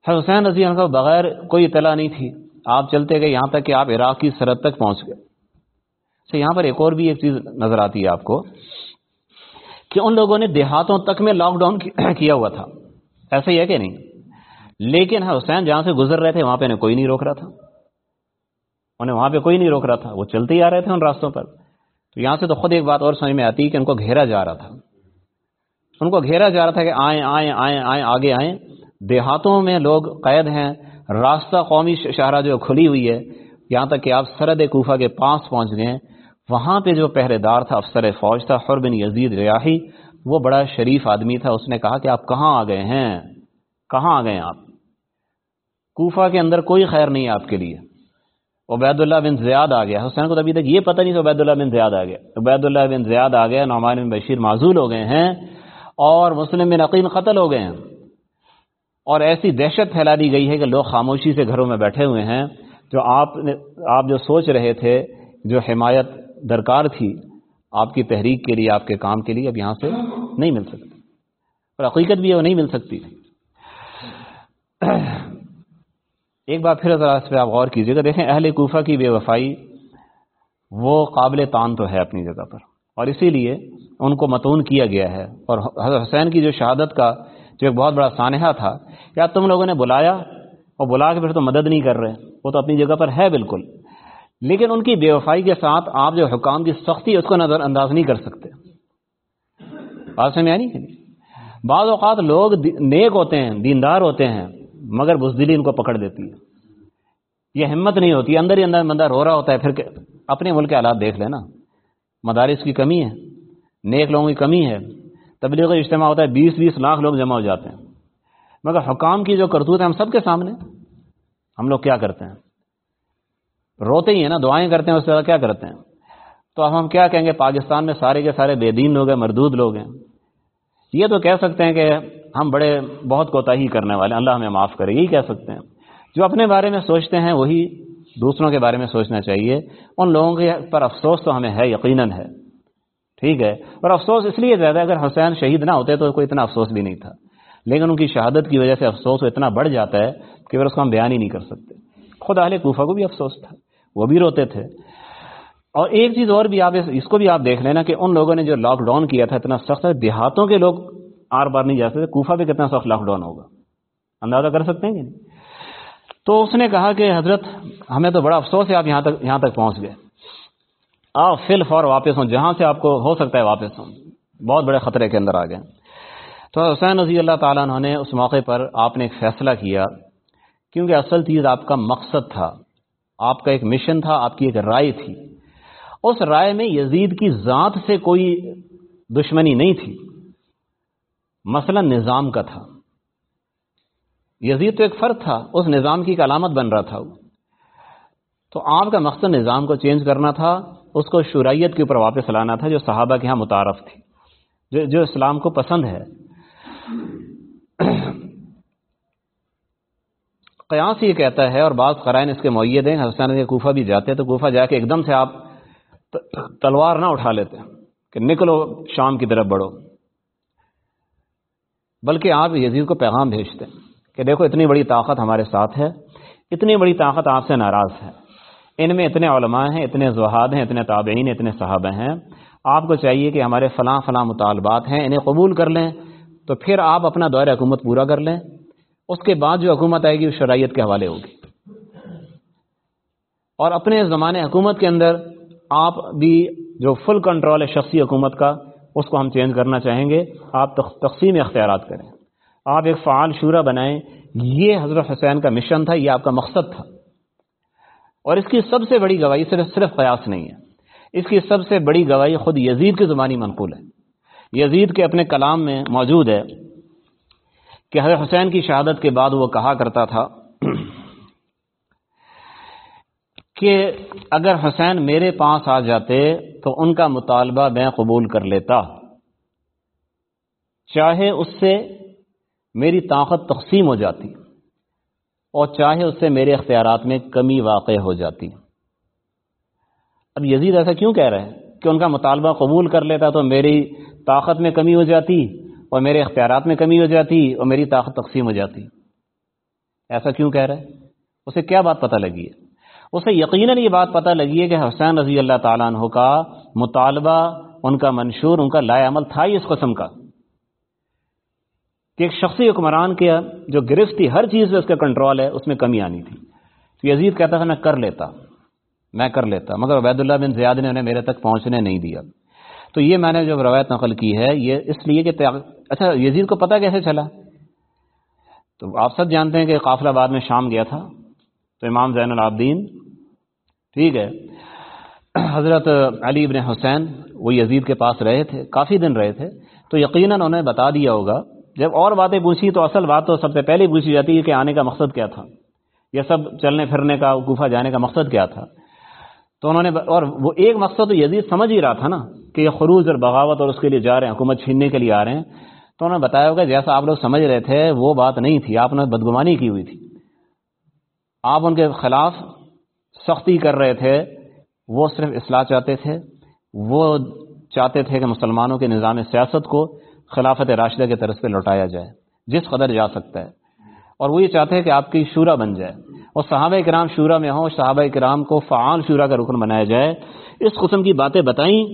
حسین رضی اللہ کو بغیر کوئی اطلاع نہیں تھی۔ آپ چلتے گئے یہاں تک کہ آپ عراق کی سرحد تک پہنچ گئے۔ یہاں پر ایک اور بھی ایک چیز نظر آتی ہے آپ کو، کہ ان لوگوں نے دیہاتوں تک میں لاک ڈاؤن کیا ہوا تھا۔ ایسا ہی ہے کہ نہیں؟ لیکن ہاں، حسین جہاں سے گزر رہے تھے، وہاں پہ انہیں کوئی نہیں روک رہا تھا۔ انہیں وہاں پہ کوئی نہیں روک رہا تھا۔ وہ چلتے ہی آ رہے تھے ان راستوں پر۔ تو یہاں سے تو خود ایک بات اور سمجھ میں آتی کہ ان کو گھیرا جا رہا تھا۔ ان کو گھیرا جا رہا تھا کہ آئیں آئیں آئیں آئیں، آگے آئیں۔ دیہاتوں میں لوگ قید ہیں۔ راستہ قومی شاہراہ جو کھلی ہوئی ہے۔ یہاں تک کہ آپ سرد کوفہ کے پاس پہنچ گئے۔ وہاں پہ جو پہرے دار تھا، افسر فوج تھا حر بن یزید ریاحی، وہ بڑا شریف آدمی تھا۔ اس نے کہا کہ آپ کہاں آ گئے ہیں؟ کہاں آ گئے ہیں آپ؟ کوفہ کے اندر کوئی خیر نہیں ہے آپ کے لیے۔ عبید اللہ بن زیاد آ گیا۔ حسین کو ابھی تک یہ پتہ نہیں کہ عبید اللہ بن زیاد آ گیا۔ عبید اللہ بن زیاد آ گیا، نعمان بن بشیر معذول ہو گئے ہیں اور مسلم بن عقین قتل ہو گئے ہیں۔ اور ایسی دہشت پھیلا دی گئی ہے کہ لوگ خاموشی سے گھروں میں بیٹھے ہوئے ہیں۔ جو آپ آپ جو سوچ رہے تھے، جو حمایت درکار تھی آپ کی تحریک کے لیے، آپ کے کام کے لیے، اب یہاں سے نہیں مل سکتی۔ اور حقیقت بھی وہ نہیں مل سکتی۔ ایک بار پھر ذرا اس پہ آپ غور کیجیے گا۔ دیکھیں اہل کوفہ کی بے وفائی، وہ قابل تان تو ہے اپنی جگہ پر۔ اور اسی لیے ان کو متون کیا گیا ہے۔ اور حضرت حسین کی جو شہادت کا جو ایک بہت بڑا سانحہ تھا، کیا تم لوگوں نے بلایا؟ اور بلا کے پھر تو مدد نہیں کر رہے۔ وہ تو اپنی جگہ پر ہے بالکل۔ لیکن ان کی بے وفائی کے ساتھ آپ جو حکام کی سختی اس کو نظر انداز نہیں کر سکتے۔ بات سمجھ آئی نہیں؟ بعض اوقات لوگ نیک ہوتے ہیں، دیندار ہوتے ہیں مگر بزدلی ان کو پکڑ دیتی ہے۔ یہ ہمت نہیں ہوتی، اندر ہی اندر بندہ رو رہا ہوتا ہے، پھر اپنے ملک کے حالات دیکھ لینا۔ مدارس کی کمی ہے، نیک لوگوں کی کمی ہے۔ تبلیغ اجتماع ہوتا ہے، بیس بیس لاکھ لوگ جمع ہو جاتے ہیں۔ مگر حکام کی جو کرتوت ہے ہم سب کے سامنے، ہم لوگ کیا کرتے ہیں؟ روتے ہی ہیں نا، دعائیں کرتے ہیں، اس سے زیادہ کیا کرتے ہیں؟ تو اب ہم کیا کہیں گے؟ پاکستان میں سارے کے سارے بے دین لوگ ہیں، مردود لوگ ہیں۔ یہ تو کہہ سکتے ہیں کہ ہم بڑے بہت کوتاہی کرنے والے اللہ ہمیں معاف کرے، یہی کہہ سکتے ہیں۔ جو اپنے بارے میں سوچتے ہیں، وہی دوسروں کے بارے میں سوچنا چاہیے۔ ان لوگوں کے پر افسوس تو ہمیں ہے، یقیناً ہے۔ ٹھیک ہے۔ اور افسوس اس لیے زیادہ اگر حسین شہید نہ ہوتے تو کوئی اتنا افسوس بھی نہیں تھا۔ لیکن ان کی شہادت کی وجہ سے افسوس اتنا بڑھ جاتا ہے کہ پھر اس کو ہم بیان ہی نہیں کر سکتے۔ خود اہل کوفہ کو بھی افسوس تھا، وہ بھی روتے تھے۔ اور ایک چیز اور بھی آپ اس کو بھی آپ دیکھ لینا کہ ان لوگوں نے جو لاک ڈاؤن کیا تھا، اتنا سخت ہے۔ دیہاتوں کے لوگ آر بار نہیں جا سکتے، کوفہ پہ کتنا سخت لاک ڈاؤن ہوگا۔ اندازہ کر سکتے ہیں کہ تو اس نے کہا کہ حضرت، ہمیں تو بڑا افسوس ہے آپ یہاں تک یہاں تک پہنچ گئے۔ آپ فل فور واپس ہوں، جہاں سے آپ کو ہو سکتا ہے واپس ہوں۔ بہت بڑے خطرے کے اندر آ گئے۔ تو حسین رضی اللہ تعالیٰ نے اس موقع پر آپ نے ایک فیصلہ کیا، کیونکہ اصل چیز آپ کا مقصد تھا، آپ کا ایک مشن تھا، آپ کی ایک رائے تھی۔ اس رائے میں یزید کی ذات سے کوئی دشمنی نہیں تھی۔ مثلا نظام کا تھا۔ یزید تو ایک فرد تھا، اس نظام کی ایک علامت بن رہا تھا۔ تو آپ کا مقصد نظام کو چینج کرنا تھا، اس کو شرائط کے اوپر واپس لانا تھا، جو صحابہ کے ہاں متعارف تھی، جو جو اسلام کو پسند ہے۔ قیاس یہ کہتا ہے اور بعض قرائن اس کے معیت ہیں حسین کے کوفہ بھی جاتے تو کوفہ جا کے ایک دم سے آپ تلوار نہ اٹھا لیتے، کہ نکلو شام کی طرف بڑھو۔ بلکہ آپ یزید کو پیغام بھیجتے ہیں کہ دیکھو اتنی بڑی طاقت ہمارے ساتھ ہے، اتنی بڑی طاقت آپ سے ناراض ہے۔ ان میں اتنے علماء ہیں، اتنے زہاد ہیں، اتنے تابعین، اتنے صحابہ ہیں۔ آپ کو چاہیے کہ ہمارے فلاں فلاں مطالبات ہیں، انہیں قبول کر لیں۔ تو پھر آپ اپنا دور حکومت پورا کر لیں۔ اس کے بعد جو حکومت آئے گی وہ شرائط کے حوالے ہوگی۔ اور اپنے زمانے حکومت کے اندر آپ بھی جو فل کنٹرول ہے شخصی حکومت کا اس کو ہم چینج کرنا چاہیں گے، آپ تقسیم اختیارات کریں۔ آپ ایک فعال شورا بنائیں، یہ حضرت حسین کا مشن تھا، یہ آپ کا مقصد تھا۔ اور اس کی سب سے بڑی گواہی صرف صرف قیاس نہیں ہے۔ اس کی سب سے بڑی گواہی خود یزید کی زبانی منقول ہے۔ یزید کے اپنے کلام میں موجود ہے کہ حضرت حسین کی شہادت کے بعد وہ کہا کرتا تھا کہ اگر حسین میرے پاس آ جاتے تو ان کا مطالبہ میں قبول کر لیتا۔ چاہے اس سے میری طاقت تقسیم ہو جاتی اور چاہے اس سے میرے اختیارات میں کمی واقع ہو جاتی۔ اب یزید ایسا کیوں کہہ رہے ہیں کہ ان کا مطالبہ قبول کر لیتا تو میری طاقت میں کمی ہو جاتی اور میرے اختیارات میں کمی ہو جاتی اور میری طاقت تقسیم ہو جاتی؟ ایسا کیوں کہہ رہے اسے کیا بات پتہ لگی ہے؟ اسے یقیناً یہ بات پتہ لگی ہے کہ حسین رضی اللہ تعالیٰ عنہ کا مطالبہ، ان کا منشور، ان کا لا عمل تھا ہی اس قسم کا کہ ایک شخصی حکمران کے جو گرفت تھی، ہر چیز میں اس کا کنٹرول ہے، اس میں کمی آنی تھی۔ تو یزید کہتا تھا، میں کر لیتا، میں کر لیتا، مگر عبید اللہ بن زیاد نے انہیں میرے تک پہنچنے نہیں دیا۔ تو یہ میں نے جو روایت نقل کی ہے، یہ اس لیے کہ اچھا یزید کو پتہ کیسے چلا؟ تو آپ سب جانتے ہیں کہ قافلہ بعد میں شام گیا تھا۔ تو امام زین العابدین، ٹھیک ہے۔ حضرت علی ابن حسین وہ یزید کے پاس رہے تھے، کافی دن رہے تھے۔ تو یقیناً انہیں بتا دیا ہوگا، جب اور باتیں پوچھی تو اصل بات تو سب سے پہلے پوچھی جاتی ہے کہ آنے کا مقصد کیا تھا یہ سب چلنے پھرنے کا کوفہ جانے کا مقصد کیا تھا۔ تو انہوں نے اور وہ ایک مقصد تو یزید سمجھ ہی رہا تھا نا، کہ یہ خروج اور بغاوت اور اس کے لیے جا رہے ہیں، حکومت چھیننے کے لیے آ رہے ہیں۔ تو انہوں نے بتایا ہوگا، جیسا آپ لوگ سمجھ رہے تھے، وہ بات نہیں تھی۔ آپ نے بدگمانی کی ہوئی تھی۔ آپ ان کے خلاف سختی کر رہے تھے، وہ صرف اصلاح چاہتے تھے، وہ چاہتے تھے کہ مسلمانوں کے نظام سیاست کو خلافت راشدہ کے طرف پہ لوٹایا جائے، جس قدر جا سکتا ہے۔ اور وہ یہ چاہتے ہیں کہ آپ کی شورا بن جائے۔ اور صحابہ کرام شورا میں ہوں، صحابہ کرام کو فعال شورا کا رکن بنایا جائے۔ اس قسم کی باتیں بتائیں،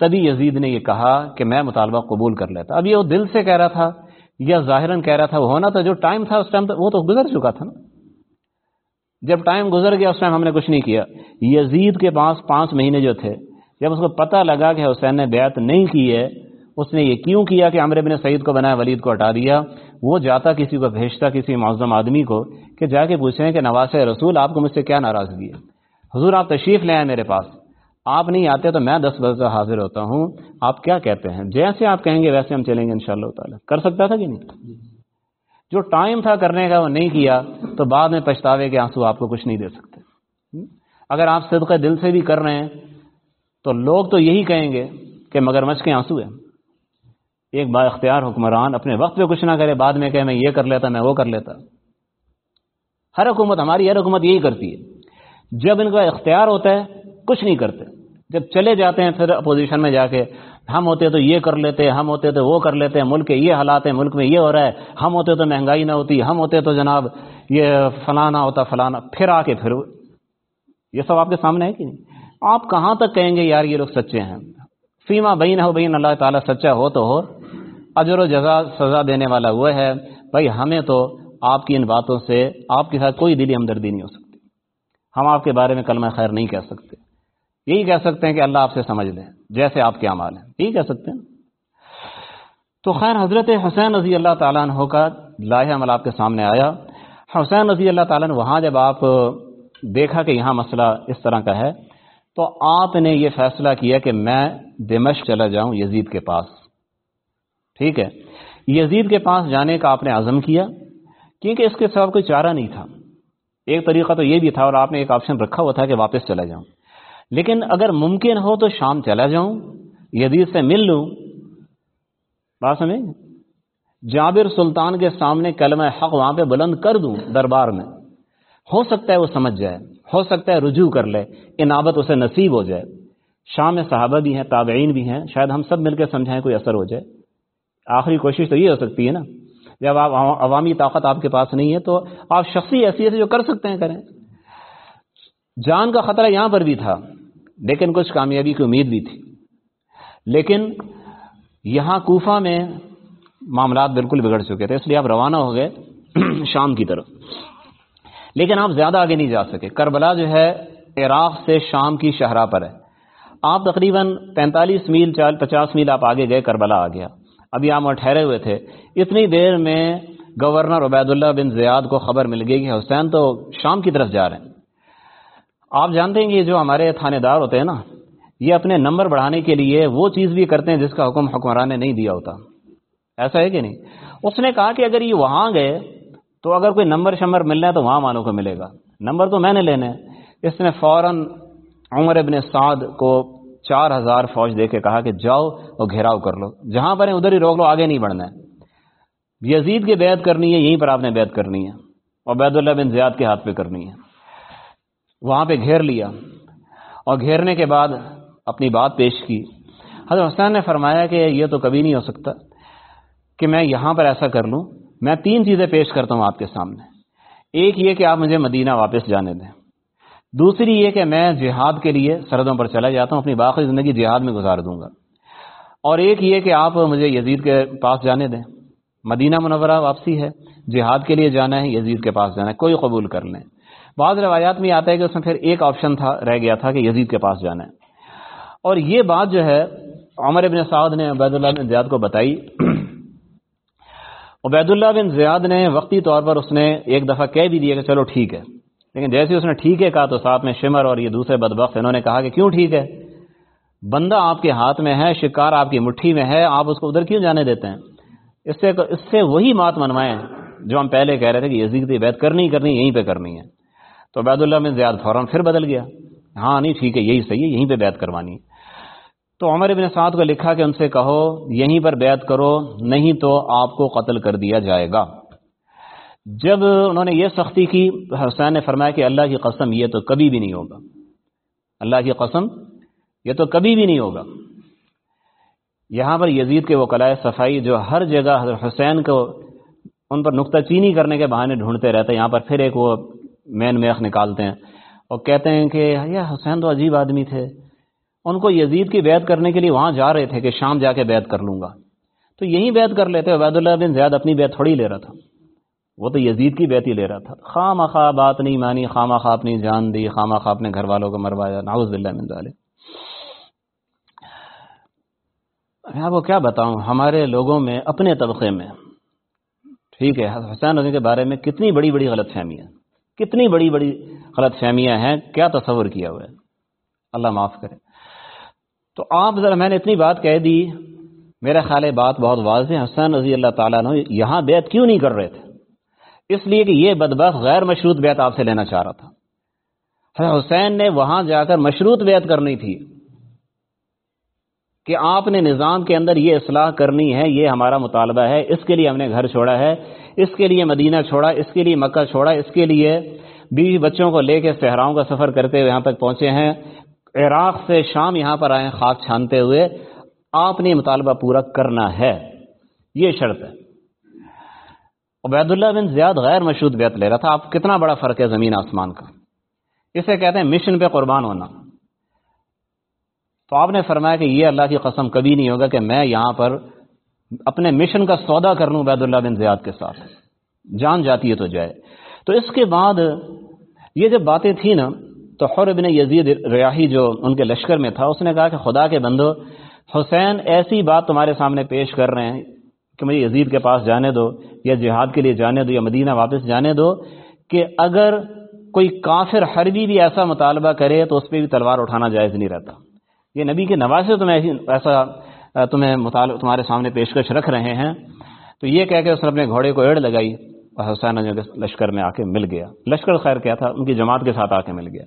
تبھی یزید نے یہ کہا کہ میں مطالبہ قبول کر لیتا۔ اب یہ وہ دل سے کہہ رہا تھا، یا ظاہراً کہہ رہا تھا، وہ ہونا تھا، جو ٹائم تھا اس ٹائم وہ تو گزر چکا تھا نا۔ جب ٹائم گزر گیا، اس ٹائم ہم نے کچھ نہیں کیا۔ یزید کے پاس پانچ مہینے جو تھے، جب اس کو پتہ لگا کہ حسین نے بیعت نہیں کی ہے، اس نے یہ کیوں کیا کہ عمر بن سعید کو بنایا ولید کو ہٹا دیا؟ وہ جاتا کسی کو، بھیجتا کسی معظم آدمی کو کہ جا کے پوچھیں کہ نواز رسول، آپ کو مجھ سے کیا ناراضگی ہے؟ حضور، آپ تشریف لے آئے میرے پاس۔ آپ نہیں آتے تو میں دس بجے حاضر ہوتا ہوں۔ آپ کیا کہتے ہیں؟ جیسے آپ کہیں گے ویسے ہم چلیں گے انشاءاللہ تعالی۔ کر سکتا تھا کہ نہیں؟ جو ٹائم تھا کرنے کا وہ نہیں کیا، تو بعد میں پچھتاوے کے آنسو آپ کو کچھ نہیں دے سکتے۔ اگر آپ صدقہ دل سے بھی کر رہے ہیں، تو لوگ تو یہی کہیں گے کہ مگر مچھ کے آنسو ہے ایک با اختیار حکمران اپنے وقت پہ کچھ نہ کرے، بعد میں کہ میں یہ کر لیتا، میں وہ کر لیتا۔ ہر حکومت، ہماری ہر حکومت یہی کرتی ہے۔ جب ان کا اختیار ہوتا ہے، کچھ نہیں کرتے۔ جب چلے جاتے ہیں، پھر اپوزیشن میں جا کے ہم ہوتے تو یہ کر لیتے، ہم ہوتے تو وہ کر لیتے، ملک کے یہ حالات ہیں، ملک میں یہ ہو رہا ہے۔ ہم ہوتے تو مہنگائی نہ ہوتی، ہم ہوتے تو جناب یہ فلانا ہوتا، فلانا۔ پھر آ کے پھر یہ سب آپ کے سامنے ہے کہ نہیں؟ آپ کہاں تک کہیں گے، یار یہ لوگ سچے ہیں؟ فیما بین ہو بین اللہ تعالیٰ، سچا ہو تو ہو۔ اجر و جزا، سزا دینے والا وہ ہے۔ بھائی ہمیں تو آپ کی ان باتوں سے، آپ کے ساتھ کوئی دلی ہمدردی نہیں ہو سکتی۔ ہم آپ کے بارے میں کلمہ خیر نہیں کہہ سکتے۔ یہی کہہ سکتے ہیں کہ اللہ آپ سے سمجھ لیں، جیسے آپ کے اعمال ہیں۔ یہی کہہ سکتے ہیں۔ تو خیر، حضرت حسین رضی اللہ تعالیٰ عنہ کا لاہ عمل آپ کے سامنے آیا۔ حسین رضی اللہ تعالیٰ نے وہاں جب آپ دیکھا کہ یہاں مسئلہ اس طرح کا ہے، تو آپ نے یہ فیصلہ کیا کہ میں دمشق چلا جاؤں یزید کے پاس۔ ٹھیک ہے۔ یزید کے پاس جانے کا آپ نے عزم کیا، کیونکہ اس کے ساتھ کوئی چارہ نہیں تھا۔ ایک طریقہ تو یہ بھی تھا اور آپ نے ایک آپشن رکھا ہوا تھا کہ واپس چلا جاؤں۔ لیکن اگر ممکن ہو تو شام چلا جاؤں یزید سے مل لوں۔ بات سمجھ جابر سلطان کے سامنے کلمہ حق وہاں پہ بلند کر دوں دربار میں۔ ہو سکتا ہے وہ سمجھ جائے، ہو سکتا ہے رجوع کر لے، انابت اسے نصیب ہو جائے۔ شام میں صحابہ بھی ہیں، تابعین بھی ہیں، شاید ہم سب مل کے سمجھائیں کوئی اثر ہو جائے۔ آخری کوشش تو یہ ہو سکتی ہے نا، جب آپ عوامی طاقت آپ کے پاس نہیں ہے تو آپ شخصی ایسی حیثیت جو کر سکتے ہیں کریں۔ جان کا خطرہ یہاں پر بھی تھا۔ لیکن کچھ کامیابی کی امید بھی تھی۔ لیکن یہاں کوفہ میں معاملات بالکل بگڑ چکے تھے، اس لیے آپ روانہ ہو گئے شام کی طرف۔ لیکن آپ زیادہ آگے نہیں جا سکے۔ کربلا جو ہے، عراق سے شام کی شہرہ پر ہے۔ آپ تقریباً پینتالیس میل، چال، پچاس میل آپ آگے گئے، کربلا آ گیا۔ ابھی آپ وہاں ٹھہرے ہوئے تھے۔ اتنی دیر میں گورنر عبید اللہ بن زیاد کو خبر مل گئی کہ حسین تو شام کی طرف جا رہے ہیں۔ آپ جانتے ہیں کہ جو ہمارے تھانے دار ہوتے ہیں نا، یہ اپنے نمبر بڑھانے کے لیے وہ چیز بھی کرتے ہیں جس کا حکم حکمران نے نہیں دیا ہوتا۔ ایسا ہے کہ نہیں؟ اس نے کہا کہ اگر یہ وہاں گئے تو اگر کوئی نمبر شمبر ملنا ہے تو وہاں والوں کو ملے گا۔ نمبر تو میں نے لینے۔ اس نے فوراً عمر ابن سعد کو چار ہزار فوج دے کے کہا کہ جاؤ اور گھیراؤ کر لو۔ جہاں پر ہیں، ادھر ہی روک لو، آگے نہیں بڑھنا ہے۔ یزید کی بیعت کرنی ہے، یہیں پر آپ نے بیعت کرنی ہے۔ اور بید اللہ بن زیاد کے ہاتھ پہ کرنی ہے۔ وہاں پہ گھیر لیا اور گھیرنے کے بعد اپنی بات پیش کی۔ حضرت حسین نے فرمایا کہ یہ تو کبھی نہیں ہو سکتا کہ میں یہاں پر ایسا کر لوں۔ میں تین چیزیں پیش کرتا ہوں آپ کے سامنے۔ ایک یہ کہ آپ مجھے مدینہ واپس جانے دیں۔ دوسری یہ کہ میں جہاد کے لیے سرحدوں پر چلا جاتا ہوں، اپنی باقی زندگی جہاد میں گزار دوں گا۔ اور ایک یہ کہ آپ مجھے یزید کے پاس جانے دیں۔ مدینہ منورہ واپسی ہے، جہاد کے لیے جانا ہے، یزید کے پاس جانا ہے، کوئی قبول کر لیں۔ بعض روایات میں آتا ہے کہ اس میں پھر ایک آپشن تھا، رہ گیا تھا کہ یزید کے پاس جانا ہے۔ اور یہ بات جو ہے، عمر ابن سعد نے عبید اللہ بن زیاد کو بتائی۔ عبید اللہ بن زیاد نے وقتی طور پر اس نے ایک دفعہ کہہ بھی دیا کہ چلو ٹھیک ہے۔ لیکن جیسے اس نے ٹھیک ہے کہا تو ساتھ میں شمر اور یہ دوسرے بدبخت انہوں نے کہا کہ کیوں ٹھیک ہے؟ بندہ آپ کے ہاتھ میں ہے، شکار آپ کی مٹھی میں ہے، آپ اس کو ادھر کیوں جانے دیتے ہیں؟ اس سے اس سے وہی بات منوائیں جو ہم پہلے کہہ رہے تھے کہ یزید کی بیت کرنی کرنی یہیں پہ کرنی ہے۔ تو عبید اللہ میں زیاد فوراً پھر بدل گیا۔ ہاں نہیں، ٹھیک ہے، یہی صحیح ہے، یہیں پہ بیت کروانی۔ ہے تو عمر ابن سعد کو لکھا کہ ان سے کہو، یہیں پر بیعت کرو، نہیں تو آپ کو قتل کر دیا جائے گا۔ جب انہوں نے یہ سختی کی، حسین نے فرمایا کہ اللہ کی قسم، یہ تو کبھی بھی نہیں ہوگا۔ اللہ کی قسم، یہ تو کبھی بھی نہیں ہوگا۔ یہاں پر یزید کے وہ کلائے صفائی جو ہر جگہ حضرت حسین کو ان پر نقطہ چینی کرنے کے بہانے ڈھونڈتے رہتے، یہاں پر پھر ایک وہ مین میخ نکالتے ہیں اور کہتے ہیں کہ یہ حسین تو عجیب آدمی تھے۔ ان کو یزید کی بیعت کرنے کے لیے وہاں جا رہے تھے کہ شام جا کے بیعت کر لوں گا۔ تو یہی بیعت کر لیتے عبید اللہ بن زیاد اپنی بیعت تھوڑی لے رہا تھا۔ وہ تو یزید کی بیعت ہی لے رہا تھا۔ خام خواہ بات نہیں مانی خام خواہ اپنی جان دی خام خواہ اپنے گھر والوں کو مروایا۔ ناؤز باللہ من ذالک۔ میں آپ کو کیا بتاؤں، ہمارے لوگوں میں، اپنے طبقے میں، ٹھیک ہے، حسین رضی کے بارے میں کتنی بڑی بڑی غلط فہمیاں۔ کتنی بڑی بڑی غلط فہمیاں ہیں، کیا تصور کیا ہوا ہے؟ اللہ معاف کرے۔ تو آپ ذرا میں نے اتنی بات کہہ دی میرا خیال ہے بات بہت واضح حسین رضی اللہ تعالیٰ نے یہاں بیعت کیوں نہیں کر رہے تھے؟ اس لیے کہ یہ بدبخ غیر مشروط بیعت آپ سے لینا چاہ رہا تھا۔ حسین نے وہاں جا کر مشروط بیعت کرنی تھی کہ آپ نے نظام کے اندر یہ اصلاح کرنی ہے، یہ ہمارا مطالبہ ہے، اس کے لیے ہم نے گھر چھوڑا ہے اس کے لیے مدینہ چھوڑا، اس کے لیے مکہ چھوڑا، اس کے لیے بیوی بچوں کو لے کے صحراؤں کا سفر کرتے ہوئے یہاں تک پہنچے ہیں۔ عراق سے شام یہاں پر آئے ہیں خاک چھانتے ہوئے۔ آپ نے مطالبہ پورا کرنا ہے۔ یہ شرط ہے۔ عبید اللہ بن زیاد غیر مشہور بیت لے رہا تھا۔ آپ کتنا بڑا فرق ہے زمین آسمان کا۔ اسے کہتے ہیں مشن پہ قربان ہونا۔ تو آپ نے فرمایا کہ یہ اللہ کی قسم کبھی نہیں ہوگا کہ میں یہاں پر اپنے مشن کا سودا کر لوں عبید اللہ بن زیاد کے ساتھ۔ جان جاتی ہے تو جائے۔ تو اس کے بعد یہ جب باتیں تھیں نا، تو حر ابن یزید ریاحی جو ان کے لشکر میں تھا، اس نے کہا کہ خدا کے بندو، حسین ایسی بات تمہارے سامنے پیش کر رہے ہیں کہ مجھے یزید کے پاس جانے دو، یا جہاد کے لیے جانے دو، یا مدینہ واپس جانے دو کہ اگر کوئی کافر حربی بھی ایسا مطالبہ کرے تو اس پہ بھی تلوار اٹھانا جائز نہیں رہتا۔ یہ نبی کے نوازے تمہیں ایسا تمہیں تمہارے سامنے پیشکش رکھ رہے ہیں۔ تو یہ کہہ کے اس نے اپنے گھوڑے کو ایڑ لگائی اور حسین لشکر میں آ کے مل گیا۔ لشکر خیر کیا تھا؟ ان کی جماعت کے ساتھ آ کے مل گیا۔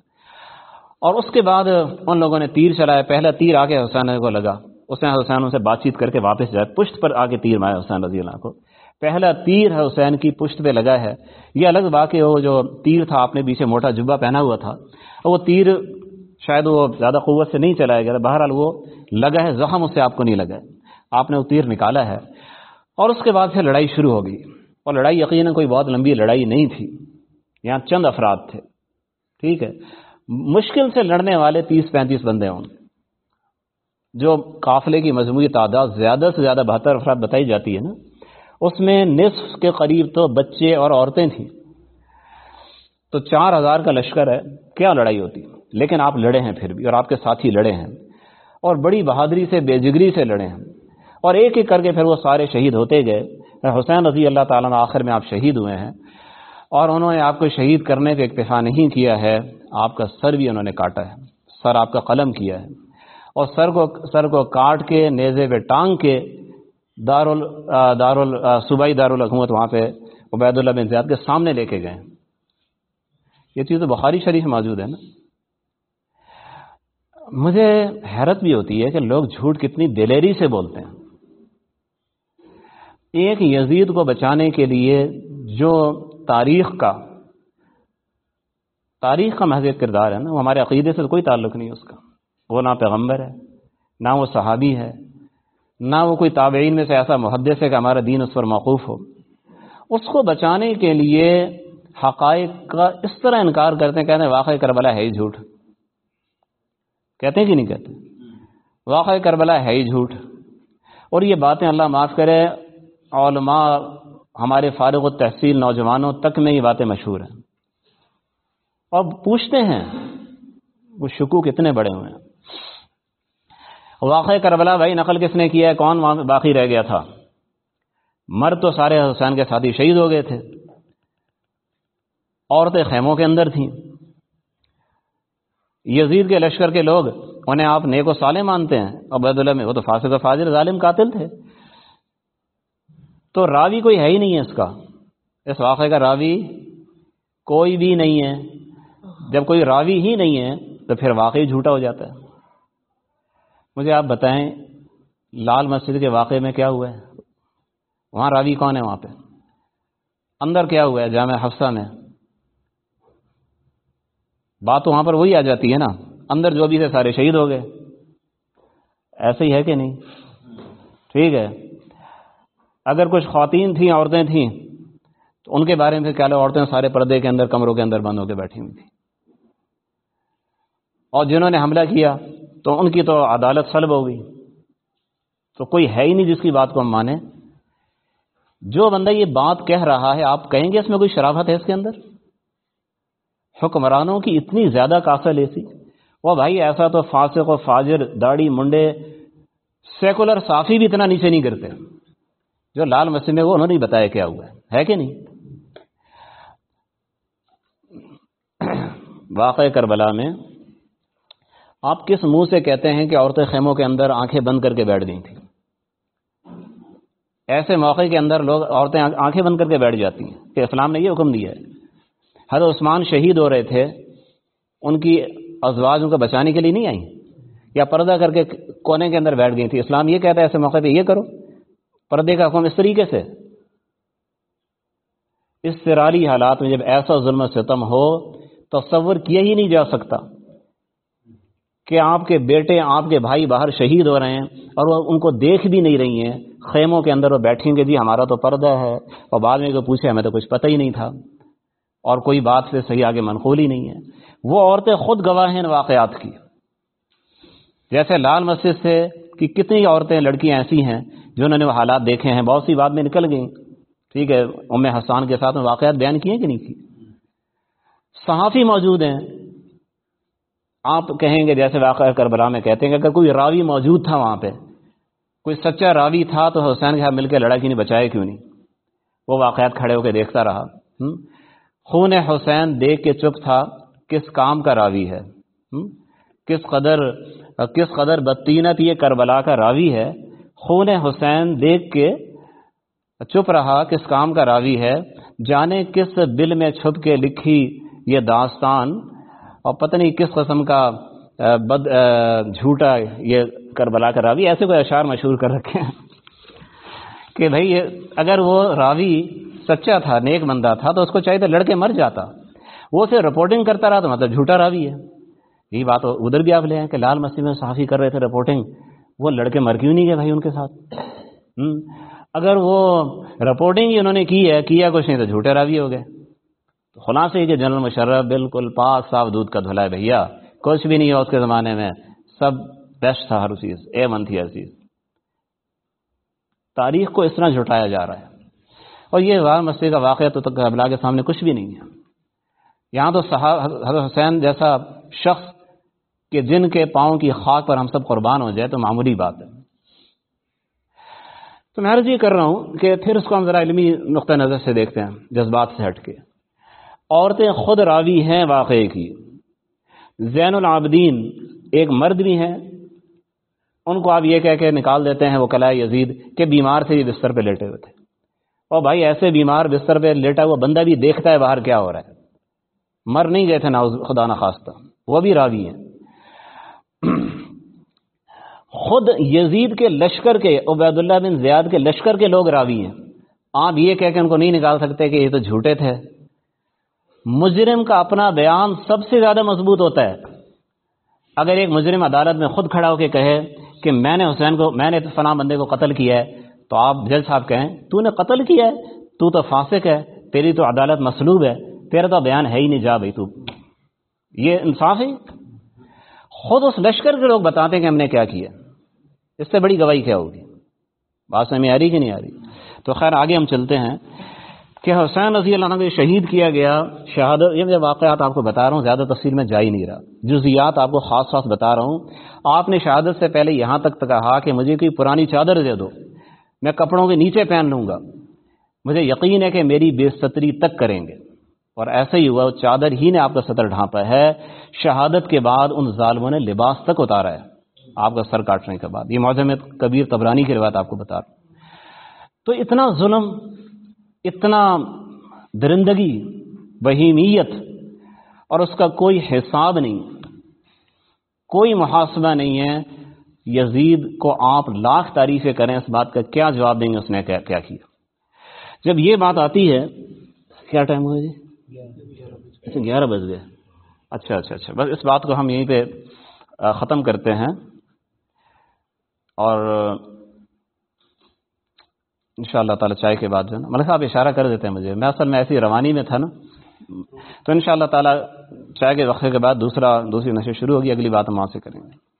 اور اس کے بعد ان لوگوں نے تیر چلایا پہلا تیر آ کے حسین کو لگا۔ اس نے حسین سے بات چیت کر کے واپس جائے۔ پشت پر آ کے تیر مارا حسین رضی اللہ کو۔ پہلا تیر حسین کی پشت پہ لگا ہے۔ یہ الگ واقع ہو جو تیر تھا، آپ نے پیچھے موٹا جبا پہنا ہوا تھا۔ وہ تیر شاید وہ زیادہ قوت سے نہیں چلایا گیا تھا بہرحال وہ لگا ہے، زخم اس سے آپ کو نہیں لگا ہے۔ آپ نے وہ تیر نکالا ہے۔ اور اس کے بعد پھر لڑائی شروع ہو گئی۔ اور لڑائی یقیناً کوئی بہت لمبی لڑائی نہیں تھی۔ یہاں چند افراد تھے۔ ٹھیک ہے۔ مشکل سے لڑنے والے تیس پینتیس بندے ہوں جو قافلے کی مجموعی تعداد زیادہ سے زیادہ بہتر افراد بتائی جاتی ہے نا، اس میں نصف کے قریب تو بچے اور عورتیں تھیں۔ تو چار ہزار کا لشکر ہے۔ کیا لڑائی ہوتی؟ لیکن آپ لڑے ہیں پھر بھی اور آپ کے ساتھی لڑے ہیں اور بڑی بہادری سے، بے جگری سے لڑے ہیں اور ایک ایک کر کے پھر وہ سارے شہید ہوتے گئے۔ حسین رضی اللہ تعالیٰ آخر میں آپ شہید ہوئے ہیں اور انہوں نے آپ کو شہید کرنے کا اکتفا نہیں کیا ہے، آپ کا سر بھی انہوں نے کاٹا ہے، سر آپ کا قلم کیا ہے اور سر کو سر کو کاٹ کے، نیزے پہ ٹانگ کے دار دار صوبائی دارالحکومت وہاں پہ عبید اللہ بن زیاد کے سامنے لے کے گئے۔ یہ چیز تو بخاری شریف موجود ہے نا۔ مجھے حیرت بھی ہوتی ہے کہ لوگ جھوٹ کتنی دلیری سے بولتے ہیں۔ ایک یزید کو بچانے کے لیے جو تاریخ کا تاریخ کا محض کردار ہے نا، وہ ہمارے عقیدے سے کوئی تعلق نہیں اس کا۔ وہ نہ پیغمبر ہے، نہ وہ صحابی ہے، نہ وہ کوئی تابعین میں سے ایسا محدث ہے کہ ہمارا دین اس پر موقوف ہو۔ اس کو بچانے کے لیے حقائق کا اس طرح انکار کرتے ہیں کہتے ہیں واقع کربلا ہے ہی جھوٹ۔ کہتے ہیں کہ نہیں کہتے؟ واقع کربلا ہے ہی جھوٹ۔ اور یہ باتیں اللہ معاف کرے، علماء ہمارے فارغ و تحصیل نوجوانوں تک میں یہ باتیں مشہور ہیں۔ اور پوچھتے ہیں، وہ شکو کتنے بڑے ہوئے ہیں۔ واقع کربلا بھائی نقل کس نے کیا ہے؟ کون باقی رہ گیا تھا؟ مر تو سارے حسین کے ساتھی شہید ہو گئے تھے۔ عورتیں خیموں کے اندر تھیں۔ یزید کے لشکر کے لوگ انہیں آپ نیک و سالے مانتے ہیں۔ عبداللہ میں وہ تو فاسق و فاضر ظالم، قاتل تھے۔ تو راوی کوئی ہے ہی نہیں ہے اس کا۔ اس واقعے کا راوی کوئی بھی نہیں ہے۔ جب کوئی راوی ہی نہیں ہے تو پھر واقعی جھوٹا ہو جاتا ہے۔ مجھے آپ بتائیں، لال مسجد کے واقعے میں کیا ہوا ہے؟ وہاں راوی کون ہے وہاں پہ؟ اندر کیا ہوا ہے؟ جامع حفصہ میں۔ بات وہاں پر وہی آ جاتی ہے نا۔ اندر جو بھی تھے سارے شہید ہو گئے۔ ایسے ہی ہے کہ نہیں؟ ٹھیک ہے۔ اگر کچھ خواتین تھیں، عورتیں تھیں، تو ان کے بارے میں کیا لو عورتیں سارے پردے کے اندر، کمروں کے اندر بند ہو کے بیٹھی ہوئی تھیں۔ اور جنہوں نے حملہ کیا، تو ان کی تو عدالت سلب ہو گئی۔ تو کوئی ہے ہی نہیں جس کی بات کو ہم مانیں۔ جو بندہ یہ بات کہہ رہا ہے، آپ کہیں گے اس میں کوئی شرافت ہے اس کے اندر؟ حکمرانوں کی اتنی زیادہ کاسل ایسی وہ بھائی، ایسا تو فاسق و فاجر، داڑھی، منڈے، سیکولر صافی بھی اتنا نیچے نہیں کرتے جو لال مسجد میں وہ انہوں نے بتایا کیا ہوا ہے۔ کہ نہیں؟ واقع کربلا میں آپ کس منہ سے کہتے ہیں کہ عورتیں خیموں کے اندر آنکھیں بند کر کے بیٹھ گئی تھیں؟ ایسے موقع کے اندر لوگ عورتیں آنکھیں بند کر کے بیٹھ جاتی ہیں کہ اسلام نے یہ حکم دیا ہے۔ حضرت عثمان شہید ہو رہے تھے، ان کی ازواج ان کو بچانے کے لیے نہیں آئیں؟ یا پردہ کر کے کونے کے اندر بیٹھ گئی تھی؟ اسلام یہ کہتا ہے ایسے موقع پہ یہ کرو۔ پردے کا حکم اس طریقے سے۔ اس سراری حالات میں جب ایسا ظلم ستم ہو، تصور کیا ہی نہیں جا سکتا کہ آپ کے بیٹے، آپ کے بھائی باہر شہید ہو رہے ہیں اور وہ ان کو دیکھ بھی نہیں رہی ہیں۔ خیموں کے اندر وہ بیٹھیں گے جی ہمارا تو پردہ ہے۔ اور بعد میں کوئی پوچھے، ہمیں تو کچھ پتہ ہی نہیں تھا۔ اور کوئی بات سے صحیح آگے منقول ہی نہیں ہے۔ وہ عورتیں خود گواہ ہیں واقعات کی۔ جیسے لال مسجد سے کہ کتنی عورتیں، لڑکیاں ایسی ہیں جنہوں نے وہ حالات دیکھے ہیں، بہت سی بات میں نکل گئیں۔ ٹھیک ہے، ام حسان کے ساتھ میں واقعات بیان کیے کہ نہیں کی؟ صحافی موجود ہیں۔ آپ کہیں گے، جیسے واقعہ کربلا میں کہتے ہیں کہ اگر کوئی راوی موجود تھا وہاں پہ، کوئی سچا راوی تھا تو حسین کے ساتھ مل کے لڑائی کیوں نہیں بچائے کیوں نہیں؟ وہ واقعات کھڑے ہو کے دیکھتا رہا۔ خون حسین دیکھ کے چپ تھا، کس کام کا راوی ہے؟ کس قدر کس قدر بدتینت یہ کربلا کا راوی ہے؟ خون حسین دیکھ کے چپ رہا، کس کام کا راوی ہے؟ جانے کس دل میں چھپ کے لکھی یہ داستان؟ اور پتہ نہیں کس قسم کا بد جھوٹا یہ کربلا کا راوی؟ ایسے کوئی اشعار مشہور کر رکھے ہیں۔ کہ بھائی اگر وہ راوی سچا تھا، نیک بندہ تھا، تو اس کو چاہیے تھا لڑکے مر جاتا۔ وہ اسے رپورٹنگ کرتا رہا تو مطلب جھوٹا راوی ہے۔ یہی بات ادھر بھی آپ لے ہیں کہ لال مسجد میں صحافی کر رہے تھے رپورٹنگ وہ لڑکے مر کیوں نہیں گئے بھائی ان کے ساتھ؟ اگر وہ رپورٹنگ ہی انہوں نے کی ہے، کیا کچھ نہیں تو جھوٹے راوی ہو گئے۔ تو خلاصے کہ جنرل مشرف بالکل پاک صاف دودھ کا دھلا ہے بھیا۔ کچھ بھی نہیں ہوا اس کے زمانے میں۔ سب بیسٹ تھا ہر چیز اے من تھی ہر چیز۔ تاریخ کو اس طرح جھٹایا جا رہا ہے۔ اور یہ غار مسجد کا واقعہ تو تک ابلا کے سامنے کچھ بھی نہیں ہے۔ یہاں تو حضرت حسین جیسا شخص کہ جن کے پاؤں کی خاک پر ہم سب قربان ہو جائے تو معمولی بات ہے۔ تو میں عرض یہ کر رہا ہوں کہ پھر اس کو ہم ذرا علمی نقطۂ نظر سے دیکھتے ہیں، جذبات سے ہٹ کے۔ عورتیں خود راوی ہیں واقعے کی۔ زین العابدین ایک مرد بھی ہیں۔ ان کو آپ یہ کہہ کے نکال دیتے ہیں وہ کلائے یزید کہ بیمار سے بھی بستر پہ لیٹے ہوئے تھے۔ اور بھائی ایسے بیمار بستر پہ لیٹا ہوا بندہ بھی دیکھتا ہے باہر کیا ہو رہا ہے۔ مر نہیں گئے تھے نا خدا نخواستہ۔ وہ بھی راوی ہیں۔ خود یزید کے لشکر کے عبید اللہ بن زیاد کے لشکر کے لوگ راوی ہیں۔ آپ یہ کہہ کے ان کو نہیں نکال سکتے کہ یہ تو جھوٹے تھے۔ مجرم کا اپنا بیان سب سے زیادہ مضبوط ہوتا ہے۔ اگر ایک مجرم عدالت میں خود کھڑا ہو کے کہے کہ میں نے حسین کو میں نے فلاں بندے کو قتل کیا ہے، تو آپ جج صاحب کہیں، تو نے قتل کیا ہے، تو تو فاسق ہے، تیری تو عدالت مسلوب ہے، تیرا تو بیان ہے ہی نہیں، جا بھائی تو۔ یہ انصاف ہے؟ خود اس لشکر کے لوگ بتاتے ہیں کہ ہم نے کیا کیا۔ اس سے بڑی گواہی کیا ہوگی؟ بات سمجھ آ رہی کہ نہیں آ رہی؟ تو خیر آگے ہم چلتے ہیں۔ کہ حسین رضی اللہ عنہ کو شہید کیا گیا، شہادت، یہ واقعات آپ کو بتا رہا ہوں، زیادہ تفصیل میں جا ہی نہیں رہا۔ جزیات آپ کو خاص خاص بتا رہا ہوں۔ آپ نے شہادت سے پہلے یہاں تک کہا کہ مجھے کوئی پرانی چادر دے دو، میں کپڑوں کے نیچے پہن لوں گا۔ مجھے یقین ہے کہ میری بے ستری تک کریں گے۔ اور ایسا ہی ہوا، چادر ہی نے آپ کا سطر ڈھانپا ہے۔ شہادت کے بعد ان ظالموں نے لباس تک اتارا ہے۔ آپ کا سر کاٹنے کے بعد۔ یہ موجود کبیر تبرانی کی روایت آپ کو بتا رہا ہوں۔ تو اتنا ظلم اتنا درندگی، بہیمیت اور اس کا کوئی حساب نہیں۔ کوئی محاسبہ نہیں ہے۔ یزید کو آپ لاکھ تعریفیں کریں اس بات کا کیا جواب دیں گے اس نے کیا کیا جب یہ بات آتی ہے، کیا ٹائم ہوا جی؟ اچھا گیارہ بج گئے۔ اچھا اچھا اچھا۔ بس اس بات کو ہم یہیں پہ ختم کرتے ہیں۔ اور ان شاء اللہ تعالیٰ چائے کے بعد جو ہے نا۔ ملک صاحب اشارہ کر دیتے ہیں مجھے۔ میں اصل میں ایسی روانی میں تھا نا۔ تو ان شاء اللہ تعالیٰ چائے کے وقفے کے بعد دوسرا، دوسری نشے شروع ہوگی۔ اگلی بات ہم وہاں سے کریں گے۔